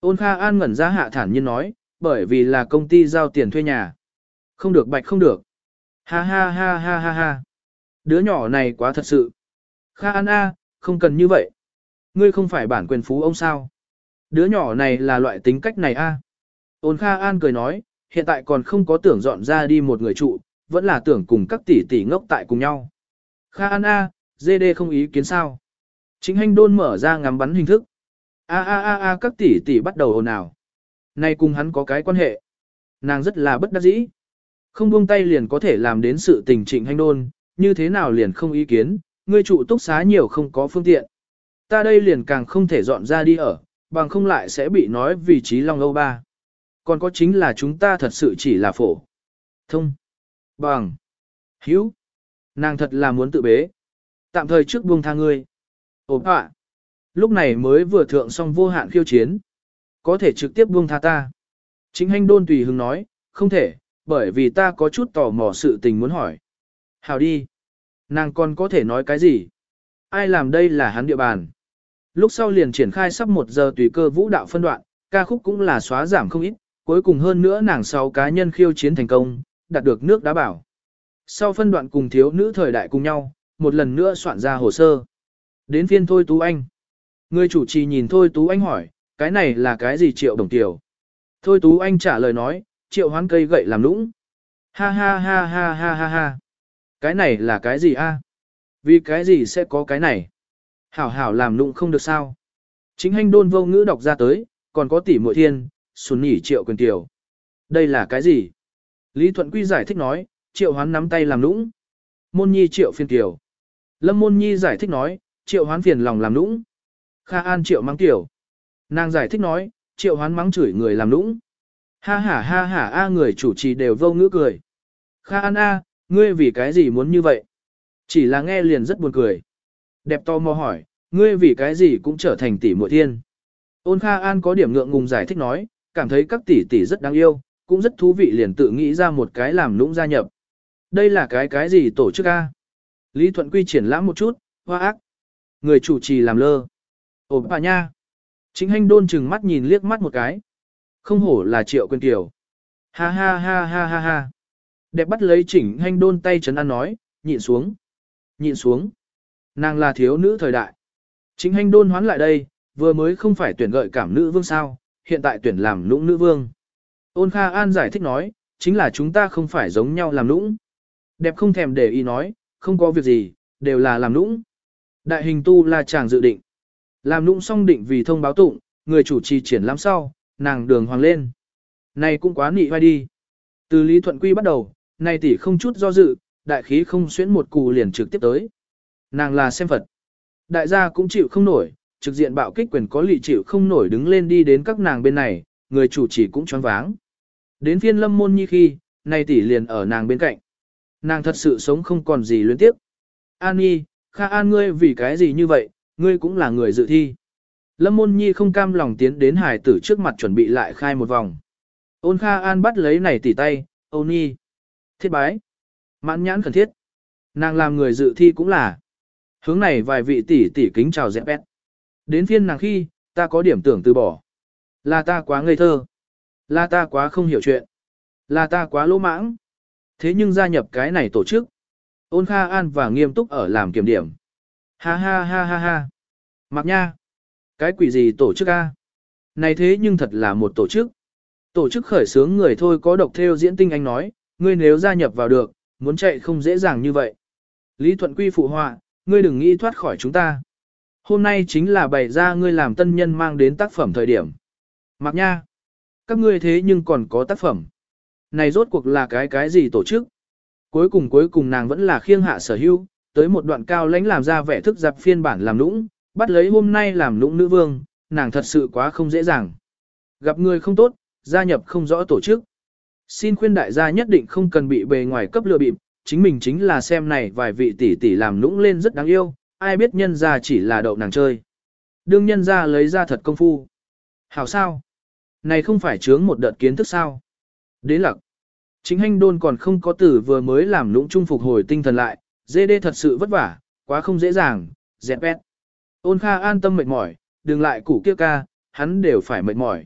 A: Ôn Kha An ngẩn ra hạ thản nhiên nói, bởi vì là công ty giao tiền thuê nhà. Không được bạch không được. Ha ha ha ha ha ha. Đứa nhỏ này quá thật sự. Kha An A, không cần như vậy. Ngươi không phải bản quyền phú ông sao. Đứa nhỏ này là loại tính cách này A. Ôn Kha An cười nói, hiện tại còn không có tưởng dọn ra đi một người trụ, vẫn là tưởng cùng các tỷ tỷ ngốc tại cùng nhau. Kha An A, GD không ý kiến sao. Chính hành đôn mở ra ngắm bắn hình thức. A a a a các tỷ tỷ bắt đầu ồn ào. Nay cùng hắn có cái quan hệ. Nàng rất là bất đắc dĩ. Không buông tay liền có thể làm đến sự tình trịnh hành đôn, như thế nào liền không ý kiến, ngươi trụ túc xá nhiều không có phương tiện. Ta đây liền càng không thể dọn ra đi ở, bằng không lại sẽ bị nói vị trí Long Âu Ba. Còn có chính là chúng ta thật sự chỉ là phổ. Thông. Bằng. Hữu. Nàng thật là muốn tự bế. Tạm thời trước buông tha ngươi. Ổn ạ. Lúc này mới vừa thượng xong vô hạn khiêu chiến. Có thể trực tiếp buông tha ta. Chính hành đôn tùy hứng nói, không thể, bởi vì ta có chút tò mò sự tình muốn hỏi. Hào đi. Nàng còn có thể nói cái gì? Ai làm đây là hắn địa bàn. Lúc sau liền triển khai sắp một giờ tùy cơ vũ đạo phân đoạn, ca khúc cũng là xóa giảm không ít, cuối cùng hơn nữa nàng sau cá nhân khiêu chiến thành công, đạt được nước đá bảo. Sau phân đoạn cùng thiếu nữ thời đại cùng nhau, một lần nữa soạn ra hồ sơ. Đến phiên Thôi Tú Anh. Người chủ trì nhìn Thôi Tú Anh hỏi, cái này là cái gì triệu đồng tiểu? Thôi Tú Anh trả lời nói, triệu hoán cây gậy làm lũng. Ha ha ha ha ha ha ha. Cái này là cái gì a? Vì cái gì sẽ có cái này? Hảo hảo làm lũng không được sao? Chính hành đôn vô ngữ đọc ra tới, còn có tỷ muội thiên, sùn nhỉ triệu quyền tiểu. Đây là cái gì? Lý Thuận Quy giải thích nói, triệu hoán nắm tay làm lũng. Môn nhi triệu phiền tiểu. Lâm môn nhi giải thích nói, triệu hoán phiền lòng làm lũng. Kha an triệu mắng tiểu. Nàng giải thích nói, triệu hoán mắng chửi người làm lũng. Ha ha ha ha a người chủ trì đều vô ngữ cười. Kha an a, ngươi vì cái gì muốn như vậy? Chỉ là nghe liền rất buồn cười. Đẹp to mò hỏi, ngươi vì cái gì cũng trở thành tỷ muội thiên. Ôn Kha An có điểm ngượng ngùng giải thích nói, cảm thấy các tỷ tỷ rất đáng yêu, cũng rất thú vị liền tự nghĩ ra một cái làm lũng gia nhập. Đây là cái cái gì tổ chức A? Lý Thuận Quy triển lãm một chút, hoa ác. Người chủ trì làm lơ. Ổn bà nha. Chính hành đôn chừng mắt nhìn liếc mắt một cái. Không hổ là triệu quyền tiểu. Ha ha ha ha ha ha. Đẹp bắt lấy chỉnh hành đôn tay chấn ăn nói, nhịn xuống. Nhịn xuống. Nàng là thiếu nữ thời đại. Chính hành đôn hoán lại đây, vừa mới không phải tuyển gợi cảm nữ vương sao, hiện tại tuyển làm lũng nữ vương. Ôn Kha An giải thích nói, chính là chúng ta không phải giống nhau làm lũng. Đẹp không thèm để ý nói, không có việc gì, đều là làm lũng. Đại hình tu là chàng dự định. Làm lũng xong định vì thông báo tụng, người chủ trì triển lãm sau, nàng đường hoàng lên. Này cũng quá nị vai đi. Từ Lý Thuận Quy bắt đầu, này tỷ không chút do dự, đại khí không xuyến một cù liền trực tiếp tới. Nàng là xem Phật. Đại gia cũng chịu không nổi, trực diện bạo kích quyền có lị chịu không nổi đứng lên đi đến các nàng bên này, người chủ chỉ cũng choáng váng. Đến phiên lâm môn nhi khi, này tỷ liền ở nàng bên cạnh. Nàng thật sự sống không còn gì luyến tiếp. An nhi, Kha An ngươi vì cái gì như vậy, ngươi cũng là người dự thi. Lâm môn nhi không cam lòng tiến đến hải tử trước mặt chuẩn bị lại khai một vòng. Ôn Kha An bắt lấy này tỉ tay, ôn nhi. Thiết bái. Mãn nhãn khẩn thiết. Nàng làm người dự thi cũng là. Hướng này vài vị tỷ tỷ kính chào dẹp bét. Đến phiên nàng khi, ta có điểm tưởng từ bỏ. Là ta quá ngây thơ. Là ta quá không hiểu chuyện. Là ta quá lỗ mãng. Thế nhưng gia nhập cái này tổ chức. Ôn Kha An và nghiêm túc ở làm kiểm điểm. Ha ha ha ha ha. Mặc nha. Cái quỷ gì tổ chức A? Này thế nhưng thật là một tổ chức. Tổ chức khởi sướng người thôi có độc theo diễn tinh anh nói, ngươi nếu gia nhập vào được, muốn chạy không dễ dàng như vậy. Lý Thuận Quy phụ họa, ngươi đừng nghĩ thoát khỏi chúng ta. Hôm nay chính là bày ra ngươi làm tân nhân mang đến tác phẩm thời điểm. Mặc nha. Các ngươi thế nhưng còn có tác phẩm. Này rốt cuộc là cái cái gì tổ chức? Cuối cùng cuối cùng nàng vẫn là khiêng hạ sở hữu, tới một đoạn cao lãnh làm ra vẻ thức dạp phiên bản làm lũng, bắt lấy hôm nay làm lũng nữ vương, nàng thật sự quá không dễ dàng. Gặp người không tốt, gia nhập không rõ tổ chức. Xin khuyên đại gia nhất định không cần bị bề ngoài cấp lừa bịp, chính mình chính là xem này vài vị tỷ tỷ làm lũng lên rất đáng yêu, ai biết nhân ra chỉ là đậu nàng chơi. Đương nhân ra lấy ra thật công phu. Hảo sao? Này không phải chướng một đợt kiến thức sao? Đế lặc. Chính hành đôn còn không có tử vừa mới làm lũng trung phục hồi tinh thần lại, dê đê thật sự vất vả, quá không dễ dàng, dẹp bét. Ôn kha an tâm mệt mỏi, đừng lại củ kia ca, hắn đều phải mệt mỏi.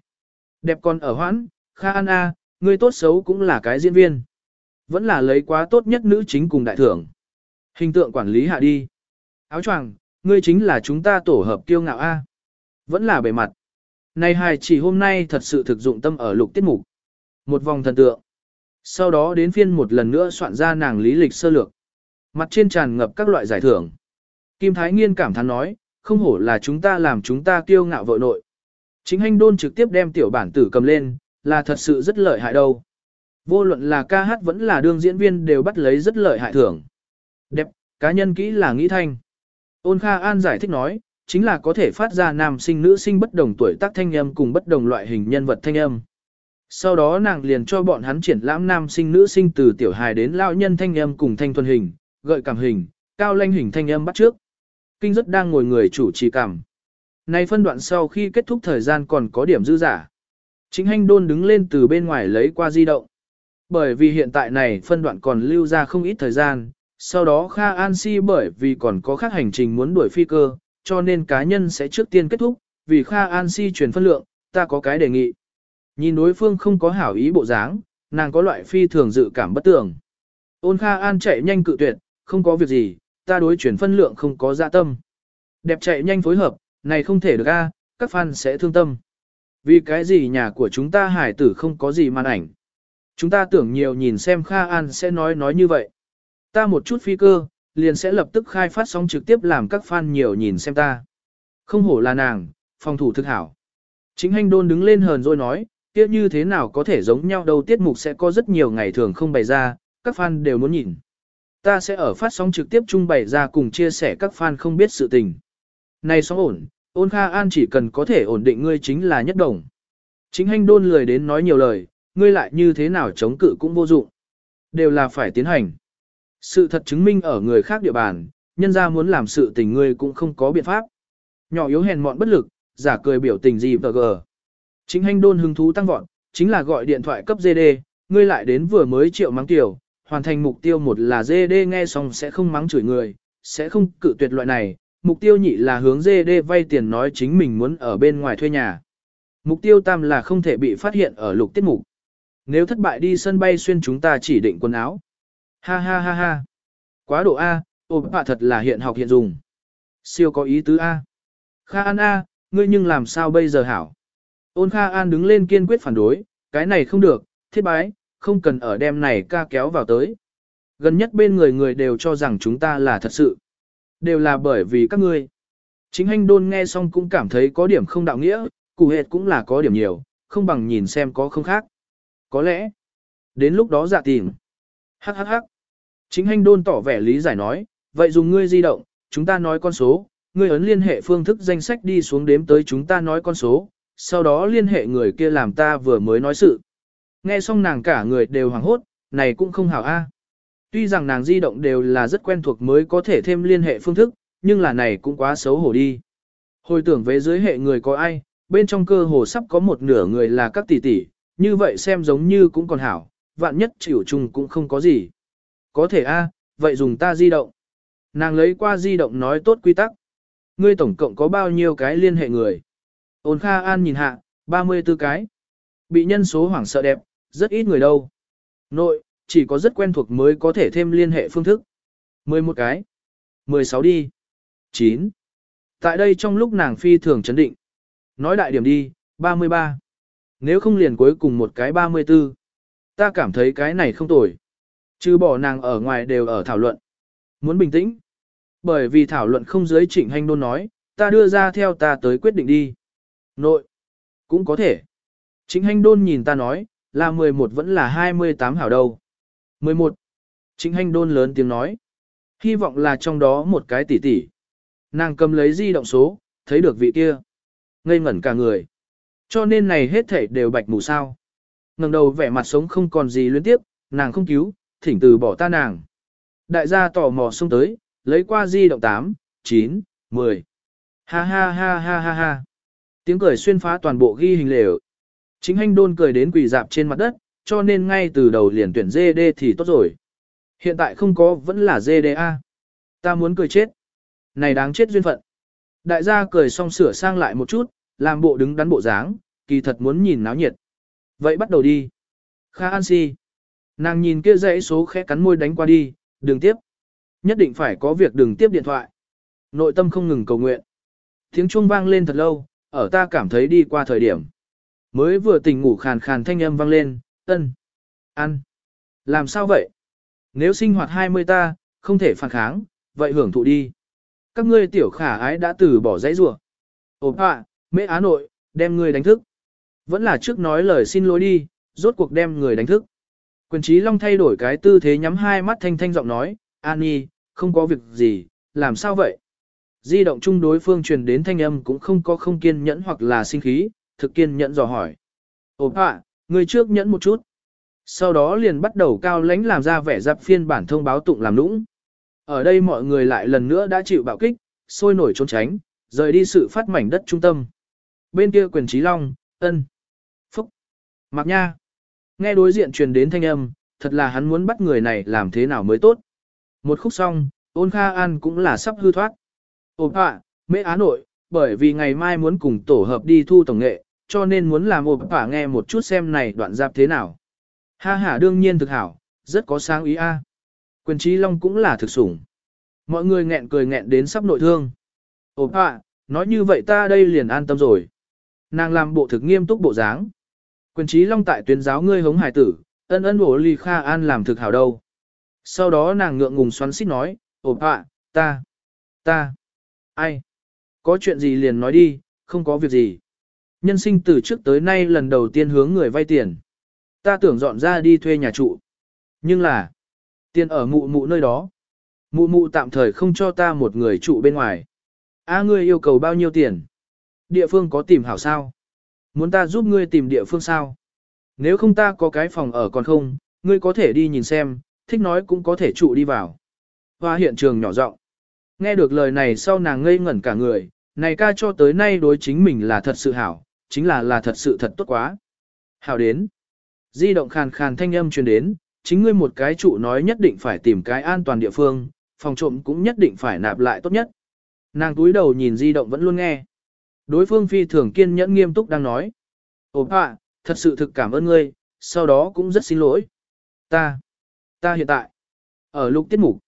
A: Đẹp con ở hoãn, kha an a, ngươi tốt xấu cũng là cái diễn viên. Vẫn là lấy quá tốt nhất nữ chính cùng đại thưởng. Hình tượng quản lý hạ đi. Áo choàng, ngươi chính là chúng ta tổ hợp kiêu ngạo a. Vẫn là bề mặt. Này hài chỉ hôm nay thật sự thực dụng tâm ở lục tiết mục. Một vòng thần tượng. Sau đó đến phiên một lần nữa soạn ra nàng lý lịch sơ lược. Mặt trên tràn ngập các loại giải thưởng. Kim Thái Nghiên cảm thán nói, không hổ là chúng ta làm chúng ta kiêu ngạo vợ nội. Chính hành đôn trực tiếp đem tiểu bản tử cầm lên, là thật sự rất lợi hại đâu. Vô luận là ca hát vẫn là đương diễn viên đều bắt lấy rất lợi hại thưởng. Đẹp, cá nhân kỹ là nghĩ thanh. Ôn Kha An giải thích nói, chính là có thể phát ra nam sinh nữ sinh bất đồng tuổi tác thanh âm cùng bất đồng loại hình nhân vật thanh âm. Sau đó nàng liền cho bọn hắn triển lãm nam sinh nữ sinh từ tiểu hài đến lao nhân thanh âm cùng thanh thuần hình, gợi cảm hình, cao lanh hình thanh âm bắt trước. Kinh rất đang ngồi người chủ trì cảm. Này phân đoạn sau khi kết thúc thời gian còn có điểm dư giả. Chính hành đôn đứng lên từ bên ngoài lấy qua di động. Bởi vì hiện tại này phân đoạn còn lưu ra không ít thời gian, sau đó Kha An Si bởi vì còn có khác hành trình muốn đuổi phi cơ, cho nên cá nhân sẽ trước tiên kết thúc, vì Kha An Si truyền phân lượng, ta có cái đề nghị. Nhìn đối phương không có hảo ý bộ dáng, nàng có loại phi thường dự cảm bất tường. Ôn Kha An chạy nhanh cự tuyệt, không có việc gì, ta đối chuyển phân lượng không có dạ tâm. Đẹp chạy nhanh phối hợp, này không thể được a, các fan sẽ thương tâm. Vì cái gì nhà của chúng ta hải tử không có gì màn ảnh. Chúng ta tưởng nhiều nhìn xem Kha An sẽ nói nói như vậy. Ta một chút phi cơ, liền sẽ lập tức khai phát sóng trực tiếp làm các fan nhiều nhìn xem ta. Không hổ là nàng, phòng thủ thực hảo. Chính hành đôn đứng lên hờn rồi nói, kia như thế nào có thể giống nhau đâu tiết mục sẽ có rất nhiều ngày thường không bày ra, các fan đều muốn nhìn. Ta sẽ ở phát sóng trực tiếp trung bày ra cùng chia sẻ các fan không biết sự tình. Này sóng ổn, ôn kha an chỉ cần có thể ổn định ngươi chính là nhất đồng. Chính hành đôn lười đến nói nhiều lời, ngươi lại như thế nào chống cự cũng vô dụng. Đều là phải tiến hành. Sự thật chứng minh ở người khác địa bàn, nhân ra muốn làm sự tình ngươi cũng không có biện pháp. Nhỏ yếu hèn mọn bất lực, giả cười biểu tình gì vờ gờ. Chính hành đôn hứng thú tăng vọt, chính là gọi điện thoại cấp GD, ngươi lại đến vừa mới triệu mắng tiểu, hoàn thành mục tiêu một là GD nghe xong sẽ không mắng chửi người, sẽ không cự tuyệt loại này, mục tiêu nhị là hướng GD vay tiền nói chính mình muốn ở bên ngoài thuê nhà. Mục tiêu tam là không thể bị phát hiện ở lục tiết mục. Nếu thất bại đi sân bay xuyên chúng ta chỉ định quần áo. Ha ha ha ha. Quá độ A, ôm bạ thật là hiện học hiện dùng. Siêu có ý tứ A. Kha An A, ngươi nhưng làm sao bây giờ hảo? Ôn Kha An đứng lên kiên quyết phản đối, cái này không được, thiết bái, không cần ở đêm này ca kéo vào tới. Gần nhất bên người người đều cho rằng chúng ta là thật sự. Đều là bởi vì các ngươi. Chính hành đôn nghe xong cũng cảm thấy có điểm không đạo nghĩa, cụ hệt cũng là có điểm nhiều, không bằng nhìn xem có không khác. Có lẽ, đến lúc đó dạ tìm. Hắc hắc hắc. Chính hành đôn tỏ vẻ lý giải nói, vậy dùng ngươi di động, chúng ta nói con số, ngươi ấn liên hệ phương thức danh sách đi xuống đếm tới chúng ta nói con số, sau đó liên hệ người kia làm ta vừa mới nói sự. Nghe xong nàng cả người đều hoảng hốt, này cũng không hảo a. Tuy rằng nàng di động đều là rất quen thuộc mới có thể thêm liên hệ phương thức, nhưng là này cũng quá xấu hổ đi. Hồi tưởng về dưới hệ người có ai, bên trong cơ hồ sắp có một nửa người là các tỷ tỷ, như vậy xem giống như cũng còn hảo, vạn nhất chịu chung cũng không có gì. Có thể a, vậy dùng ta di động. Nàng lấy qua di động nói tốt quy tắc. Ngươi tổng cộng có bao nhiêu cái liên hệ người? Ôn Kha An nhìn hạ, 34 cái. Bị nhân số hoảng sợ đẹp, rất ít người đâu. Nội, chỉ có rất quen thuộc mới có thể thêm liên hệ phương thức. 11 cái. 16 đi. 9. Tại đây trong lúc nàng phi thường chấn định. Nói đại điểm đi, 33. Nếu không liền cuối cùng một cái 34. Ta cảm thấy cái này không tồi. Chứ bỏ nàng ở ngoài đều ở thảo luận. Muốn bình tĩnh. Bởi vì thảo luận không dưới trịnh hành đôn nói, ta đưa ra theo ta tới quyết định đi. Nội. Cũng có thể. Trịnh hành đôn nhìn ta nói, là 11 vẫn là 28 hảo đâu. 11. Trịnh hành đôn lớn tiếng nói. Hy vọng là trong đó một cái tỷ tỷ. Nàng cầm lấy di động số, thấy được vị kia. Ngây ngẩn cả người. Cho nên này hết thảy đều bạch mù sao ngẩng đầu vẻ mặt sống không còn gì luyến tiếp, nàng không cứu, thỉnh từ bỏ ta nàng. Đại gia tò mò xông tới, lấy qua di động 8, 9, 10. Ha ha ha ha ha ha. Tiếng cười xuyên phá toàn bộ ghi hình lều. Chính hành đôn cười đến quỳ dạp trên mặt đất, cho nên ngay từ đầu liền tuyển GD thì tốt rồi. Hiện tại không có vẫn là GDA. Ta muốn cười chết. Này đáng chết duyên phận. Đại gia cười xong sửa sang lại một chút, làm bộ đứng đắn bộ dáng, kỳ thật muốn nhìn náo nhiệt. Vậy bắt đầu đi. Kha An Si. Nàng nhìn kia dãy số khẽ cắn môi đánh qua đi, đừng tiếp. Nhất định phải có việc đừng tiếp điện thoại. Nội tâm không ngừng cầu nguyện. Tiếng chuông vang lên thật lâu, ở ta cảm thấy đi qua thời điểm. Mới vừa tỉnh ngủ khàn khàn thanh âm vang lên, ân, ăn. Làm sao vậy? Nếu sinh hoạt 20 ta, không thể phản kháng, vậy hưởng thụ đi. Các ngươi tiểu khả ái đã từ bỏ dãy rùa Ồ ạ, mẹ á nội, đem ngươi đánh thức. Vẫn là trước nói lời xin lỗi đi, rốt cuộc đem người đánh thức. Quyền trí long thay đổi cái tư thế nhắm hai mắt thanh thanh giọng nói, Ani, không có việc gì, làm sao vậy? Di động chung đối phương truyền đến thanh âm cũng không có không kiên nhẫn hoặc là sinh khí, thực kiên nhẫn dò hỏi. Ồ ạ, người trước nhẫn một chút. Sau đó liền bắt đầu cao lãnh làm ra vẻ dạp phiên bản thông báo tụng làm nũng. Ở đây mọi người lại lần nữa đã chịu bạo kích, sôi nổi trốn tránh, rời đi sự phát mảnh đất trung tâm. Bên kia quyền trí long, ân, mặc nha. Nghe đối diện truyền đến thanh âm, thật là hắn muốn bắt người này làm thế nào mới tốt. Một khúc xong, ôn kha an cũng là sắp hư thoát. Ồ ạ, mê á nội, bởi vì ngày mai muốn cùng tổ hợp đi thu tổng nghệ, cho nên muốn làm ộp ạ nghe một chút xem này đoạn giáp thế nào. Ha ha đương nhiên thực hảo, rất có sáng ý a. Quyền trí long cũng là thực sủng. Mọi người nghẹn cười nghẹn đến sắp nội thương. Ồ ạ, nói như vậy ta đây liền an tâm rồi. Nàng làm bộ thực nghiêm túc bộ dáng. Quyền trí long tại tuyến giáo ngươi hống hải tử, ân ân bổ ly kha an làm thực hảo đâu. Sau đó nàng ngượng ngùng xoắn xít nói, Ổn ạ, ta, ta, ai, có chuyện gì liền nói đi, không có việc gì. Nhân sinh từ trước tới nay lần đầu tiên hướng người vay tiền. Ta tưởng dọn ra đi thuê nhà trụ. Nhưng là, tiền ở mụ mụ nơi đó. Mụ mụ tạm thời không cho ta một người trụ bên ngoài. A ngươi yêu cầu bao nhiêu tiền? Địa phương có tìm hảo sao? Muốn ta giúp ngươi tìm địa phương sao? Nếu không ta có cái phòng ở còn không, ngươi có thể đi nhìn xem, thích nói cũng có thể trụ đi vào. Hoa hiện trường nhỏ rộng. Nghe được lời này sau nàng ngây ngẩn cả người, này ca cho tới nay đối chính mình là thật sự hảo, chính là là thật sự thật tốt quá. Hảo đến. Di động khàn khàn thanh âm truyền đến, chính ngươi một cái trụ nói nhất định phải tìm cái an toàn địa phương, phòng trộm cũng nhất định phải nạp lại tốt nhất. Nàng túi đầu nhìn di động vẫn luôn nghe. Đối phương phi thường kiên nhẫn nghiêm túc đang nói. Ồ ạ, thật sự thực cảm ơn ngươi, sau đó cũng rất xin lỗi. Ta, ta hiện tại, ở lục tiết mục,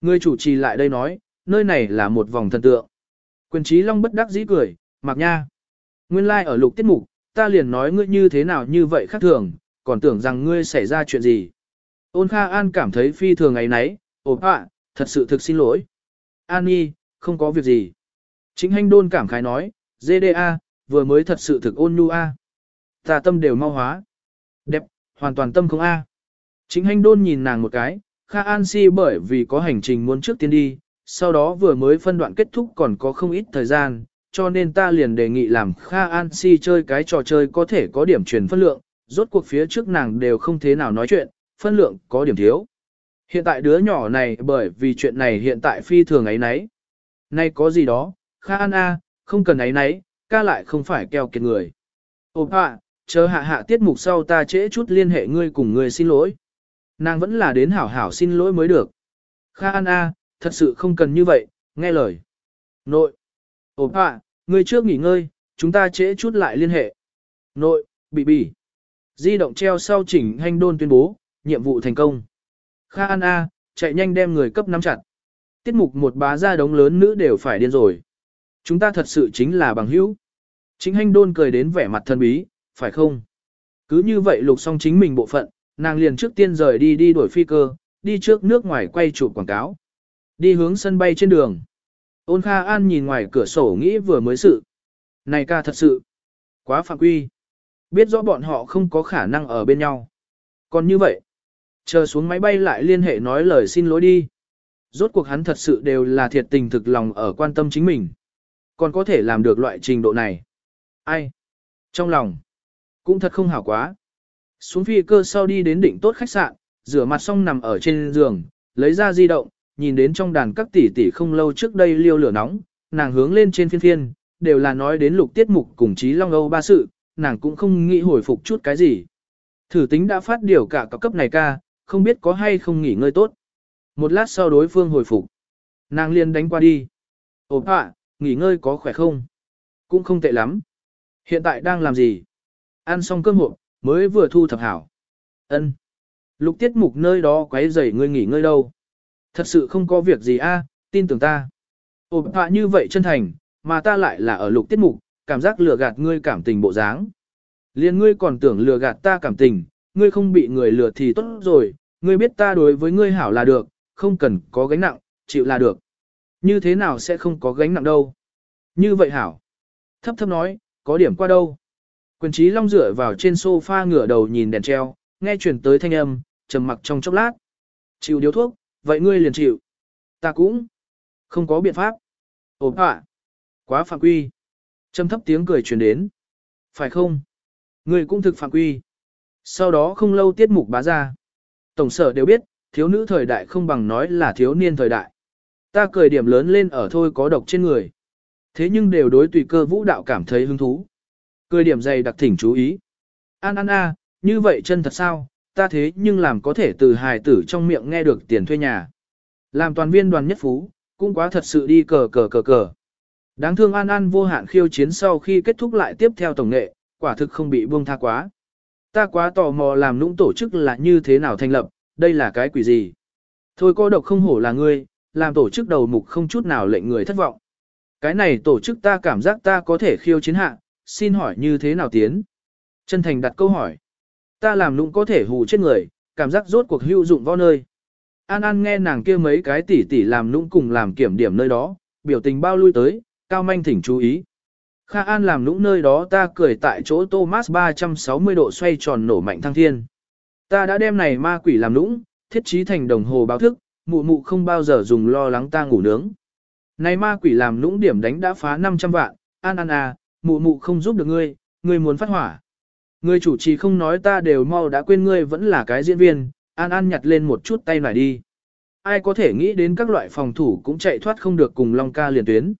A: ngươi chủ trì lại đây nói, nơi này là một vòng thần tượng. Quyền trí long bất đắc dĩ cười, mặc nha. Nguyên lai like ở lục tiết mục, ta liền nói ngươi như thế nào như vậy khác thường, còn tưởng rằng ngươi xảy ra chuyện gì. Ôn Kha An cảm thấy phi thường ấy nấy, ồ ạ, thật sự thực xin lỗi. An Nhi, không có việc gì. Chính hành đôn cảm khái nói, GDA, vừa mới thật sự thực ôn nhu A. Ta tâm đều mau hóa. Đẹp, hoàn toàn tâm không A. Chính hành đôn nhìn nàng một cái, Kha An Si bởi vì có hành trình muốn trước tiên đi, sau đó vừa mới phân đoạn kết thúc còn có không ít thời gian, cho nên ta liền đề nghị làm Kha An Si chơi cái trò chơi có thể có điểm truyền phân lượng, rốt cuộc phía trước nàng đều không thế nào nói chuyện, phân lượng có điểm thiếu. Hiện tại đứa nhỏ này bởi vì chuyện này hiện tại phi thường ấy nấy. Nay có gì đó, Kha An A, không cần ấy nấy, ca lại không phải keo kiệt người. Ôm hạ, chờ hạ hạ tiết mục sau ta trễ chút liên hệ ngươi cùng ngươi xin lỗi. Nàng vẫn là đến hảo hảo xin lỗi mới được. Kha An A, thật sự không cần như vậy, nghe lời. Nội. Ôm hạ, ngươi trước nghỉ ngơi, chúng ta trễ chút lại liên hệ. Nội, bị bỉ. Di động treo sau chỉnh hành đôn tuyên bố, nhiệm vụ thành công. Kha An A, chạy nhanh đem người cấp nắm chặt. Tiết mục một bá ra đống lớn nữ đều phải điên rồi. Chúng ta thật sự chính là bằng hữu. Chính hành đôn cười đến vẻ mặt thân bí, phải không? Cứ như vậy lục xong chính mình bộ phận, nàng liền trước tiên rời đi đi đổi phi cơ, đi trước nước ngoài quay chụp quảng cáo. Đi hướng sân bay trên đường. Ôn Kha An nhìn ngoài cửa sổ nghĩ vừa mới sự. Này ca thật sự. Quá phạm quy. Biết rõ bọn họ không có khả năng ở bên nhau. Còn như vậy. Chờ xuống máy bay lại liên hệ nói lời xin lỗi đi. Rốt cuộc hắn thật sự đều là thiệt tình thực lòng ở quan tâm chính mình. Còn có thể làm được loại trình độ này. Ai? Trong lòng. Cũng thật không hảo quá. Xuống phi cơ sau đi đến định tốt khách sạn, rửa mặt xong nằm ở trên giường, lấy ra di động, nhìn đến trong đàn các tỷ tỷ không lâu trước đây liêu lửa nóng, nàng hướng lên trên phiên phiên, đều là nói đến lục tiết mục cùng chí long âu ba sự, nàng cũng không nghĩ hồi phục chút cái gì. Thử tính đã phát điều cả cấp cấp này ca, không biết có hay không nghỉ ngơi tốt. Một lát sau đối phương hồi phục. Nàng liền đánh qua đi. Ồ ạ, nghỉ ngơi có khỏe không? Cũng không tệ lắm. Hiện tại đang làm gì? Ăn xong cơm hộp, mới vừa thu thập hảo. Ân. Lục tiết mục nơi đó quấy rầy ngươi nghỉ ngơi đâu. Thật sự không có việc gì a, tin tưởng ta. Ồ họa như vậy chân thành, mà ta lại là ở lục tiết mục, cảm giác lừa gạt ngươi cảm tình bộ dáng. Liên ngươi còn tưởng lừa gạt ta cảm tình, ngươi không bị người lừa thì tốt rồi, ngươi biết ta đối với ngươi hảo là được, không cần có gánh nặng, chịu là được. Như thế nào sẽ không có gánh nặng đâu? Như vậy hảo. Thấp thấp nói, có điểm qua đâu? Quyền trí long dựa vào trên sofa ngửa đầu nhìn đèn treo, nghe chuyển tới thanh âm, trầm mặc trong chốc lát. Chịu điếu thuốc, vậy ngươi liền chịu. Ta cũng không có biện pháp. Ồ ạ, quá phạm quy. Trầm thấp tiếng cười truyền đến. Phải không? Ngươi cũng thực phạm quy. Sau đó không lâu tiết mục bá ra. Tổng sở đều biết, thiếu nữ thời đại không bằng nói là thiếu niên thời đại. Ta cười điểm lớn lên ở thôi có độc trên người. Thế nhưng đều đối tùy cơ vũ đạo cảm thấy hứng thú. Cười điểm dày đặc thỉnh chú ý. An an a, như vậy chân thật sao, ta thế nhưng làm có thể từ hài tử trong miệng nghe được tiền thuê nhà. Làm toàn viên đoàn nhất phú, cũng quá thật sự đi cờ cờ cờ cờ. Đáng thương An An vô hạn khiêu chiến sau khi kết thúc lại tiếp theo tổng nghệ, quả thực không bị buông tha quá. Ta quá tò mò làm nũng tổ chức là như thế nào thành lập, đây là cái quỷ gì. Thôi có độc không hổ là ngươi, làm tổ chức đầu mục không chút nào lệnh người thất vọng. Cái này tổ chức ta cảm giác ta có thể khiêu chiến hạ, xin hỏi như thế nào tiến? Chân thành đặt câu hỏi. Ta làm lũng có thể hù chết người, cảm giác rốt cuộc hữu dụng vào nơi. An An nghe nàng kia mấy cái tỉ tỉ làm lũng cùng làm kiểm điểm nơi đó, biểu tình bao lui tới, cao manh thỉnh chú ý. Kha An làm lũng nơi đó ta cười tại chỗ Thomas 360 độ xoay tròn nổ mạnh thăng thiên. Ta đã đem này ma quỷ làm lũng, thiết trí thành đồng hồ báo thức, mụ mụ không bao giờ dùng lo lắng ta ngủ nướng. Này ma quỷ làm nũng điểm đánh đã phá 500 vạn, An An à, mụ mụ không giúp được ngươi, ngươi muốn phát hỏa. Ngươi chủ trì không nói ta đều mau đã quên ngươi vẫn là cái diễn viên, An An nhặt lên một chút tay lại đi. Ai có thể nghĩ đến các loại phòng thủ cũng chạy thoát không được cùng Long ca liền tuyến.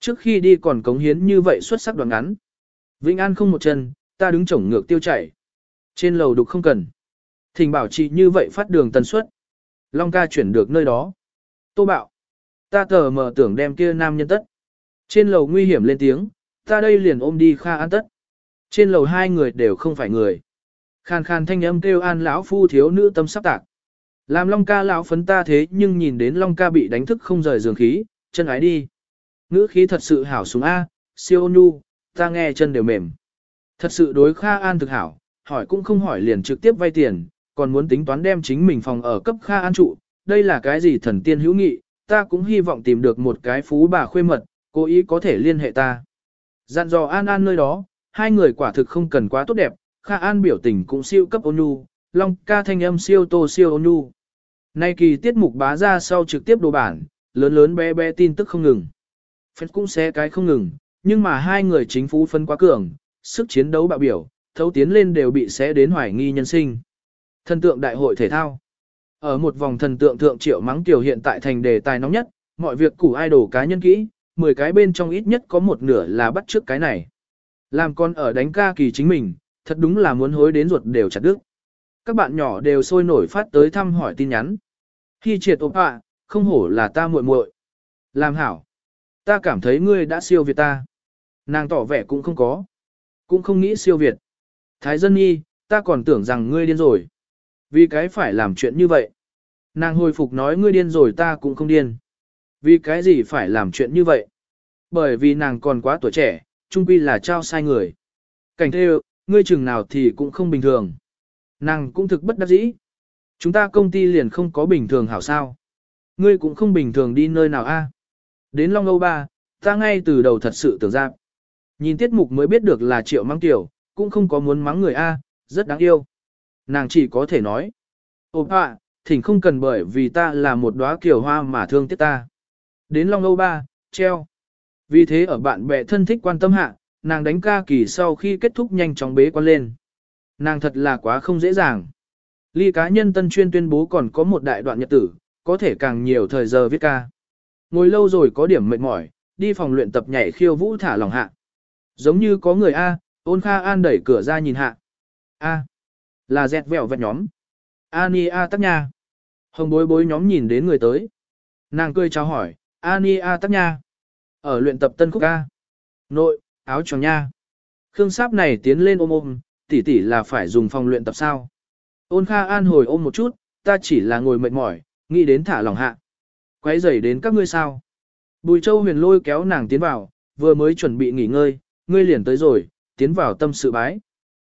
A: Trước khi đi còn cống hiến như vậy xuất sắc đoạn ngắn. Vĩnh An không một chân, ta đứng chổng ngược tiêu chảy. Trên lầu đục không cần. Thỉnh bảo trì như vậy phát đường tần suất. Long ca chuyển được nơi đó. Tô bạo. Ta thờ mở tưởng đem kia nam nhân tất. Trên lầu nguy hiểm lên tiếng, ta đây liền ôm đi Kha An tất. Trên lầu hai người đều không phải người. Khan khan thanh âm kêu an lão phu thiếu nữ tâm sắp tạc. Làm Long ca lão phấn ta thế nhưng nhìn đến Long ca bị đánh thức không rời giường khí, chân ái đi. Ngữ khí thật sự hảo xuống A, siêu ôn nhu, ta nghe chân đều mềm. Thật sự đối Kha An thực hảo, hỏi cũng không hỏi liền trực tiếp vay tiền, còn muốn tính toán đem chính mình phòng ở cấp Kha An trụ, đây là cái gì thần tiên hữu nghị, ta cũng hy vọng tìm được một cái phú bà khuê mật, cố ý có thể liên hệ ta. Dặn dò An An nơi đó, hai người quả thực không cần quá tốt đẹp, Kha An biểu tình cũng siêu cấp ôn nhu, Long ca thanh âm siêu tô siêu ôn nhu. Nay kỳ tiết mục bá ra sau trực tiếp đồ bản, lớn lớn bé bé tin tức không ngừng. Phép cũng sẽ cái không ngừng, nhưng mà hai người chính phủ phân quá cường, sức chiến đấu bạo biểu, thấu tiến lên đều bị xé đến hoài nghi nhân sinh. Thần tượng đại hội thể thao. Ở một vòng thần tượng thượng triệu mắng tiểu hiện tại thành đề tài nóng nhất, mọi việc củ idol cá nhân kỹ, 10 cái bên trong ít nhất có một nửa là bắt trước cái này. Làm con ở đánh ca kỳ chính mình, thật đúng là muốn hối đến ruột đều chặt đứt. Các bạn nhỏ đều sôi nổi phát tới thăm hỏi tin nhắn. Khi triệt ốp ạ, không hổ là ta muội muội. Làm hảo. Ta cảm thấy ngươi đã siêu việt ta. Nàng tỏ vẻ cũng không có. Cũng không nghĩ siêu việt. Thái dân nhi, ta còn tưởng rằng ngươi điên rồi. Vì cái phải làm chuyện như vậy. Nàng hồi phục nói ngươi điên rồi ta cũng không điên. Vì cái gì phải làm chuyện như vậy? Bởi vì nàng còn quá tuổi trẻ, trung quy là trao sai người. Cảnh thê ngươi chừng nào thì cũng không bình thường. Nàng cũng thực bất đắc dĩ. Chúng ta công ty liền không có bình thường hảo sao. Ngươi cũng không bình thường đi nơi nào a. Đến Long Âu Ba, ta ngay từ đầu thật sự tưởng ra. Nhìn tiết mục mới biết được là triệu mắng tiểu, cũng không có muốn mắng người A, rất đáng yêu. Nàng chỉ có thể nói. Ô ạ, thỉnh không cần bởi vì ta là một đóa kiều hoa mà thương tiếc ta. Đến Long Âu Ba, treo. Vì thế ở bạn bè thân thích quan tâm hạ, nàng đánh ca kỳ sau khi kết thúc nhanh chóng bế quan lên. Nàng thật là quá không dễ dàng. Ly cá nhân tân chuyên tuyên bố còn có một đại đoạn nhật tử, có thể càng nhiều thời giờ viết ca. Ngồi lâu rồi có điểm mệt mỏi, đi phòng luyện tập nhảy khiêu vũ thả lòng hạ. Giống như có người A, ôn kha an đẩy cửa ra nhìn hạ. A. Là dẹt vẹo vẹt nhóm. Ani A tắc nha. Hồng bối bối nhóm nhìn đến người tới. Nàng cười chào hỏi, Ani A tắc nha. Ở luyện tập tân khúc A. Nội, áo tròn nha. Khương Sáp này tiến lên ôm ôm, tỷ tỷ là phải dùng phòng luyện tập sao. Ôn Kha An hồi ôm một chút, ta chỉ là ngồi mệt mỏi, nghĩ đến thả lòng hạ. Quấy rầy đến các ngươi sao. Bùi Châu huyền lôi kéo nàng tiến vào, vừa mới chuẩn bị nghỉ ngơi, ngươi liền tới rồi, tiến vào tâm sự bái.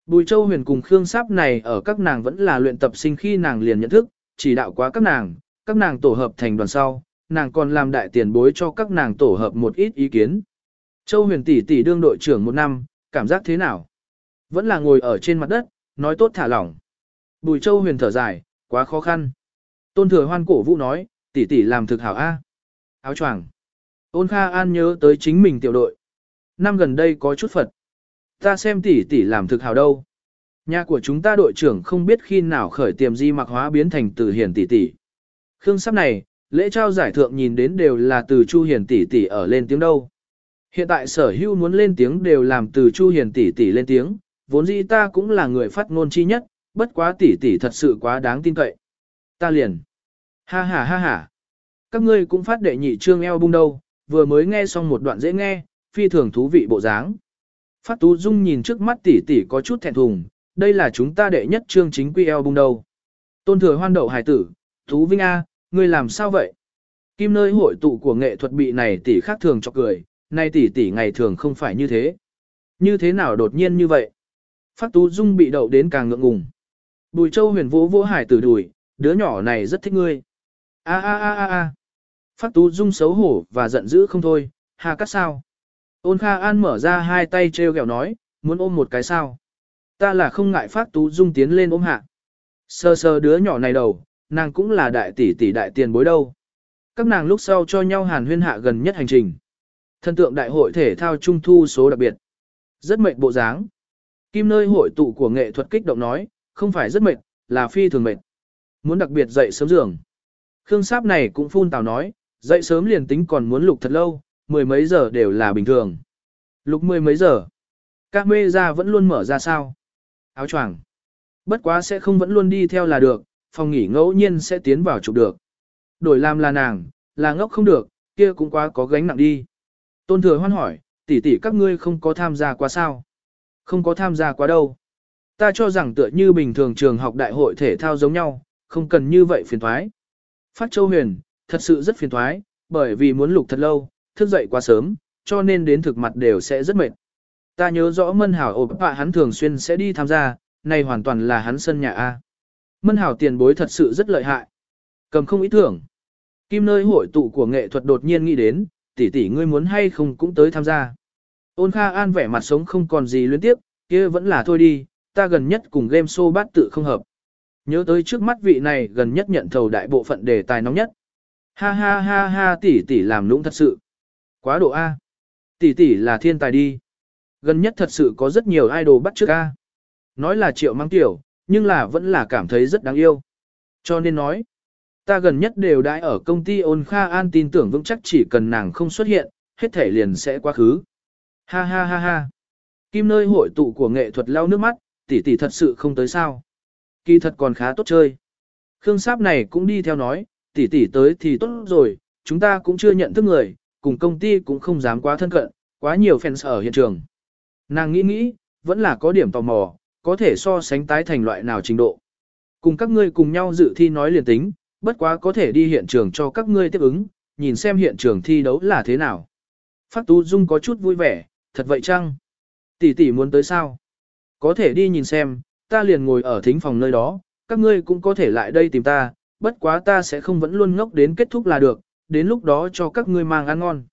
A: Bùi Châu huyền cùng Khương Sáp này ở các nàng vẫn là luyện tập sinh khi nàng liền nhận thức, chỉ đạo quá các nàng, các nàng tổ hợp thành đoàn sau, nàng còn làm đại tiền bối cho các nàng tổ hợp một ít ý kiến. Châu huyền tỷ tỷ đương đội trưởng một năm, cảm giác thế nào? Vẫn là ngồi ở trên mặt đất, nói tốt thả lỏng. Bùi Châu huyền thở dài, quá khó khăn. Tôn thừa hoan cổ vũ nói, tỷ tỷ làm thực hảo A. Áo choàng. Ôn Kha An nhớ tới chính mình tiểu đội. Năm gần đây có chút Phật. Ta xem tỷ tỷ làm thực hào đâu. Nhà của chúng ta đội trưởng không biết khi nào khởi tiềm di mặc hóa biến thành từ hiền tỷ tỷ. Khương sắp này, lễ trao giải thượng nhìn đến đều là từ Chu Hiền tỷ tỷ ở lên tiếng đâu. Hiện tại sở hưu muốn lên tiếng đều làm từ Chu Hiền tỷ tỷ lên tiếng, vốn dĩ ta cũng là người phát ngôn chi nhất, bất quá tỷ tỷ thật sự quá đáng tin cậy. Ta liền. Ha ha ha ha. Các ngươi cũng phát đệ nhị trương eo bung đâu, vừa mới nghe xong một đoạn dễ nghe, phi thường thú vị bộ dáng. Phát Tú Dung nhìn trước mắt tỷ tỷ có chút thẹn thùng, đây là chúng ta đệ nhất trương chính quy album bung đâu. Tôn thừa hoan đậu hải tử, Tú Vinh A, ngươi làm sao vậy? Kim nơi hội tụ của nghệ thuật bị này tỷ khác thường cho cười, nay tỷ tỷ ngày thường không phải như thế. Như thế nào đột nhiên như vậy? Phát Tú Dung bị đậu đến càng ngượng ngùng. Bùi Châu huyền vỗ vỗ hải tử đùi, đứa nhỏ này rất thích ngươi. A a a a a. Phát Tú Dung xấu hổ và giận dữ không thôi, hà cắt sao? Ôn Kha An mở ra hai tay treo gẹo nói, muốn ôm một cái sao? Ta là không ngại Phát Tú Dung tiến lên ôm hạ. Sơ sơ đứa nhỏ này đầu, nàng cũng là đại tỷ tỷ đại tiền bối đâu. Các nàng lúc sau cho nhau hàn huyên hạ gần nhất hành trình. Thân tượng đại hội thể thao trung thu số đặc biệt. Rất mệt bộ dáng. Kim nơi hội tụ của nghệ thuật kích động nói, không phải rất mệt, là phi thường mệt. Muốn đặc biệt dậy sớm giường. Khương Sáp này cũng phun tào nói, dậy sớm liền tính còn muốn lục thật lâu, mười mấy giờ đều là bình thường. Lục mười mấy giờ. Các mê ra vẫn luôn mở ra sao? Áo choàng. Bất quá sẽ không vẫn luôn đi theo là được, phòng nghỉ ngẫu nhiên sẽ tiến vào chụp được. Đổi làm là nàng, là ngốc không được, kia cũng quá có gánh nặng đi. Tôn thừa hoan hỏi, tỷ tỷ các ngươi không có tham gia quá sao? Không có tham gia quá đâu. Ta cho rằng tựa như bình thường trường học đại hội thể thao giống nhau, không cần như vậy phiền thoái. Phát Châu Huyền, thật sự rất phiền thoái, bởi vì muốn lục thật lâu, thức dậy quá sớm, cho nên đến thực mặt đều sẽ rất mệt. Ta nhớ rõ Mân Hảo ổ bạ hắn thường xuyên sẽ đi tham gia, này hoàn toàn là hắn sân nhà A. Mân Hảo tiền bối thật sự rất lợi hại. Cầm không ý tưởng. Kim nơi hội tụ của nghệ thuật đột nhiên nghĩ đến, tỷ tỷ ngươi muốn hay không cũng tới tham gia. Ôn Kha An vẻ mặt sống không còn gì luyến tiếp, kia vẫn là thôi đi, ta gần nhất cùng game show bát tự không hợp. Nhớ tới trước mắt vị này gần nhất nhận thầu đại bộ phận đề tài nóng nhất. Ha ha ha ha tỷ tỷ làm lũng thật sự. Quá độ A. Tỷ tỷ là thiên tài đi. Gần nhất thật sự có rất nhiều idol bắt trước A. Nói là triệu mang tiểu, nhưng là vẫn là cảm thấy rất đáng yêu. Cho nên nói, ta gần nhất đều đãi ở công ty ôn kha an tin tưởng vững chắc chỉ cần nàng không xuất hiện, hết thể liền sẽ quá khứ. Ha ha ha ha. Kim nơi hội tụ của nghệ thuật lau nước mắt, tỷ tỷ thật sự không tới sao. Kỳ thật còn khá tốt chơi. Khương Sáp này cũng đi theo nói, tỷ tỷ tới thì tốt rồi, chúng ta cũng chưa nhận thức người, cùng công ty cũng không dám quá thân cận, quá nhiều fans ở hiện trường. Nàng nghĩ nghĩ, vẫn là có điểm tò mò, có thể so sánh tái thành loại nào trình độ. Cùng các ngươi cùng nhau dự thi nói liền tính, bất quá có thể đi hiện trường cho các ngươi tiếp ứng, nhìn xem hiện trường thi đấu là thế nào. Phát Tú Dung có chút vui vẻ, thật vậy chăng? Tỷ tỷ muốn tới sao? Có thể đi nhìn xem, ta liền ngồi ở thính phòng nơi đó, các ngươi cũng có thể lại đây tìm ta, bất quá ta sẽ không vẫn luôn ngốc đến kết thúc là được, đến lúc đó cho các ngươi mang ăn ngon.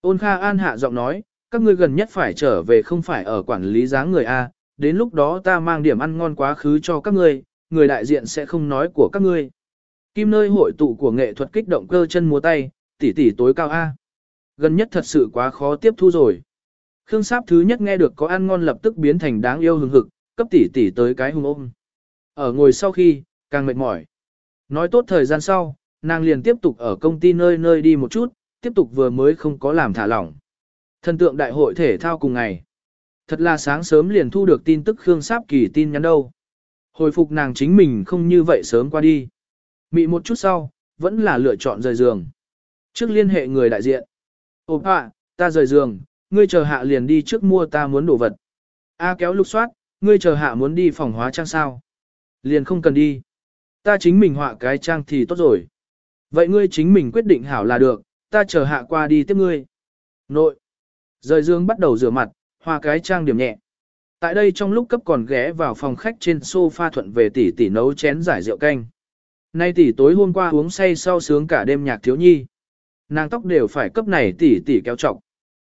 A: Ôn Kha An hạ giọng nói, các ngươi gần nhất phải trở về không phải ở quản lý dáng người A, đến lúc đó ta mang điểm ăn ngon quá khứ cho các ngươi, người đại diện sẽ không nói của các ngươi. Kim nơi hội tụ của nghệ thuật kích động cơ chân múa tay, tỷ tỷ tối cao A. Gần nhất thật sự quá khó tiếp thu rồi. Khương Sáp thứ nhất nghe được có ăn ngon lập tức biến thành đáng yêu hừng hực, cấp tỷ tỷ tới cái hùng ôm. Ở ngồi sau khi, càng mệt mỏi. Nói tốt thời gian sau, nàng liền tiếp tục ở công ty nơi nơi đi một chút, tiếp tục vừa mới không có làm thả lỏng. Thần tượng đại hội thể thao cùng ngày. Thật là sáng sớm liền thu được tin tức Khương Sáp kỳ tin nhắn đâu. Hồi phục nàng chính mình không như vậy sớm qua đi. Mị một chút sau, vẫn là lựa chọn rời giường. Trước liên hệ người đại diện. Ồ ạ, ta rời giường, ngươi chờ hạ liền đi trước mua ta muốn đồ vật. A kéo lục soát, ngươi chờ hạ muốn đi phòng hóa trang sao. Liền không cần đi. Ta chính mình họa cái trang thì tốt rồi. Vậy ngươi chính mình quyết định hảo là được, ta chờ hạ qua đi tiếp ngươi. Nội. Rời dương bắt đầu rửa mặt, hoa cái trang điểm nhẹ. Tại đây trong lúc cấp còn ghé vào phòng khách trên sofa thuận về tỷ tỷ nấu chén giải rượu canh. Nay tỷ tối hôm qua uống say sau sướng cả đêm nhạc thiếu nhi. Nàng tóc đều phải cấp này tỷ tỷ kéo trọng.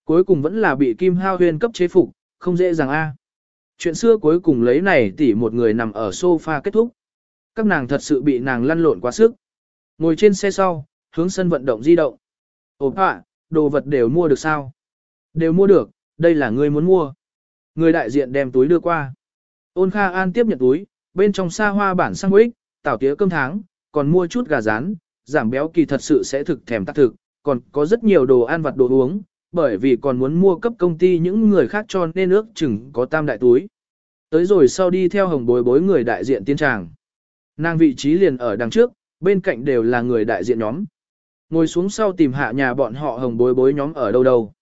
A: Cuối cùng vẫn là bị Kim Hao Huyên cấp chế phục, không dễ dàng a. Chuyện xưa cuối cùng lấy này tỷ một người nằm ở sofa kết thúc. Các nàng thật sự bị nàng lăn lộn quá sức. Ngồi trên xe sau, hướng sân vận động di động. Ồ ạ, đồ vật đều mua được sao? Đều mua được, đây là người muốn mua. Người đại diện đem túi đưa qua. Ôn Kha An tiếp nhận túi, bên trong xa hoa bản sang ích, tảo tía cơm tháng, còn mua chút gà rán, giảm béo kỳ thật sự sẽ thực thèm tác thực, còn có rất nhiều đồ ăn vặt đồ uống, bởi vì còn muốn mua cấp công ty những người khác cho nên ước chừng có tam đại túi. Tới rồi sau đi theo hồng bối bối người đại diện tiên tràng. Nàng vị trí liền ở đằng trước, bên cạnh đều là người đại diện nhóm. Ngồi xuống sau tìm hạ nhà bọn họ hồng bối bối nhóm ở đâu đâu.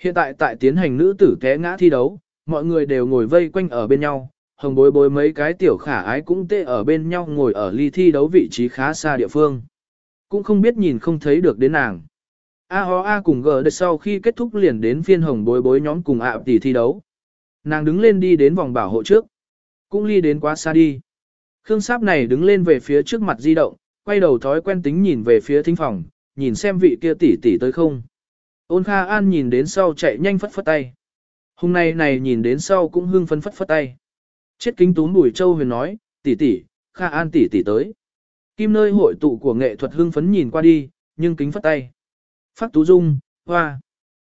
A: Hiện tại tại tiến hành nữ tử té ngã thi đấu, mọi người đều ngồi vây quanh ở bên nhau, hồng bối bối mấy cái tiểu khả ái cũng tê ở bên nhau ngồi ở ly thi đấu vị trí khá xa địa phương. Cũng không biết nhìn không thấy được đến nàng. A ho A cùng gờ đợt sau khi kết thúc liền đến phiên hồng bối bối nhóm cùng ạ tỷ thi đấu. Nàng đứng lên đi đến vòng bảo hộ trước. Cũng ly đến quá xa đi. Khương Sáp này đứng lên về phía trước mặt di động, quay đầu thói quen tính nhìn về phía thính phòng, nhìn xem vị kia tỷ tỷ tới không. Ôn Kha An nhìn đến sau chạy nhanh phất phất tay. Hôm nay này nhìn đến sau cũng hưng phấn phất phất tay. Chết kính túm Bùi Châu Huyền nói, tỷ tỷ, Kha An tỷ tỷ tới. Kim nơi hội tụ của nghệ thuật hưng phấn nhìn qua đi, nhưng kính phất tay. Phát Tú Dung, hoa.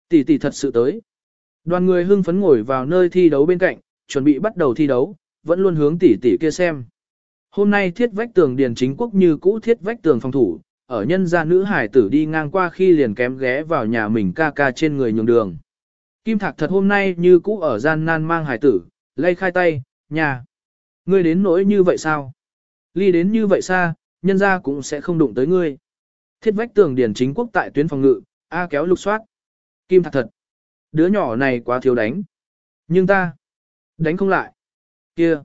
A: Tỷ tỷ thật sự tới. Đoàn người hưng phấn ngồi vào nơi thi đấu bên cạnh, chuẩn bị bắt đầu thi đấu, vẫn luôn hướng tỷ tỷ kia xem. Hôm nay thiết vách tường điền chính quốc như cũ thiết vách tường phòng thủ, ở nhân gia nữ hải tử đi ngang qua khi liền kém ghé vào nhà mình ca ca trên người nhường đường. Kim Thạc thật hôm nay như cũ ở gian nan mang hải tử, lay khai tay, nhà. Ngươi đến nỗi như vậy sao? Ly đến như vậy xa, nhân gia cũng sẽ không đụng tới ngươi. Thiết vách tường điển chính quốc tại tuyến phòng ngự, A kéo lục soát. Kim Thạc thật. Đứa nhỏ này quá thiếu đánh. Nhưng ta, đánh không lại. Kia,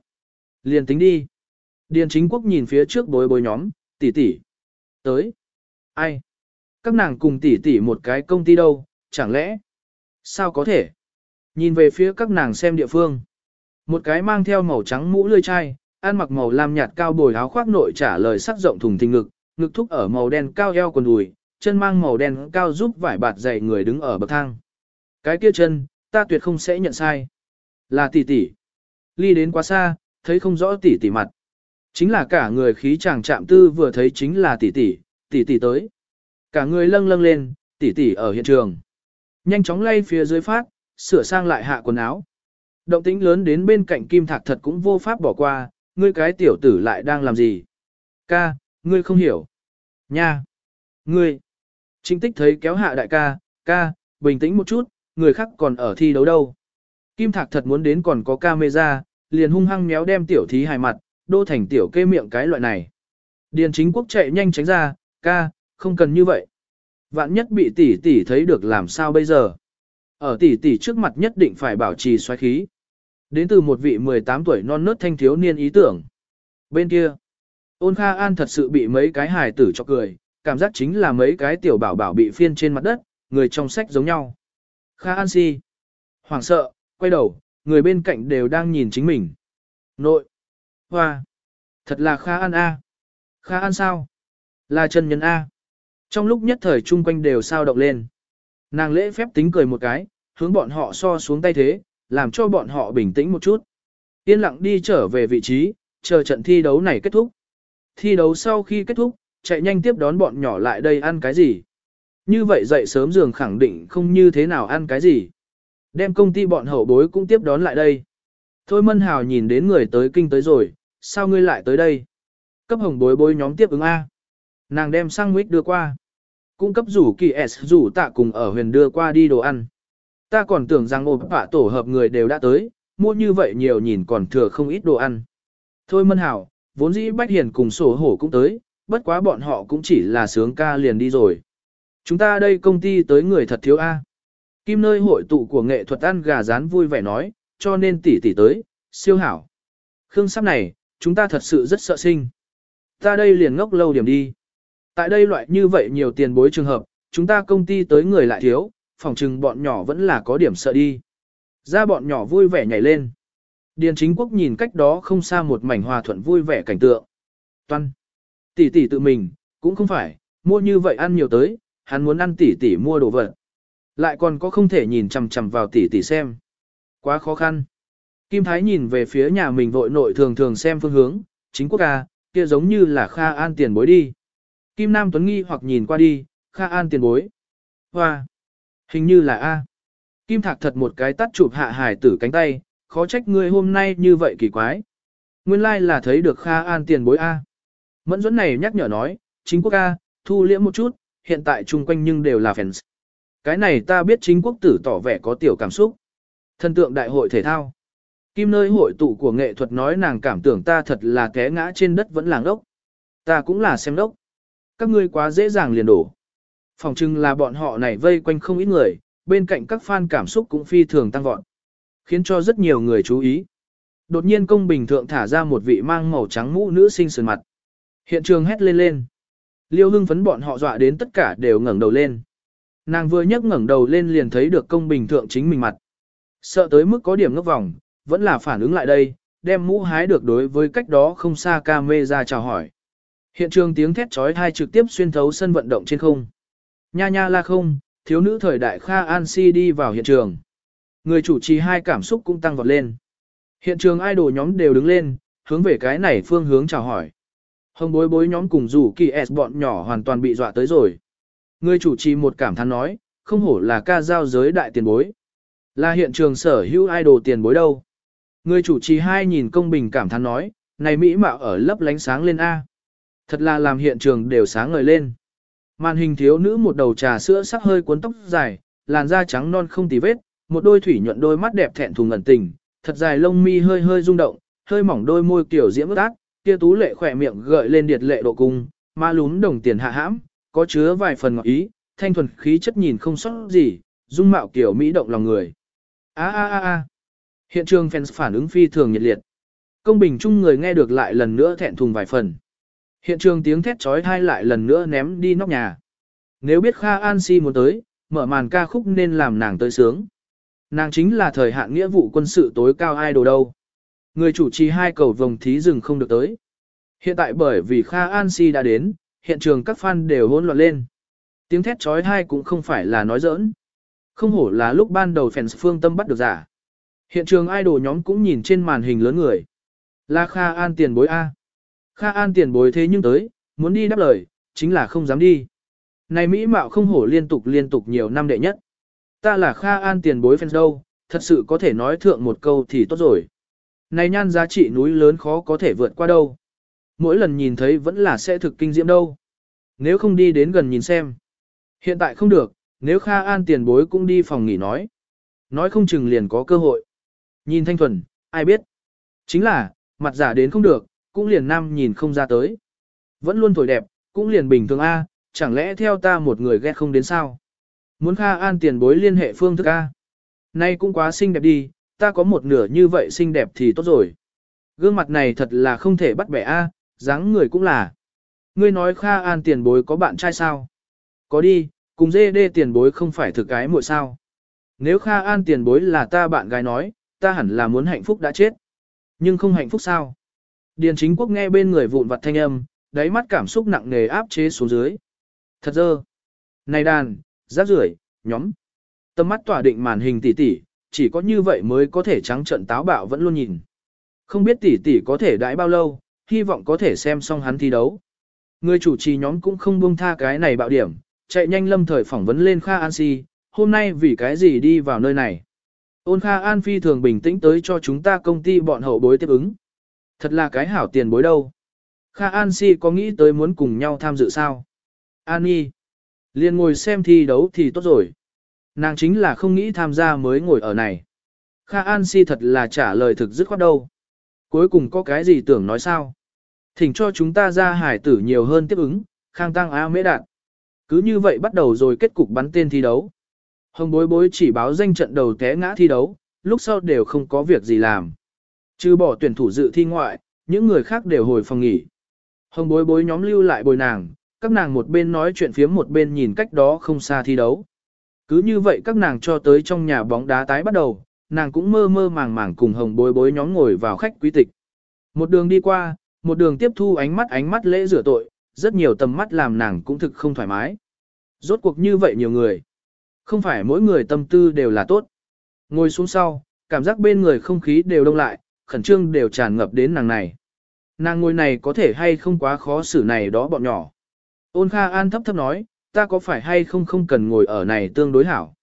A: liền tính đi. Điền chính quốc nhìn phía trước bối bối nhóm, tỷ tỷ. Tới. Ai? Các nàng cùng tỷ tỷ một cái công ty đâu, chẳng lẽ? Sao có thể? Nhìn về phía các nàng xem địa phương. Một cái mang theo màu trắng mũ lươi chai, ăn mặc màu lam nhạt cao bồi áo khoác nội trả lời sắc rộng thùng thình ngực, ngực thúc ở màu đen cao eo quần đùi, chân mang màu đen cao giúp vải bạt dày người đứng ở bậc thang. Cái kia chân, ta tuyệt không sẽ nhận sai. Là tỷ tỷ. Ly đến quá xa, thấy không rõ tỷ tỷ mặt. Chính là cả người khí chàng chạm tư vừa thấy chính là tỷ tỷ, tỷ tỷ tới. Cả người lâng lâng lên, tỷ tỷ ở hiện trường. Nhanh chóng lay phía dưới phát, sửa sang lại hạ quần áo. Động tĩnh lớn đến bên cạnh kim thạc thật cũng vô pháp bỏ qua, ngươi cái tiểu tử lại đang làm gì? Ca, ngươi không hiểu. Nha! Ngươi! Trinh tích thấy kéo hạ đại ca, ca, bình tĩnh một chút, người khác còn ở thi đấu đâu. Kim thạc thật muốn đến còn có camera, liền hung hăng méo đem tiểu thí hài mặt, đô thành tiểu kê miệng cái loại này. Điền chính quốc chạy nhanh tránh ra, ca, không cần như vậy. Vạn nhất bị tỷ tỷ thấy được làm sao bây giờ. Ở tỷ tỷ trước mặt nhất định phải bảo trì xoáy khí. Đến từ một vị 18 tuổi non nớt thanh thiếu niên ý tưởng. Bên kia, ôn kha an thật sự bị mấy cái hài tử cho cười, cảm giác chính là mấy cái tiểu bảo bảo bị phiên trên mặt đất, người trong sách giống nhau. Kha An Si. Hoảng sợ, quay đầu, người bên cạnh đều đang nhìn chính mình. Nội. Hoa. Thật là Kha An A. Kha An sao? Là chân nhân A. Trong lúc nhất thời chung quanh đều sao động lên. Nàng lễ phép tính cười một cái, hướng bọn họ so xuống tay thế, làm cho bọn họ bình tĩnh một chút. Yên lặng đi trở về vị trí, chờ trận thi đấu này kết thúc. Thi đấu sau khi kết thúc, chạy nhanh tiếp đón bọn nhỏ lại đây ăn cái gì. Như vậy dậy sớm giường khẳng định không như thế nào ăn cái gì. Đem công ty bọn hậu bối cũng tiếp đón lại đây. Thôi Mân Hào nhìn đến người tới kinh tới rồi, sao ngươi lại tới đây? Cấp hồng bối bối nhóm tiếp ứng A. Nàng đem sang nguyết đưa qua. Cung cấp rủ kỳ S rủ tạ cùng ở huyền đưa qua đi đồ ăn. Ta còn tưởng rằng ộp bạ tổ hợp người đều đã tới, mua như vậy nhiều nhìn còn thừa không ít đồ ăn. Thôi Mân Hảo, vốn dĩ Bách Hiền cùng sổ hổ cũng tới, bất quá bọn họ cũng chỉ là sướng ca liền đi rồi. Chúng ta đây công ty tới người thật thiếu A. Kim nơi hội tụ của nghệ thuật ăn gà rán vui vẻ nói, cho nên tỷ tỷ tới, siêu hảo. Khương sắp này, chúng ta thật sự rất sợ sinh. Ta đây liền ngốc lâu điểm đi. Tại đây loại như vậy nhiều tiền bối trường hợp, chúng ta công ty tới người lại thiếu, phòng trừng bọn nhỏ vẫn là có điểm sợ đi. Ra bọn nhỏ vui vẻ nhảy lên. Điền chính quốc nhìn cách đó không xa một mảnh hòa thuận vui vẻ cảnh tượng. Toan. Tỷ tỷ tự mình, cũng không phải, mua như vậy ăn nhiều tới, hắn muốn ăn tỷ tỷ mua đồ vật. Lại còn có không thể nhìn chằm chằm vào tỷ tỷ xem. Quá khó khăn. Kim Thái nhìn về phía nhà mình vội nội thường thường xem phương hướng, chính quốc ca, kia giống như là Kha An tiền bối đi. Kim Nam Tuấn nghi hoặc nhìn qua đi, Kha An tiền bối. Hoa. Hình như là A. Kim Thạc thật một cái tắt chụp hạ hải tử cánh tay, khó trách ngươi hôm nay như vậy kỳ quái. Nguyên lai like là thấy được Kha An tiền bối A. Mẫn dẫn này nhắc nhở nói, chính quốc A, thu liễm một chút, hiện tại chung quanh nhưng đều là fans. Cái này ta biết chính quốc tử tỏ vẻ có tiểu cảm xúc. Thân tượng đại hội thể thao. Kim nơi hội tụ của nghệ thuật nói nàng cảm tưởng ta thật là té ngã trên đất vẫn làng đốc. Ta cũng là xem đốc. Các ngươi quá dễ dàng liền đổ. Phòng trưng là bọn họ này vây quanh không ít người, bên cạnh các fan cảm xúc cũng phi thường tăng vọt. Khiến cho rất nhiều người chú ý. Đột nhiên công bình thượng thả ra một vị mang màu trắng mũ nữ sinh sườn mặt. Hiện trường hét lên lên. Liêu hưng phấn bọn họ dọa đến tất cả đều ngẩng đầu lên. Nàng vừa nhấc ngẩng đầu lên liền thấy được công bình thượng chính mình mặt. Sợ tới mức có điểm ngốc vòng, vẫn là phản ứng lại đây, đem mũ hái được đối với cách đó không xa ca mê ra chào hỏi. Hiện trường tiếng thét trói thai trực tiếp xuyên thấu sân vận động trên không. Nha nha la không, thiếu nữ thời đại Kha An Si đi vào hiện trường. Người chủ trì hai cảm xúc cũng tăng vọt lên. Hiện trường idol nhóm đều đứng lên, hướng về cái này phương hướng chào hỏi. Hồng bối bối nhóm cùng rủ kỳ S bọn nhỏ hoàn toàn bị dọa tới rồi. Người chủ trì một cảm thán nói, không hổ là ca giao giới đại tiền bối. Là hiện trường sở hữu idol tiền bối đâu. Người chủ trì hai nhìn công bình cảm thán nói, này Mỹ mạo ở lấp lánh sáng lên A. Thật là làm hiện trường đều sáng ngời lên. Màn hình thiếu nữ một đầu trà sữa sắc hơi cuốn tóc dài, làn da trắng non không tì vết, một đôi thủy nhuận đôi mắt đẹp thẹn thùng ngẩn tình, thật dài lông mi hơi hơi rung động, hơi mỏng đôi môi kiểu diễm ướt ác, kia tú lệ khỏe miệng gợi lên điệt lệ độ cung, ma lún đồng tiền hạ hãm, có chứa vài phần ngọt ý, thanh thuần khí chất nhìn không sót gì, dung mạo kiểu mỹ động lòng người. A a a a. Hiện trường fans phản ứng phi thường nhiệt liệt. Công bình chung người nghe được lại lần nữa thẹn thùng vài phần. Hiện trường tiếng thét trói thai lại lần nữa ném đi nóc nhà. Nếu biết Kha An Si muốn tới, mở màn ca khúc nên làm nàng tới sướng. Nàng chính là thời hạn nghĩa vụ quân sự tối cao ai đồ đâu. Người chủ trì hai cầu vòng thí rừng không được tới. Hiện tại bởi vì Kha An Si đã đến, hiện trường các fan đều hỗn loạn lên. Tiếng thét trói thai cũng không phải là nói giỡn. Không hổ là lúc ban đầu fans phương tâm bắt được giả. Hiện trường idol nhóm cũng nhìn trên màn hình lớn người. Là Kha An tiền bối A. Kha An tiền bối thế nhưng tới, muốn đi đáp lời, chính là không dám đi. Này Mỹ mạo không hổ liên tục liên tục nhiều năm đệ nhất. Ta là Kha An tiền bối fans đâu, thật sự có thể nói thượng một câu thì tốt rồi. Này nhan giá trị núi lớn khó có thể vượt qua đâu. Mỗi lần nhìn thấy vẫn là sẽ thực kinh diễm đâu. Nếu không đi đến gần nhìn xem. Hiện tại không được, nếu Kha An tiền bối cũng đi phòng nghỉ nói. Nói không chừng liền có cơ hội. Nhìn thanh thuần, ai biết. Chính là, mặt giả đến không được, cũng liền nam nhìn không ra tới. Vẫn luôn thổi đẹp, cũng liền bình thường A, chẳng lẽ theo ta một người ghét không đến sao? Muốn Kha An tiền bối liên hệ phương thức A. Nay cũng quá xinh đẹp đi, ta có một nửa như vậy xinh đẹp thì tốt rồi. Gương mặt này thật là không thể bắt bẻ A, dáng người cũng là. Ngươi nói Kha An tiền bối có bạn trai sao? Có đi, cùng dê đê tiền bối không phải thực cái muội sao. Nếu Kha An tiền bối là ta bạn gái nói, ta hẳn là muốn hạnh phúc đã chết. Nhưng không hạnh phúc sao? Điền chính quốc nghe bên người vụn vặt thanh âm, đáy mắt cảm xúc nặng nề áp chế xuống dưới. Thật dơ. Này đàn, rác rưởi, nhóm. Tâm mắt tỏa định màn hình tỉ tỉ, chỉ có như vậy mới có thể trắng trận táo bạo vẫn luôn nhìn. Không biết tỉ tỉ có thể đãi bao lâu, hy vọng có thể xem xong hắn thi đấu. Người chủ trì nhóm cũng không buông tha cái này bạo điểm, chạy nhanh lâm thời phỏng vấn lên Kha An Si, hôm nay vì cái gì đi vào nơi này. Ôn Kha An Phi thường bình tĩnh tới cho chúng ta công ty bọn hậu bối tiếp ứng. Thật là cái hảo tiền bối đâu. Kha An Si có nghĩ tới muốn cùng nhau tham dự sao? An Nhi. Liên ngồi xem thi đấu thì tốt rồi. Nàng chính là không nghĩ tham gia mới ngồi ở này. Kha An Si thật là trả lời thực dứt khoát đâu. Cuối cùng có cái gì tưởng nói sao? Thỉnh cho chúng ta ra hải tử nhiều hơn tiếp ứng, khang tăng á mễ đạn. Cứ như vậy bắt đầu rồi kết cục bắn tên thi đấu. Hồng bối bối chỉ báo danh trận đầu té ngã thi đấu, lúc sau đều không có việc gì làm. Trừ bỏ tuyển thủ dự thi ngoại, những người khác đều hồi phòng nghỉ. Hồng bối bối nhóm lưu lại bồi nàng, các nàng một bên nói chuyện phiếm một bên nhìn cách đó không xa thi đấu. Cứ như vậy các nàng cho tới trong nhà bóng đá tái bắt đầu, nàng cũng mơ mơ màng màng cùng hồng bối bối nhóm ngồi vào khách quý tịch. Một đường đi qua, một đường tiếp thu ánh mắt ánh mắt lễ rửa tội, rất nhiều tầm mắt làm nàng cũng thực không thoải mái. Rốt cuộc như vậy nhiều người. Không phải mỗi người tâm tư đều là tốt. Ngồi xuống sau, cảm giác bên người không khí đều đông lại, khẩn trương đều tràn ngập đến nàng này. Nàng ngồi này có thể hay không quá khó xử này đó bọn nhỏ. Ôn Kha An thấp thấp nói, ta có phải hay không không cần ngồi ở này tương đối hảo.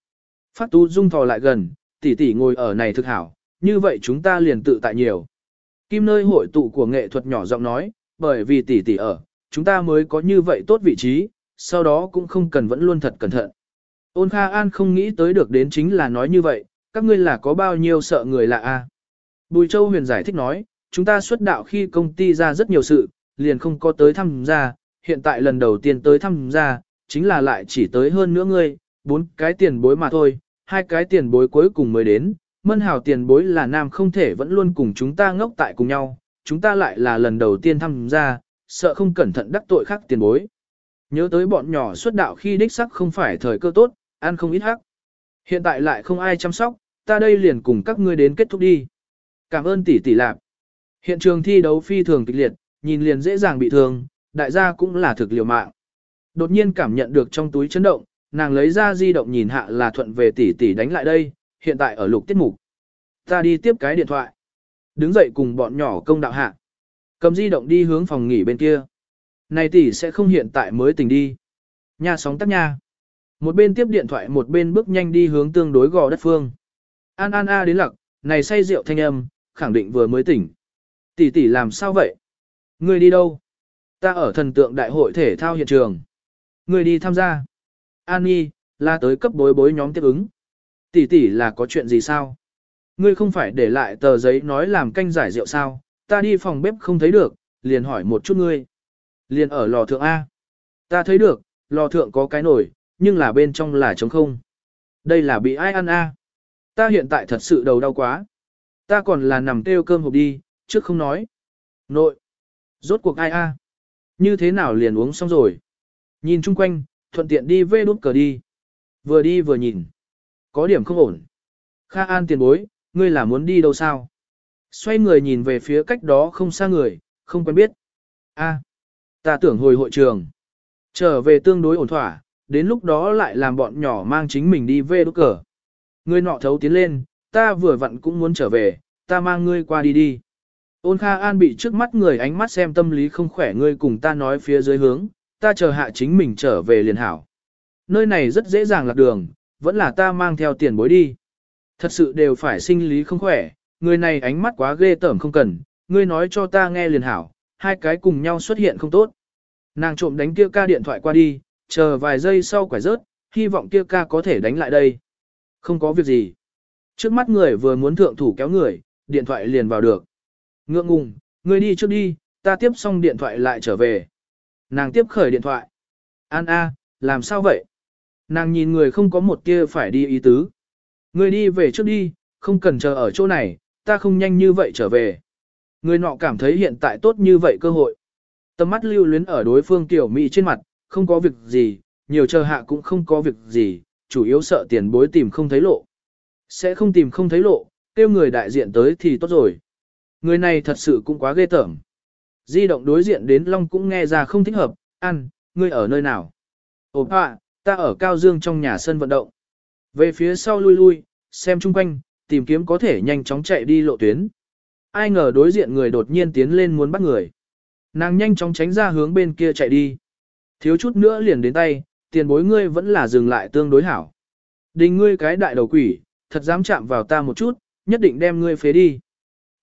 A: Phát Tú Dung thò lại gần, tỷ tỷ ngồi ở này thực hảo, như vậy chúng ta liền tự tại nhiều. Kim nơi hội tụ của nghệ thuật nhỏ giọng nói, bởi vì tỷ tỷ ở, chúng ta mới có như vậy tốt vị trí, sau đó cũng không cần vẫn luôn thật cẩn thận. Ôn Kha An không nghĩ tới được đến chính là nói như vậy, các ngươi là có bao nhiêu sợ người lạ a? Bùi Châu Huyền giải thích nói, chúng ta xuất đạo khi công ty ra rất nhiều sự, liền không có tới thăm gia, hiện tại lần đầu tiên tới thăm gia, chính là lại chỉ tới hơn nữa ngươi, bốn cái tiền bối mà thôi, hai cái tiền bối cuối cùng mới đến, mân hào tiền bối là nam không thể vẫn luôn cùng chúng ta ngốc tại cùng nhau, chúng ta lại là lần đầu tiên thăm gia, sợ không cẩn thận đắc tội khác tiền bối. Nhớ tới bọn nhỏ xuất đạo khi đích sắc không phải thời cơ tốt, ăn không ít hắc. Hiện tại lại không ai chăm sóc, ta đây liền cùng các ngươi đến kết thúc đi. Cảm ơn tỷ tỷ lạc. Hiện trường thi đấu phi thường kịch liệt, nhìn liền dễ dàng bị thương, đại gia cũng là thực liều mạng. Đột nhiên cảm nhận được trong túi chấn động, nàng lấy ra di động nhìn hạ là thuận về tỷ tỷ đánh lại đây, hiện tại ở lục tiết mục. Ta đi tiếp cái điện thoại. Đứng dậy cùng bọn nhỏ công đạo hạ. Cầm di động đi hướng phòng nghỉ bên kia. Này tỷ sẽ không hiện tại mới tỉnh đi. Nhà sóng tắt nha. Một bên tiếp điện thoại một bên bước nhanh đi hướng tương đối gò đất phương. An An A đến lặc, này say rượu thanh âm, khẳng định vừa mới tỉnh. Tỷ tỷ làm sao vậy? Ngươi đi đâu? Ta ở thần tượng đại hội thể thao hiện trường. Ngươi đi tham gia. An Nhi, la tới cấp bối bối nhóm tiếp ứng. Tỷ tỷ là có chuyện gì sao? Ngươi không phải để lại tờ giấy nói làm canh giải rượu sao? Ta đi phòng bếp không thấy được, liền hỏi một chút ngươi. Liền ở lò thượng A. Ta thấy được, lò thượng có cái nồi, nhưng là bên trong là trống không. Đây là bị ai ăn A. Ta hiện tại thật sự đầu đau quá. Ta còn là nằm kêu cơm hộp đi, trước không nói. Nội. Rốt cuộc ai A. Như thế nào liền uống xong rồi. Nhìn chung quanh, thuận tiện đi vê đút cờ đi. Vừa đi vừa nhìn. Có điểm không ổn. Kha An tiền bối, ngươi là muốn đi đâu sao? Xoay người nhìn về phía cách đó không xa người, không quen biết. A, ta tưởng hồi hội trường. Trở về tương đối ổn thỏa, đến lúc đó lại làm bọn nhỏ mang chính mình đi về đốt cờ. Ngươi nọ thấu tiến lên, ta vừa vặn cũng muốn trở về, ta mang ngươi qua đi đi. Ôn Kha An bị trước mắt người ánh mắt xem tâm lý không khỏe ngươi cùng ta nói phía dưới hướng, ta chờ hạ chính mình trở về liền hảo. Nơi này rất dễ dàng lạc đường, vẫn là ta mang theo tiền bối đi. Thật sự đều phải sinh lý không khỏe, người này ánh mắt quá ghê tởm không cần, ngươi nói cho ta nghe liền hảo, hai cái cùng nhau xuất hiện không tốt. Nàng trộm đánh kia ca điện thoại qua đi, chờ vài giây sau quải rớt, hy vọng kia ca có thể đánh lại đây. Không có việc gì. Trước mắt người vừa muốn thượng thủ kéo người, điện thoại liền vào được. Ngượng ngùng, người đi trước đi, ta tiếp xong điện thoại lại trở về. Nàng tiếp khởi điện thoại. An A, làm sao vậy? Nàng nhìn người không có một kia phải đi ý tứ. người đi về trước đi, không cần chờ ở chỗ này, ta không nhanh như vậy trở về. Người nọ cảm thấy hiện tại tốt như vậy cơ hội. Tầm mắt lưu luyến ở đối phương tiểu mỹ trên mặt, không có việc gì, nhiều chờ hạ cũng không có việc gì, chủ yếu sợ tiền bối tìm không thấy lộ. Sẽ không tìm không thấy lộ, kêu người đại diện tới thì tốt rồi. Người này thật sự cũng quá ghê tởm. Di động đối diện đến Long cũng nghe ra không thích hợp, ăn, ngươi ở nơi nào? Ồ à, ta ở Cao Dương trong nhà sân vận động. Về phía sau lui lui, xem chung quanh, tìm kiếm có thể nhanh chóng chạy đi lộ tuyến. Ai ngờ đối diện người đột nhiên tiến lên muốn bắt người. Nàng nhanh chóng tránh ra hướng bên kia chạy đi. Thiếu chút nữa liền đến tay, tiền bối ngươi vẫn là dừng lại tương đối hảo. Đình ngươi cái đại đầu quỷ, thật dám chạm vào ta một chút, nhất định đem ngươi phế đi.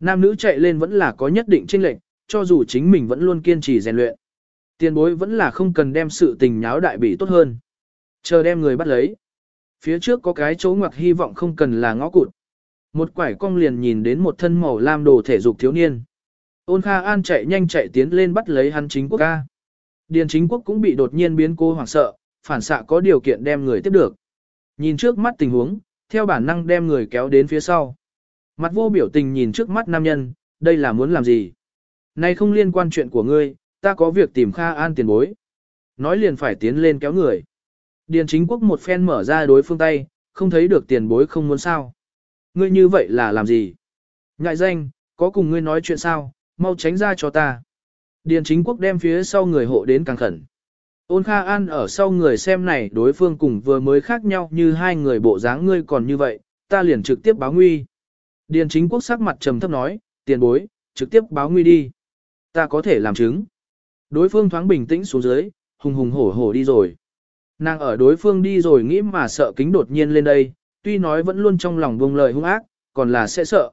A: Nam nữ chạy lên vẫn là có nhất định chênh lệnh, cho dù chính mình vẫn luôn kiên trì rèn luyện. Tiền bối vẫn là không cần đem sự tình nháo đại bị tốt hơn. Chờ đem người bắt lấy. Phía trước có cái chỗ ngoặc hy vọng không cần là ngõ cụt. Một quải cong liền nhìn đến một thân màu lam đồ thể dục thiếu niên. Ôn Kha An chạy nhanh chạy tiến lên bắt lấy hắn chính quốc ca. Điền chính quốc cũng bị đột nhiên biến cô hoảng sợ, phản xạ có điều kiện đem người tiếp được. Nhìn trước mắt tình huống, theo bản năng đem người kéo đến phía sau. Mặt vô biểu tình nhìn trước mắt nam nhân, đây là muốn làm gì? Này không liên quan chuyện của ngươi, ta có việc tìm Kha An tiền bối. Nói liền phải tiến lên kéo người. Điền chính quốc một phen mở ra đối phương tay, không thấy được tiền bối không muốn sao. Ngươi như vậy là làm gì? Ngại danh, có cùng ngươi nói chuyện sao, mau tránh ra cho ta. Điền chính quốc đem phía sau người hộ đến càng khẩn. Ôn Kha An ở sau người xem này đối phương cùng vừa mới khác nhau như hai người bộ dáng ngươi còn như vậy, ta liền trực tiếp báo nguy. Điền chính quốc sắc mặt trầm thấp nói, tiền bối, trực tiếp báo nguy đi. Ta có thể làm chứng. Đối phương thoáng bình tĩnh xuống dưới, hùng hùng hổ hổ đi rồi. Nàng ở đối phương đi rồi nghĩ mà sợ kính đột nhiên lên đây, tuy nói vẫn luôn trong lòng buông lời hung ác, còn là sẽ sợ.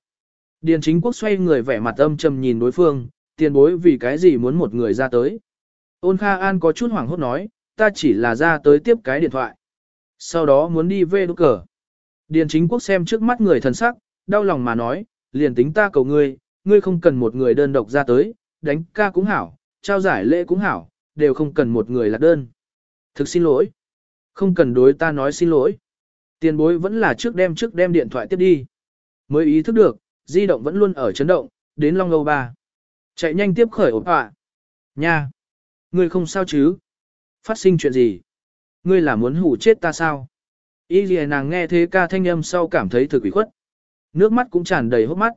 A: Điền chính quốc xoay người vẻ mặt âm trầm nhìn đối phương, tiền bối vì cái gì muốn một người ra tới. Ôn Kha An có chút hoảng hốt nói, ta chỉ là ra tới tiếp cái điện thoại. Sau đó muốn đi về đốt cờ. Điền chính quốc xem trước mắt người thần sắc, đau lòng mà nói, liền tính ta cầu ngươi, ngươi không cần một người đơn độc ra tới, đánh ca cũng hảo, trao giải lễ cũng hảo, đều không cần một người lạc đơn. Thực xin lỗi. Không cần đối ta nói xin lỗi. Tiền bối vẫn là trước đem trước đem điện thoại tiếp đi. Mới ý thức được, di động vẫn luôn ở chấn động, đến Long Âu ba. Chạy nhanh tiếp khởi ổn ạ. Nha. Ngươi không sao chứ? Phát sinh chuyện gì? Ngươi là muốn hủ chết ta sao? ý lìa nàng nghe thế ca thanh âm sau cảm thấy thực ủy khuất. Nước mắt cũng tràn đầy hốc mắt.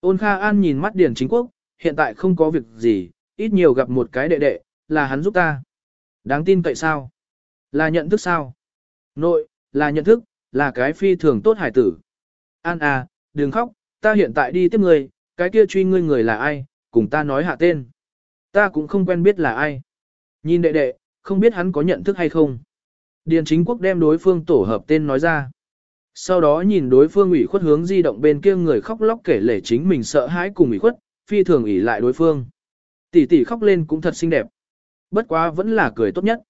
A: Ôn Kha An nhìn mắt Điền Chính Quốc, hiện tại không có việc gì, ít nhiều gặp một cái đệ đệ, là hắn giúp ta. Đáng tin cậy sao? Là nhận thức sao? Nội, là nhận thức, là cái phi thường tốt hải tử. An à, đừng khóc, ta hiện tại đi tiếp người, cái kia truy ngươi người là ai, cùng ta nói hạ tên. Ta cũng không quen biết là ai. Nhìn đệ đệ, không biết hắn có nhận thức hay không. Điền chính quốc đem đối phương tổ hợp tên nói ra. Sau đó nhìn đối phương ủy khuất hướng di động bên kia người khóc lóc kể lể chính mình sợ hãi cùng ủy khuất, phi thường ủy lại đối phương. Tỷ tỷ khóc lên cũng thật xinh đẹp. Bất quá vẫn là cười tốt nhất.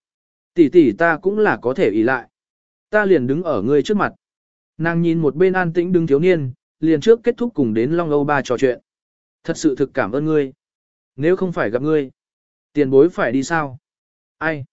A: Tỷ tỷ ta cũng là có thể ủy lại. Ta liền đứng ở ngươi trước mặt. Nàng nhìn một bên an tĩnh đứng thiếu niên, liền trước kết thúc cùng đến Long Âu Ba trò chuyện. Thật sự thực cảm ơn ngươi. Nếu không phải gặp ngươi, tiền bối phải đi sao? Ai?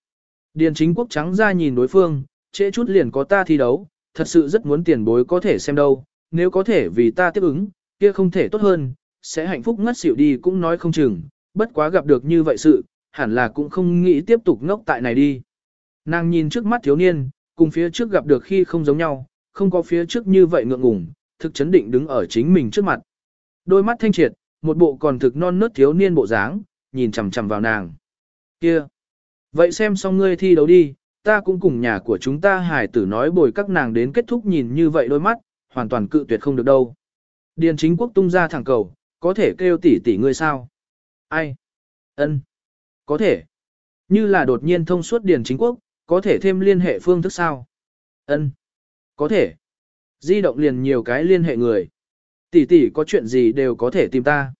A: Điền chính quốc trắng ra nhìn đối phương, trễ chút liền có ta thi đấu, thật sự rất muốn tiền bối có thể xem đâu, nếu có thể vì ta tiếp ứng, kia không thể tốt hơn, sẽ hạnh phúc ngất xỉu đi cũng nói không chừng, bất quá gặp được như vậy sự, hẳn là cũng không nghĩ tiếp tục ngốc tại này đi. Nàng nhìn trước mắt thiếu niên, cùng phía trước gặp được khi không giống nhau, không có phía trước như vậy ngượng ngùng, thực chấn định đứng ở chính mình trước mặt. Đôi mắt thanh triệt, một bộ còn thực non nớt thiếu niên bộ dáng, nhìn chằm chằm vào nàng. Kia! Vậy xem xong ngươi thi đấu đi, ta cũng cùng nhà của chúng ta hải tử nói bồi các nàng đến kết thúc nhìn như vậy đôi mắt, hoàn toàn cự tuyệt không được đâu. Điền chính quốc tung ra thẳng cầu, có thể kêu tỷ tỷ ngươi sao? Ai? Ân, Có thể. Như là đột nhiên thông suốt điền chính quốc, có thể thêm liên hệ phương thức sao? Ân, Có thể. Di động liền nhiều cái liên hệ người. Tỷ tỷ có chuyện gì đều có thể tìm ta.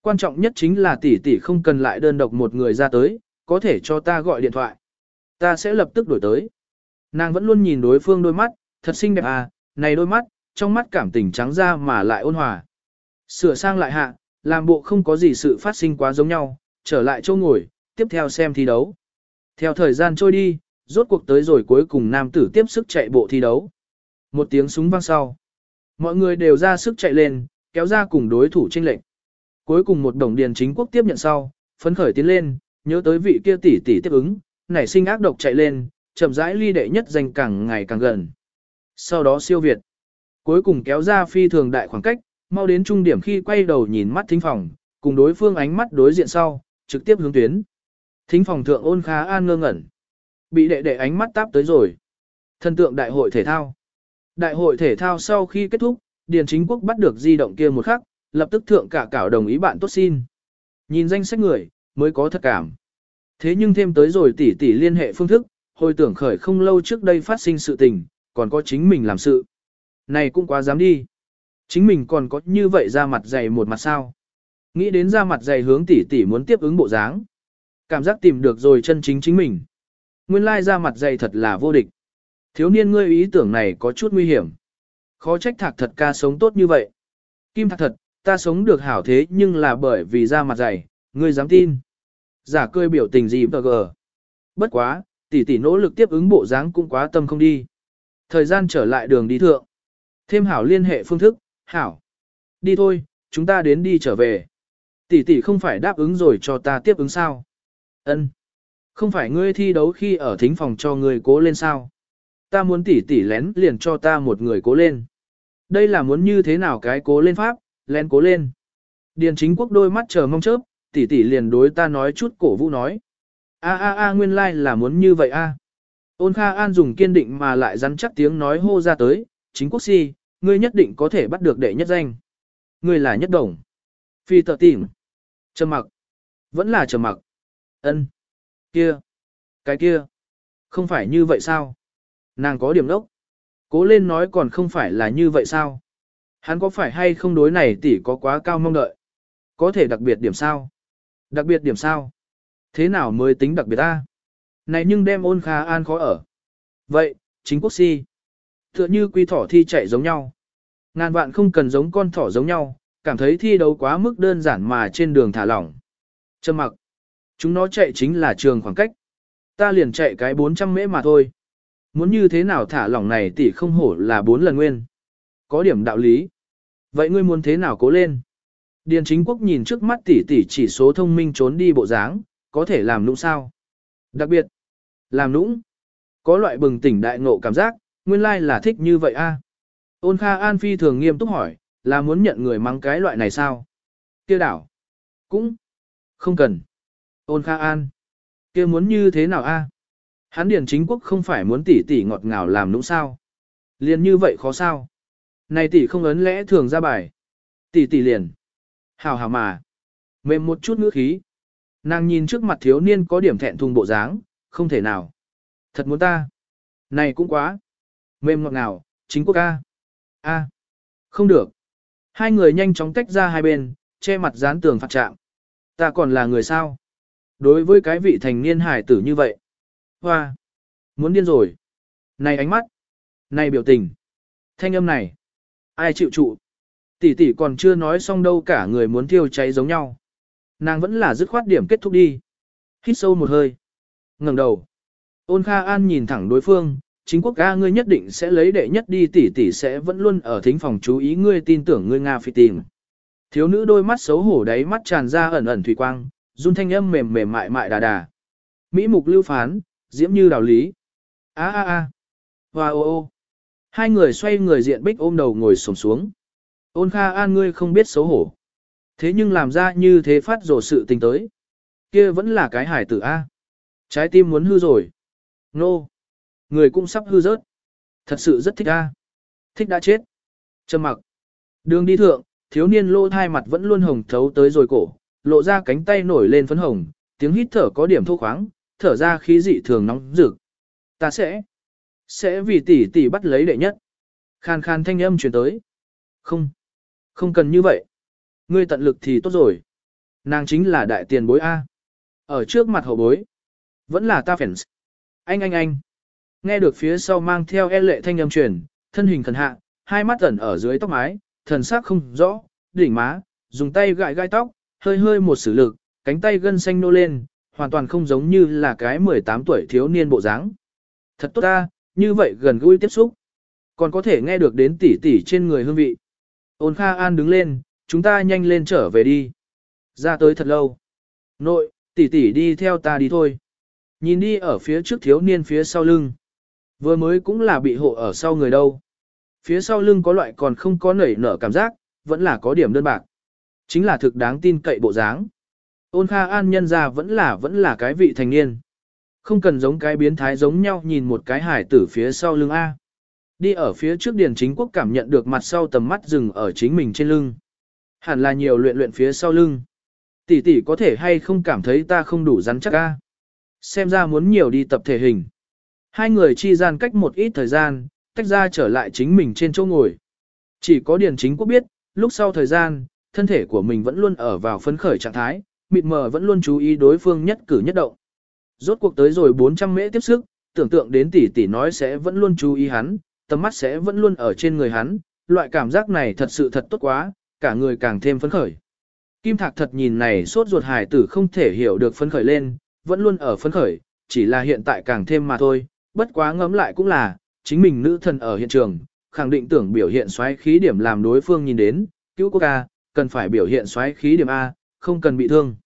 A: Quan trọng nhất chính là tỷ tỷ không cần lại đơn độc một người ra tới, có thể cho ta gọi điện thoại. Ta sẽ lập tức đổi tới. Nàng vẫn luôn nhìn đối phương đôi mắt, thật xinh đẹp à, này đôi mắt, trong mắt cảm tình trắng ra mà lại ôn hòa. Sửa sang lại hạ, làm bộ không có gì sự phát sinh quá giống nhau, trở lại chỗ ngồi, tiếp theo xem thi đấu. Theo thời gian trôi đi, rốt cuộc tới rồi cuối cùng nam tử tiếp sức chạy bộ thi đấu. Một tiếng súng vang sau. Mọi người đều ra sức chạy lên, kéo ra cùng đối thủ tranh lệnh. Cuối cùng một đồng điền chính quốc tiếp nhận sau, phấn khởi tiến lên, nhớ tới vị kia tỷ tỷ tiếp ứng, nảy sinh ác độc chạy lên, chậm rãi ly đệ nhất danh càng ngày càng gần. Sau đó siêu việt, cuối cùng kéo ra phi thường đại khoảng cách, mau đến trung điểm khi quay đầu nhìn mắt thính phòng, cùng đối phương ánh mắt đối diện sau, trực tiếp hướng tuyến. Thính phòng thượng ôn khá an ngơ ngẩn. Bị đệ đệ ánh mắt táp tới rồi. Thân tượng đại hội thể thao. Đại hội thể thao sau khi kết thúc, Điền Chính Quốc bắt được di động kia một khắc, lập tức thượng cả cảo đồng ý bạn tốt xin. Nhìn danh sách người, mới có thật cảm. Thế nhưng thêm tới rồi tỷ tỷ liên hệ phương thức, hồi tưởng khởi không lâu trước đây phát sinh sự tình, còn có chính mình làm sự. Này cũng quá dám đi. Chính mình còn có như vậy ra mặt dày một mặt sao. Nghĩ đến ra mặt dày hướng tỷ tỷ muốn tiếp ứng bộ dáng. Cảm giác tìm được rồi chân chính chính mình. Nguyên lai ra mặt dày thật là vô địch. Thiếu niên ngươi ý tưởng này có chút nguy hiểm. Khó trách thạc thật ca sống tốt như vậy. Kim thạc thật, ta sống được hảo thế nhưng là bởi vì ra mặt dày, ngươi dám tin. Giả cười biểu tình gì bờ gờ. Bất quá, tỷ tỷ nỗ lực tiếp ứng bộ dáng cũng quá tâm không đi. Thời gian trở lại đường đi thượng. Thêm hảo liên hệ phương thức, hảo. Đi thôi, chúng ta đến đi trở về. Tỷ tỷ không phải đáp ứng rồi cho ta tiếp ứng sao? Ân. Không phải ngươi thi đấu khi ở thính phòng cho ngươi cố lên sao? Ta muốn tỷ tỷ lén liền cho ta một người cố lên. Đây là muốn như thế nào cái cố lên pháp, lén cố lên. Điền chính quốc đôi mắt chờ mong chớp, tỷ tỷ liền đối ta nói chút cổ vũ nói. A a a nguyên lai like là muốn như vậy a. Ôn Kha An dùng kiên định mà lại rắn chắc tiếng nói hô ra tới, chính quốc si, ngươi nhất định có thể bắt được đệ nhất danh. Ngươi là nhất đồng. Phi tợ tìm. Trầm mặc. Vẫn là trầm mặc. ân Kia. Cái kia. Không phải như vậy sao? Nàng có điểm đốc. Cố lên nói còn không phải là như vậy sao? Hắn có phải hay không đối này tỷ có quá cao mong đợi? Có thể đặc biệt điểm sao? Đặc biệt điểm sao? Thế nào mới tính đặc biệt ta? Này nhưng đem ôn khá an khó ở. Vậy, chính quốc si. Tựa như quy thỏ thi chạy giống nhau. Ngàn vạn không cần giống con thỏ giống nhau, cảm thấy thi đấu quá mức đơn giản mà trên đường thả lỏng. Trầm mặc. Chúng nó chạy chính là trường khoảng cách. Ta liền chạy cái 400 mễ mà thôi. Muốn như thế nào thả lỏng này tỷ không hổ là bốn lần nguyên. Có điểm đạo lý. Vậy ngươi muốn thế nào cố lên? Điền chính quốc nhìn trước mắt tỷ tỷ chỉ số thông minh trốn đi bộ dáng, có thể làm nũng sao? Đặc biệt, làm nũng. Có loại bừng tỉnh đại ngộ cảm giác, nguyên lai là thích như vậy a. Ôn Kha An phi thường nghiêm túc hỏi, là muốn nhận người mắng cái loại này sao? Kia đảo. Cũng. Không cần. Ôn Kha An. Kia muốn như thế nào a? Hắn Điền chính quốc không phải muốn tỷ tỷ ngọt ngào làm nũng sao? Liền như vậy khó sao? Này tỷ không ấn lẽ thường ra bài. Tỷ tỷ liền. Hào hào mà. Mềm một chút ngữ khí. Nàng nhìn trước mặt thiếu niên có điểm thẹn thùng bộ dáng, không thể nào. Thật muốn ta. Này cũng quá. Mềm ngọt ngào, chính quốc ca. A. Không được. Hai người nhanh chóng tách ra hai bên, che mặt dán tường phạt trạng. Ta còn là người sao? Đối với cái vị thành niên hải tử như vậy. Hoa. Muốn điên rồi. Này ánh mắt. Này biểu tình. Thanh âm này. Ai chịu trụ. Tỷ tỷ còn chưa nói xong đâu cả người muốn thiêu cháy giống nhau. Nàng vẫn là dứt khoát điểm kết thúc đi. Hít sâu một hơi. ngẩng đầu. Ôn Kha An nhìn thẳng đối phương, chính quốc ca ngươi nhất định sẽ lấy đệ nhất đi tỷ tỷ sẽ vẫn luôn ở thính phòng chú ý ngươi tin tưởng ngươi Nga phi tìm. Thiếu nữ đôi mắt xấu hổ đáy mắt tràn ra ẩn ẩn thủy quang, run thanh âm mềm mềm mại mại đà đà. Mỹ mục lưu phán, diễm như đào lý. A a a. Hoa ô ô. Hai người xoay người diện bích ôm đầu ngồi sổm xuống. Ôn Kha An ngươi không biết xấu hổ. Thế nhưng làm ra như thế phát rồ sự tình tới. kia vẫn là cái hải tử A. Trái tim muốn hư rồi. Nô. No. Người cũng sắp hư rớt. Thật sự rất thích A. Thích đã chết. Trầm mặc. Đường đi thượng, thiếu niên lô thai mặt vẫn luôn hồng thấu tới rồi cổ, lộ ra cánh tay nổi lên phấn hồng, tiếng hít thở có điểm thô khoáng, thở ra khí dị thường nóng rực. Ta sẽ, sẽ vì tỷ tỷ bắt lấy đệ nhất. Khan khan thanh âm truyền tới. Không, không cần như vậy. Ngươi tận lực thì tốt rồi. Nàng chính là đại tiền bối A. Ở trước mặt hậu bối. Vẫn là ta phèn. Anh anh anh. Nghe được phía sau mang theo e lệ thanh âm truyền, thân hình thần hạ, hai mắt ẩn ở dưới tóc mái, thần sắc không rõ, đỉnh má, dùng tay gãi gai tóc, hơi hơi một sử lực, cánh tay gân xanh nô lên, hoàn toàn không giống như là cái 18 tuổi thiếu niên bộ dáng. Thật tốt ta, như vậy gần gũi tiếp xúc. Còn có thể nghe được đến tỉ tỉ trên người hương vị. Ôn Kha An đứng lên, chúng ta nhanh lên trở về đi. Ra tới thật lâu. Nội, Tỷ tỷ đi theo ta đi thôi. Nhìn đi ở phía trước thiếu niên phía sau lưng. Vừa mới cũng là bị hộ ở sau người đâu. Phía sau lưng có loại còn không có nảy nở cảm giác, vẫn là có điểm đơn bạc. Chính là thực đáng tin cậy bộ dáng. Ôn Kha An nhân ra vẫn là vẫn là cái vị thành niên. Không cần giống cái biến thái giống nhau nhìn một cái hải tử phía sau lưng A. Đi ở phía trước Điền Chính Quốc cảm nhận được mặt sau tầm mắt dừng ở chính mình trên lưng. Hẳn là nhiều luyện luyện phía sau lưng. Tỷ tỷ có thể hay không cảm thấy ta không đủ rắn chắc A. Xem ra muốn nhiều đi tập thể hình. Hai người chi gian cách một ít thời gian, tách ra trở lại chính mình trên chỗ ngồi. Chỉ có Điền Chính Quốc biết, lúc sau thời gian, thân thể của mình vẫn luôn ở vào phấn khởi trạng thái, mịt mờ vẫn luôn chú ý đối phương nhất cử nhất động. Rốt cuộc tới rồi 400 mễ tiếp sức, tưởng tượng đến tỷ tỷ nói sẽ vẫn luôn chú ý hắn, tầm mắt sẽ vẫn luôn ở trên người hắn, loại cảm giác này thật sự thật tốt quá, cả người càng thêm phấn khởi. Kim Thạc thật nhìn này sốt ruột hải tử không thể hiểu được phấn khởi lên, vẫn luôn ở phấn khởi, chỉ là hiện tại càng thêm mà thôi, bất quá ngấm lại cũng là, chính mình nữ thần ở hiện trường, khẳng định tưởng biểu hiện xoáy khí điểm làm đối phương nhìn đến, cứu quốc ca, cần phải biểu hiện xoáy khí điểm A, không cần bị thương.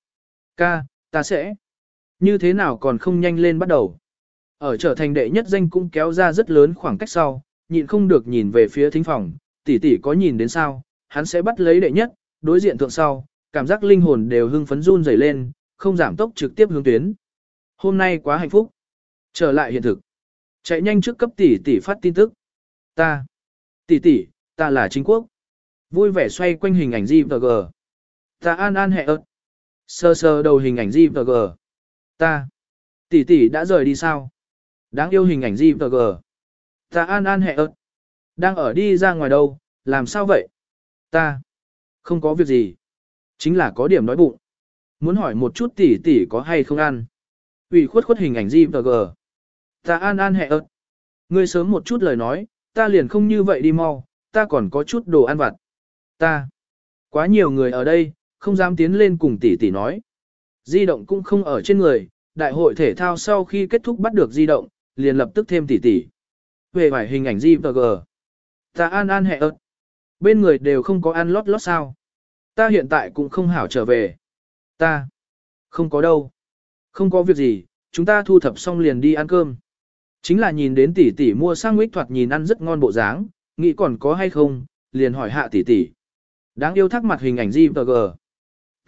A: Ca, ta sẽ. Như thế nào còn không nhanh lên bắt đầu. Ở trở thành đệ nhất danh cũng kéo ra rất lớn khoảng cách sau, nhịn không được nhìn về phía thính phòng, tỷ tỷ có nhìn đến sao, hắn sẽ bắt lấy đệ nhất, đối diện thượng sau, cảm giác linh hồn đều hưng phấn run rẩy lên, không giảm tốc trực tiếp hướng tuyến. Hôm nay quá hạnh phúc. Trở lại hiện thực. Chạy nhanh trước cấp tỷ tỷ phát tin tức. Ta. Tỷ tỷ, ta là chính quốc. Vui vẻ xoay quanh hình ảnh G. Ta an an hẹ ớt. Sơ sơ đầu hình ảnh G. Ta. Tỷ tỷ đã rời đi sao? Đáng yêu hình ảnh G. Ta an an hẹ ớt. Đang ở đi ra ngoài đâu, làm sao vậy? Ta. Không có việc gì. Chính là có điểm nói bụng. Muốn hỏi một chút tỷ tỷ có hay không ăn. ủy khuất khuất hình ảnh G. Ta an an hẹ ớt. Ngươi sớm một chút lời nói, ta liền không như vậy đi mau, ta còn có chút đồ ăn vặt. Ta. Quá nhiều người ở đây, không dám tiến lên cùng tỷ tỷ nói. Di động cũng không ở trên người, đại hội thể thao sau khi kết thúc bắt được di động, liền lập tức thêm tỷ tỷ. Về vài hình ảnh di và g. Ta an an hẹ ớt. Bên người đều không có ăn lót lót sao. Ta hiện tại cũng không hảo trở về. Ta. Không có đâu. Không có việc gì, chúng ta thu thập xong liền đi ăn cơm. Chính là nhìn đến tỷ tỷ mua sang mít thoạt nhìn ăn rất ngon bộ dáng, nghĩ còn có hay không, liền hỏi hạ tỷ tỷ. Đáng yêu thắc mặt hình ảnh gì và g.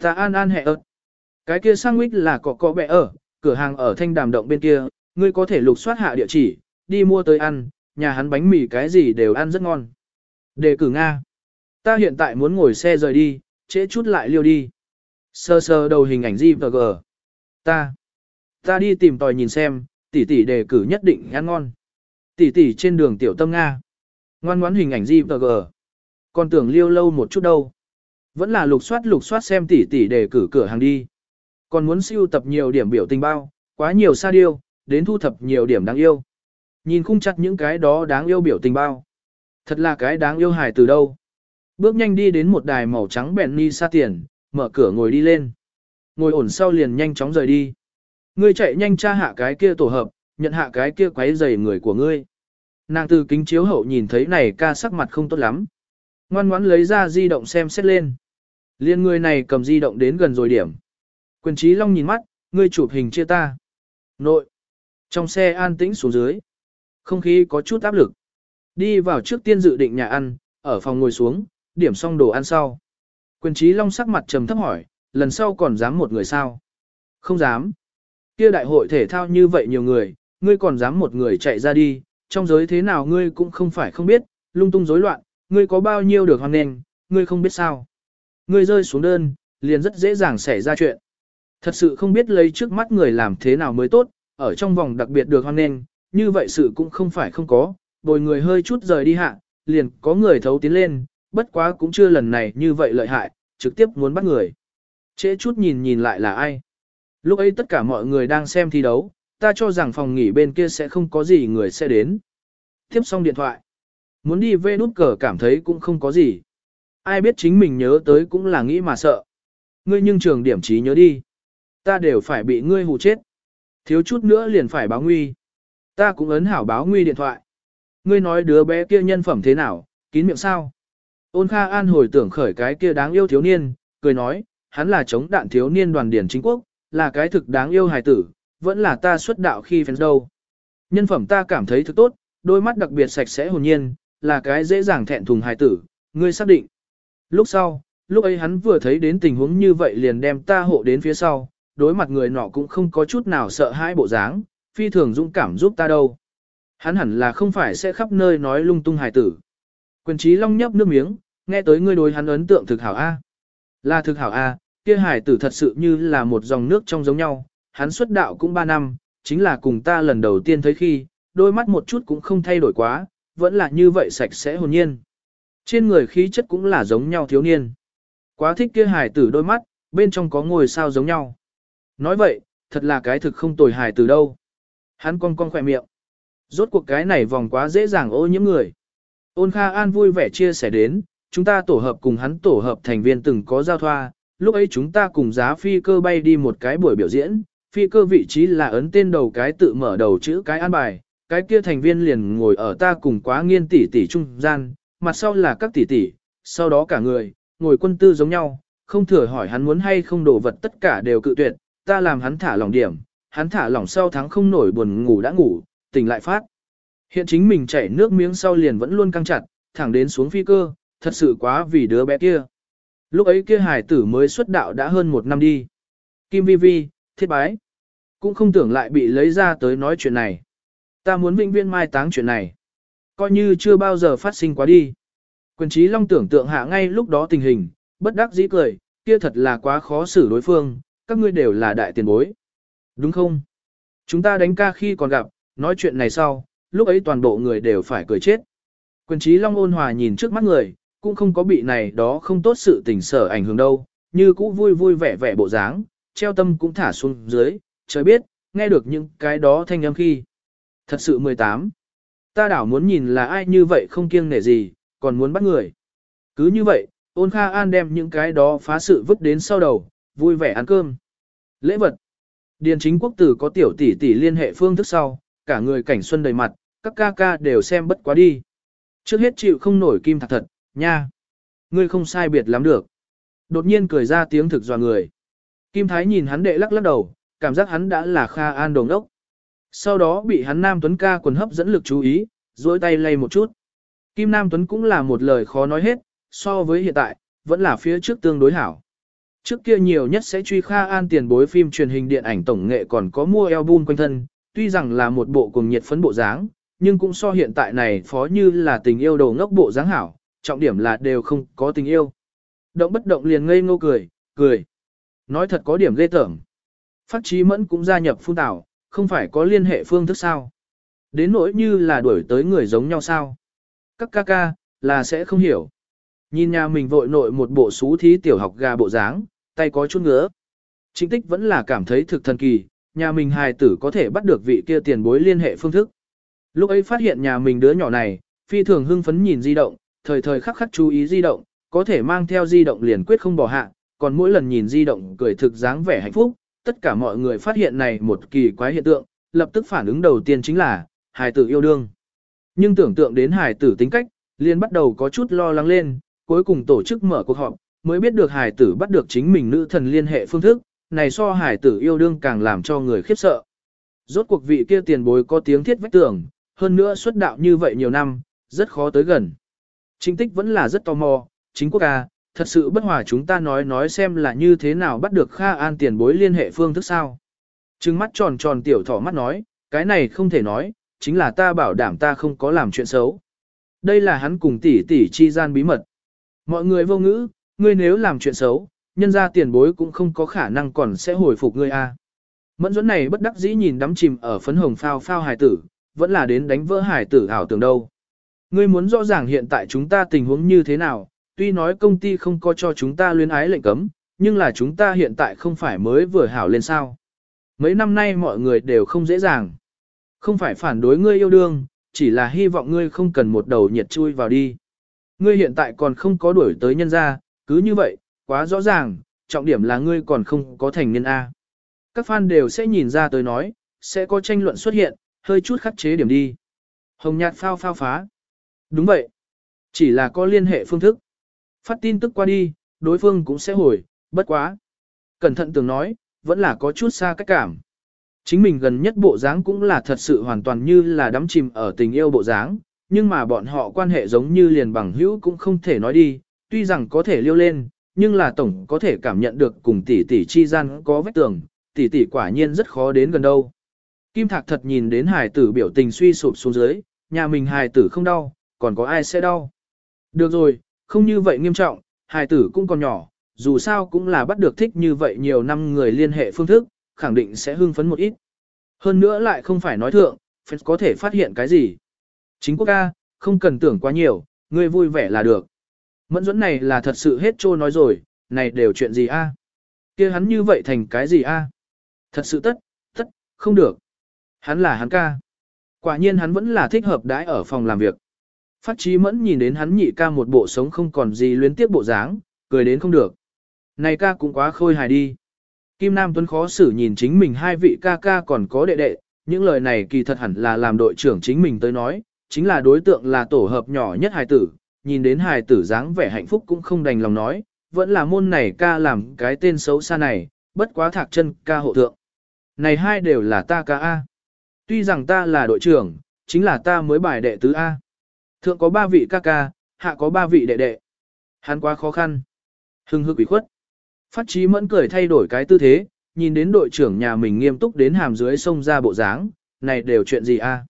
A: Ta an an hẹ ớt. Cái kia sang là có có bẹ ở, cửa hàng ở thanh đàm động bên kia, ngươi có thể lục soát hạ địa chỉ, đi mua tới ăn, nhà hắn bánh mì cái gì đều ăn rất ngon. Đề cử Nga. Ta hiện tại muốn ngồi xe rời đi, trễ chút lại liêu đi. Sơ sơ đầu hình ảnh gì và g. Ta. Ta đi tìm tòi nhìn xem, tỷ tỷ đề cử nhất định ăn ngon. Tỷ tỷ trên đường tiểu tâm Nga. Ngoan ngoãn hình ảnh gì và g. Còn tưởng liêu lâu một chút đâu. Vẫn là lục soát lục soát xem tỷ tỷ đề cử cửa hàng đi. Còn muốn siêu tập nhiều điểm biểu tình bao, quá nhiều sa điêu, đến thu thập nhiều điểm đáng yêu. Nhìn khung chặt những cái đó đáng yêu biểu tình bao. Thật là cái đáng yêu hài từ đâu. Bước nhanh đi đến một đài màu trắng bèn ni xa tiền, mở cửa ngồi đi lên. Ngồi ổn sau liền nhanh chóng rời đi. Ngươi chạy nhanh tra hạ cái kia tổ hợp, nhận hạ cái kia quấy giày người của ngươi. Nàng từ kính chiếu hậu nhìn thấy này ca sắc mặt không tốt lắm. Ngoan ngoãn lấy ra di động xem xét lên. Liên người này cầm di động đến gần rồi điểm. Quyền trí long nhìn mắt, ngươi chụp hình chia ta. Nội. Trong xe an tĩnh xuống dưới. Không khí có chút áp lực. Đi vào trước tiên dự định nhà ăn, ở phòng ngồi xuống, điểm xong đồ ăn sau. Quyền trí long sắc mặt trầm thấp hỏi, lần sau còn dám một người sao? Không dám. Kia đại hội thể thao như vậy nhiều người, ngươi còn dám một người chạy ra đi, trong giới thế nào ngươi cũng không phải không biết, lung tung rối loạn, ngươi có bao nhiêu được hoan nghênh, ngươi không biết sao. Ngươi rơi xuống đơn, liền rất dễ dàng xảy ra chuyện. Thật sự không biết lấy trước mắt người làm thế nào mới tốt, ở trong vòng đặc biệt được hoan nghênh, như vậy sự cũng không phải không có, bồi người hơi chút rời đi hạ, liền có người thấu tiến lên, bất quá cũng chưa lần này như vậy lợi hại, trực tiếp muốn bắt người. Trễ chút nhìn nhìn lại là ai. Lúc ấy tất cả mọi người đang xem thi đấu, ta cho rằng phòng nghỉ bên kia sẽ không có gì người sẽ đến. Tiếp xong điện thoại. Muốn đi về nút cờ cảm thấy cũng không có gì. Ai biết chính mình nhớ tới cũng là nghĩ mà sợ. Ngươi nhưng trường điểm trí nhớ đi. Ta đều phải bị ngươi hù chết. Thiếu chút nữa liền phải báo nguy. Ta cũng ấn hảo báo nguy điện thoại. Ngươi nói đứa bé kia nhân phẩm thế nào, kín miệng sao? Ôn Kha An hồi tưởng khởi cái kia đáng yêu thiếu niên, cười nói, hắn là chống đạn thiếu niên đoàn điển chính quốc, là cái thực đáng yêu hài tử, vẫn là ta xuất đạo khi fans đâu. Nhân phẩm ta cảm thấy thực tốt, đôi mắt đặc biệt sạch sẽ hồn nhiên, là cái dễ dàng thẹn thùng hài tử, ngươi xác định. Lúc sau, lúc ấy hắn vừa thấy đến tình huống như vậy liền đem ta hộ đến phía sau, đối mặt người nọ cũng không có chút nào sợ hãi bộ dáng, phi thường dũng cảm giúp ta đâu. Hắn hẳn là không phải sẽ khắp nơi nói lung tung hài tử. Quyền trí long nhấp nước miếng, nghe tới ngươi đối hắn ấn tượng thực hảo A. Là thực hảo A, kia hài tử thật sự như là một dòng nước trong giống nhau, hắn xuất đạo cũng 3 năm, chính là cùng ta lần đầu tiên thấy khi, đôi mắt một chút cũng không thay đổi quá, vẫn là như vậy sạch sẽ hồn nhiên. Trên người khí chất cũng là giống nhau thiếu niên. Quá thích kia hài tử đôi mắt, bên trong có ngôi sao giống nhau. Nói vậy, thật là cái thực không tồi hài tử đâu. Hắn cong cong khỏe miệng. Rốt cuộc cái này vòng quá dễ dàng ô nhiễm người. Ôn Kha An vui vẻ chia sẻ đến, chúng ta tổ hợp cùng hắn tổ hợp thành viên từng có giao thoa, lúc ấy chúng ta cùng giá phi cơ bay đi một cái buổi biểu diễn, phi cơ vị trí là ấn tên đầu cái tự mở đầu chữ cái an bài, cái kia thành viên liền ngồi ở ta cùng quá nghiên tỷ tỷ trung gian, mặt sau là các tỷ tỷ, sau đó cả người, ngồi quân tư giống nhau, không thừa hỏi hắn muốn hay không đổ vật tất cả đều cự tuyệt, ta làm hắn thả lỏng điểm, hắn thả lỏng sau tháng không nổi buồn ngủ đã ngủ, tỉnh lại phát. Hiện chính mình chảy nước miếng sau liền vẫn luôn căng chặt, thẳng đến xuống phi cơ, thật sự quá vì đứa bé kia. Lúc ấy kia hải tử mới xuất đạo đã hơn một năm đi. Kim Vi Vi, thiết bái. Cũng không tưởng lại bị lấy ra tới nói chuyện này. Ta muốn vĩnh viên mai táng chuyện này. Coi như chưa bao giờ phát sinh quá đi. Quyền trí long tưởng tượng hạ ngay lúc đó tình hình, bất đắc dĩ cười, kia thật là quá khó xử đối phương, các ngươi đều là đại tiền bối. Đúng không? Chúng ta đánh ca khi còn gặp, nói chuyện này sau, lúc ấy toàn bộ người đều phải cười chết. Quyền trí long ôn hòa nhìn trước mắt người, cũng không có bị này đó không tốt sự tình sở ảnh hưởng đâu, như cũ vui vui vẻ vẻ bộ dáng, treo tâm cũng thả xuống dưới, trời biết, nghe được những cái đó thanh âm khi. Thật sự 18. Ta đảo muốn nhìn là ai như vậy không kiêng nể gì, còn muốn bắt người. Cứ như vậy, ôn kha an đem những cái đó phá sự vứt đến sau đầu, vui vẻ ăn cơm. Lễ vật. Điền chính quốc tử có tiểu tỷ tỷ liên hệ phương thức sau, cả người cảnh xuân đầy mặt, các ca ca đều xem bất quá đi. Trước hết chịu không nổi kim thạc thật, nha. Ngươi không sai biệt lắm được. Đột nhiên cười ra tiếng thực dò người. Kim Thái nhìn hắn đệ lắc lắc đầu, cảm giác hắn đã là Kha An đồng đốc. Sau đó bị hắn Nam Tuấn ca quần hấp dẫn lực chú ý, dối tay lay một chút. Kim Nam Tuấn cũng là một lời khó nói hết, so với hiện tại, vẫn là phía trước tương đối hảo. Trước kia nhiều nhất sẽ truy Kha An tiền bối phim truyền hình điện ảnh tổng nghệ còn có mua album quanh thân, tuy rằng là một bộ cùng nhiệt phấn bộ dáng, nhưng cũng so hiện tại này phó như là tình yêu đồ ngốc bộ dáng hảo, trọng điểm là đều không có tình yêu. Động bất động liền ngây ngô cười, cười. Nói thật có điểm ghê tởm. Phát trí mẫn cũng gia nhập phun tảo, không phải có liên hệ phương thức sao. Đến nỗi như là đuổi tới người giống nhau sao. Các ca ca, là sẽ không hiểu. Nhìn nhà mình vội nội một bộ xú thí tiểu học gà bộ dáng, tay có chút ngứa. Chính tích vẫn là cảm thấy thực thần kỳ, nhà mình hài tử có thể bắt được vị kia tiền bối liên hệ phương thức. Lúc ấy phát hiện nhà mình đứa nhỏ này, phi thường hưng phấn nhìn di động, thời thời khắc khắc chú ý di động, có thể mang theo di động liền quyết không bỏ hạ, còn mỗi lần nhìn di động cười thực dáng vẻ hạnh phúc, tất cả mọi người phát hiện này một kỳ quái hiện tượng, lập tức phản ứng đầu tiên chính là, hài tử yêu đương. Nhưng tưởng tượng đến hài tử tính cách, liền bắt đầu có chút lo lắng lên, cuối cùng tổ chức mở cuộc họp, mới biết được hài tử bắt được chính mình nữ thần liên hệ phương thức, này so hài tử yêu đương càng làm cho người khiếp sợ. Rốt cuộc vị kia tiền bối có tiếng thiết vách tưởng, hơn nữa xuất đạo như vậy nhiều năm, rất khó tới gần. Chính tích vẫn là rất tò mò, chính quốc ca, thật sự bất hòa chúng ta nói nói xem là như thế nào bắt được Kha An tiền bối liên hệ phương thức sao. Trừng mắt tròn tròn tiểu thỏ mắt nói, cái này không thể nói, chính là ta bảo đảm ta không có làm chuyện xấu. Đây là hắn cùng tỷ tỷ chi gian bí mật. Mọi người vô ngữ, ngươi nếu làm chuyện xấu, nhân ra tiền bối cũng không có khả năng còn sẽ hồi phục ngươi a. Mẫn dẫn này bất đắc dĩ nhìn đắm chìm ở phấn hồng phao phao hải tử, vẫn là đến đánh vỡ hải tử ảo tưởng đâu. Ngươi muốn rõ ràng hiện tại chúng ta tình huống như thế nào, tuy nói công ty không có cho chúng ta luyến ái lệnh cấm, nhưng là chúng ta hiện tại không phải mới vừa hảo lên sao. Mấy năm nay mọi người đều không dễ dàng. Không phải phản đối ngươi yêu đương, chỉ là hy vọng ngươi không cần một đầu nhiệt chui vào đi. Ngươi hiện tại còn không có đuổi tới nhân gia, cứ như vậy, quá rõ ràng, trọng điểm là ngươi còn không có thành niên A. Các fan đều sẽ nhìn ra tới nói, sẽ có tranh luận xuất hiện, hơi chút khắc chế điểm đi. Hồng nhạt phao phao phá. Đúng vậy. Chỉ là có liên hệ phương thức. Phát tin tức qua đi, đối phương cũng sẽ hồi, bất quá. Cẩn thận tưởng nói, vẫn là có chút xa cách cảm. Chính mình gần nhất bộ dáng cũng là thật sự hoàn toàn như là đắm chìm ở tình yêu bộ dáng, nhưng mà bọn họ quan hệ giống như liền bằng hữu cũng không thể nói đi, tuy rằng có thể liêu lên, nhưng là tổng có thể cảm nhận được cùng tỷ tỷ chi gian có vết tường, tỷ tỷ quả nhiên rất khó đến gần đâu. Kim Thạc thật nhìn đến hài tử biểu tình suy sụp xuống dưới, nhà mình hài tử không đau, còn có ai sẽ đau. Được rồi, không như vậy nghiêm trọng, hài tử cũng còn nhỏ, dù sao cũng là bắt được thích như vậy nhiều năm người liên hệ phương thức, khẳng định sẽ hưng phấn một ít. Hơn nữa lại không phải nói thượng, fans có thể phát hiện cái gì. Chính quốc ca, không cần tưởng quá nhiều, ngươi vui vẻ là được. Mẫn dẫn này là thật sự hết trô nói rồi, này đều chuyện gì a? kia hắn như vậy thành cái gì a? Thật sự tất, tất, không được. Hắn là hắn ca. Quả nhiên hắn vẫn là thích hợp đãi ở phòng làm việc. Phát trí mẫn nhìn đến hắn nhị ca một bộ sống không còn gì luyến tiếp bộ dáng, cười đến không được. Này ca cũng quá khôi hài đi. Kim Nam Tuấn khó xử nhìn chính mình hai vị ca ca còn có đệ đệ, những lời này kỳ thật hẳn là làm đội trưởng chính mình tới nói, chính là đối tượng là tổ hợp nhỏ nhất hài tử, nhìn đến hài tử dáng vẻ hạnh phúc cũng không đành lòng nói, vẫn là môn này ca làm cái tên xấu xa này, bất quá thạc chân ca hộ thượng. Này hai đều là ta ca A. Tuy rằng ta là đội trưởng, chính là ta mới bài đệ tứ A. Thượng có ba vị ca ca, hạ có ba vị đệ đệ. Hắn quá khó khăn. Hưng hực ủy khuất. Phát trí mẫn cười thay đổi cái tư thế, nhìn đến đội trưởng nhà mình nghiêm túc đến hàm dưới sông ra bộ dáng, này đều chuyện gì a?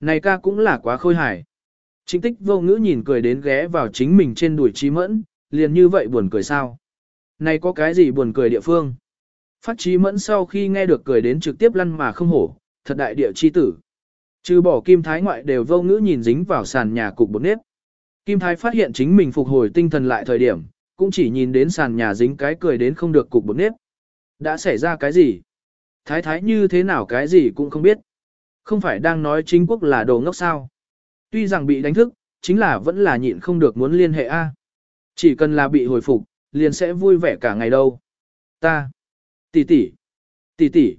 A: Này ca cũng là quá khôi hài. Chính tích vô ngữ nhìn cười đến ghé vào chính mình trên đuổi trí mẫn, liền như vậy buồn cười sao? Này có cái gì buồn cười địa phương? Phát trí mẫn sau khi nghe được cười đến trực tiếp lăn mà không hổ, thật đại địa chi tử. Trừ bỏ kim thái ngoại đều vô ngữ nhìn dính vào sàn nhà cục bột nếp. Kim thái phát hiện chính mình phục hồi tinh thần lại thời điểm, cũng chỉ nhìn đến sàn nhà dính cái cười đến không được cục bột nếp. Đã xảy ra cái gì? Thái thái như thế nào cái gì cũng không biết. Không phải đang nói chính quốc là đồ ngốc sao. Tuy rằng bị đánh thức, chính là vẫn là nhịn không được muốn liên hệ A. Chỉ cần là bị hồi phục, liền sẽ vui vẻ cả ngày đâu. Ta. Tỷ tỷ. Tỷ tỷ.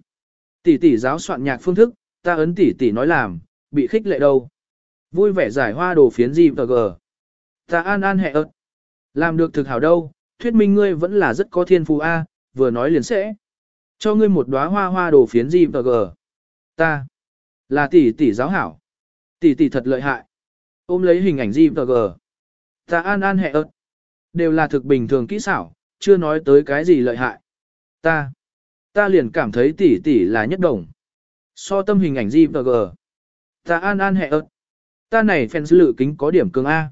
A: Tỷ tỷ giáo soạn nhạc phương thức, ta ấn tỷ tỷ nói làm, bị khích lệ đâu. Vui vẻ giải hoa đồ phiến gì tờ gờ. Ta an an hẹ ớt. Làm được thực hảo đâu, thuyết minh ngươi vẫn là rất có thiên phú A, vừa nói liền sẽ. Cho ngươi một đóa hoa hoa đồ phiến gì gờ. Ta. Là tỷ tỷ giáo hảo. Tỷ tỷ thật lợi hại. Ôm lấy hình ảnh gì gờ. Ta an an hẹ ớt. Đều là thực bình thường kỹ xảo, chưa nói tới cái gì lợi hại. Ta. Ta liền cảm thấy tỷ tỷ là nhất đồng. So tâm hình ảnh gì gờ. Ta an an hẹ ớt. Ta này fan lự kính có điểm cường A.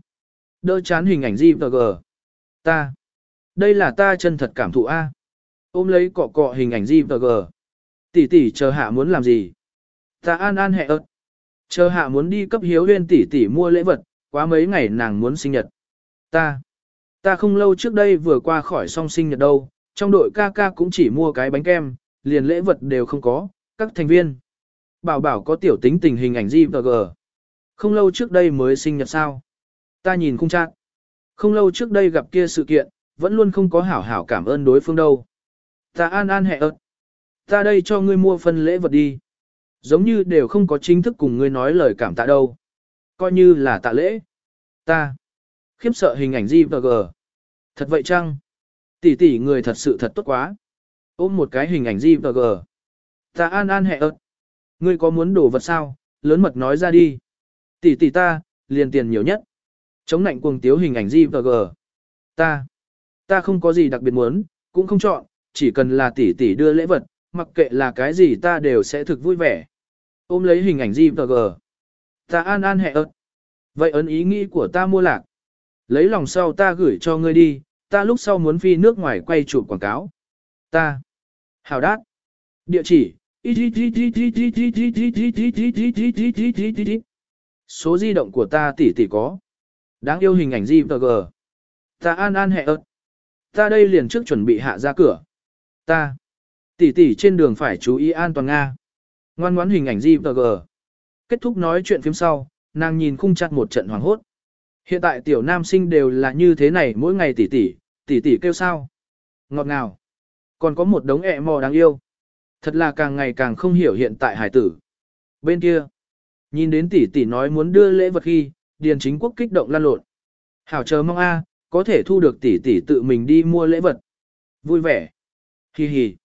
A: Đỡ chán hình ảnh gì gờ. Ta. Đây là ta chân thật cảm thụ A. Ôm lấy cọ cọ hình ảnh gì gờ. Tỷ tỷ chờ hạ muốn làm gì? Ta an an hẹ ớt. Chờ hạ muốn đi cấp hiếu huyên tỷ tỷ mua lễ vật, quá mấy ngày nàng muốn sinh nhật. Ta. Ta không lâu trước đây vừa qua khỏi song sinh nhật đâu, trong đội ca ca cũng chỉ mua cái bánh kem, liền lễ vật đều không có, các thành viên. Bảo bảo có tiểu tính tình hình ảnh gì gờ. Không lâu trước đây mới sinh nhật sao. Ta nhìn không chắc. Không lâu trước đây gặp kia sự kiện, vẫn luôn không có hảo hảo cảm ơn đối phương đâu. Ta an an hẹ ớt. Ta đây cho ngươi mua phân lễ vật đi. Giống như đều không có chính thức cùng ngươi nói lời cảm tạ đâu. Coi như là tạ lễ. Ta. Khiếp sợ hình ảnh gì gờ. Thật vậy chăng? Tỷ tỷ người thật sự thật tốt quá. Ôm một cái hình ảnh gì gờ. Ta an an hẹ ớt. Ngươi có muốn đồ vật sao? Lớn mật nói ra đi. Tỷ tỷ ta, liền tiền nhiều nhất. Chống nạnh cuồng tiếu hình ảnh gì gờ. Ta. Ta không có gì đặc biệt muốn, cũng không chọn, chỉ cần là tỷ tỷ đưa lễ vật, mặc kệ là cái gì ta đều sẽ thực vui vẻ. Ôm lấy hình ảnh gì gờ. Ta an an hẹ ớt. Vậy ấn ý nghĩ của ta mua lạc. Lấy lòng sau ta gửi cho ngươi đi, ta lúc sau muốn phi nước ngoài quay chụp quảng cáo. Ta. Hào đát. Địa chỉ. Số di động của ta tỷ tỷ có. Đáng yêu hình ảnh gì gờ. Ta an an hẹ ớt. Ta đây liền trước chuẩn bị hạ ra cửa. Ta. Tỷ tỷ trên đường phải chú ý an toàn Nga. Ngoan ngoãn hình ảnh gì gờ. Kết thúc nói chuyện phim sau, nàng nhìn khung chặt một trận hoàng hốt. Hiện tại tiểu nam sinh đều là như thế này mỗi ngày tỷ tỷ, tỷ tỷ kêu sao. Ngọt ngào. Còn có một đống ẹ mò đáng yêu. Thật là càng ngày càng không hiểu hiện tại hải tử. Bên kia, nhìn đến tỷ tỷ nói muốn đưa lễ vật khi, Điền Chính Quốc kích động lan lộn. Hảo chờ mong a, có thể thu được tỷ tỷ tự mình đi mua lễ vật. Vui vẻ. Hi hi.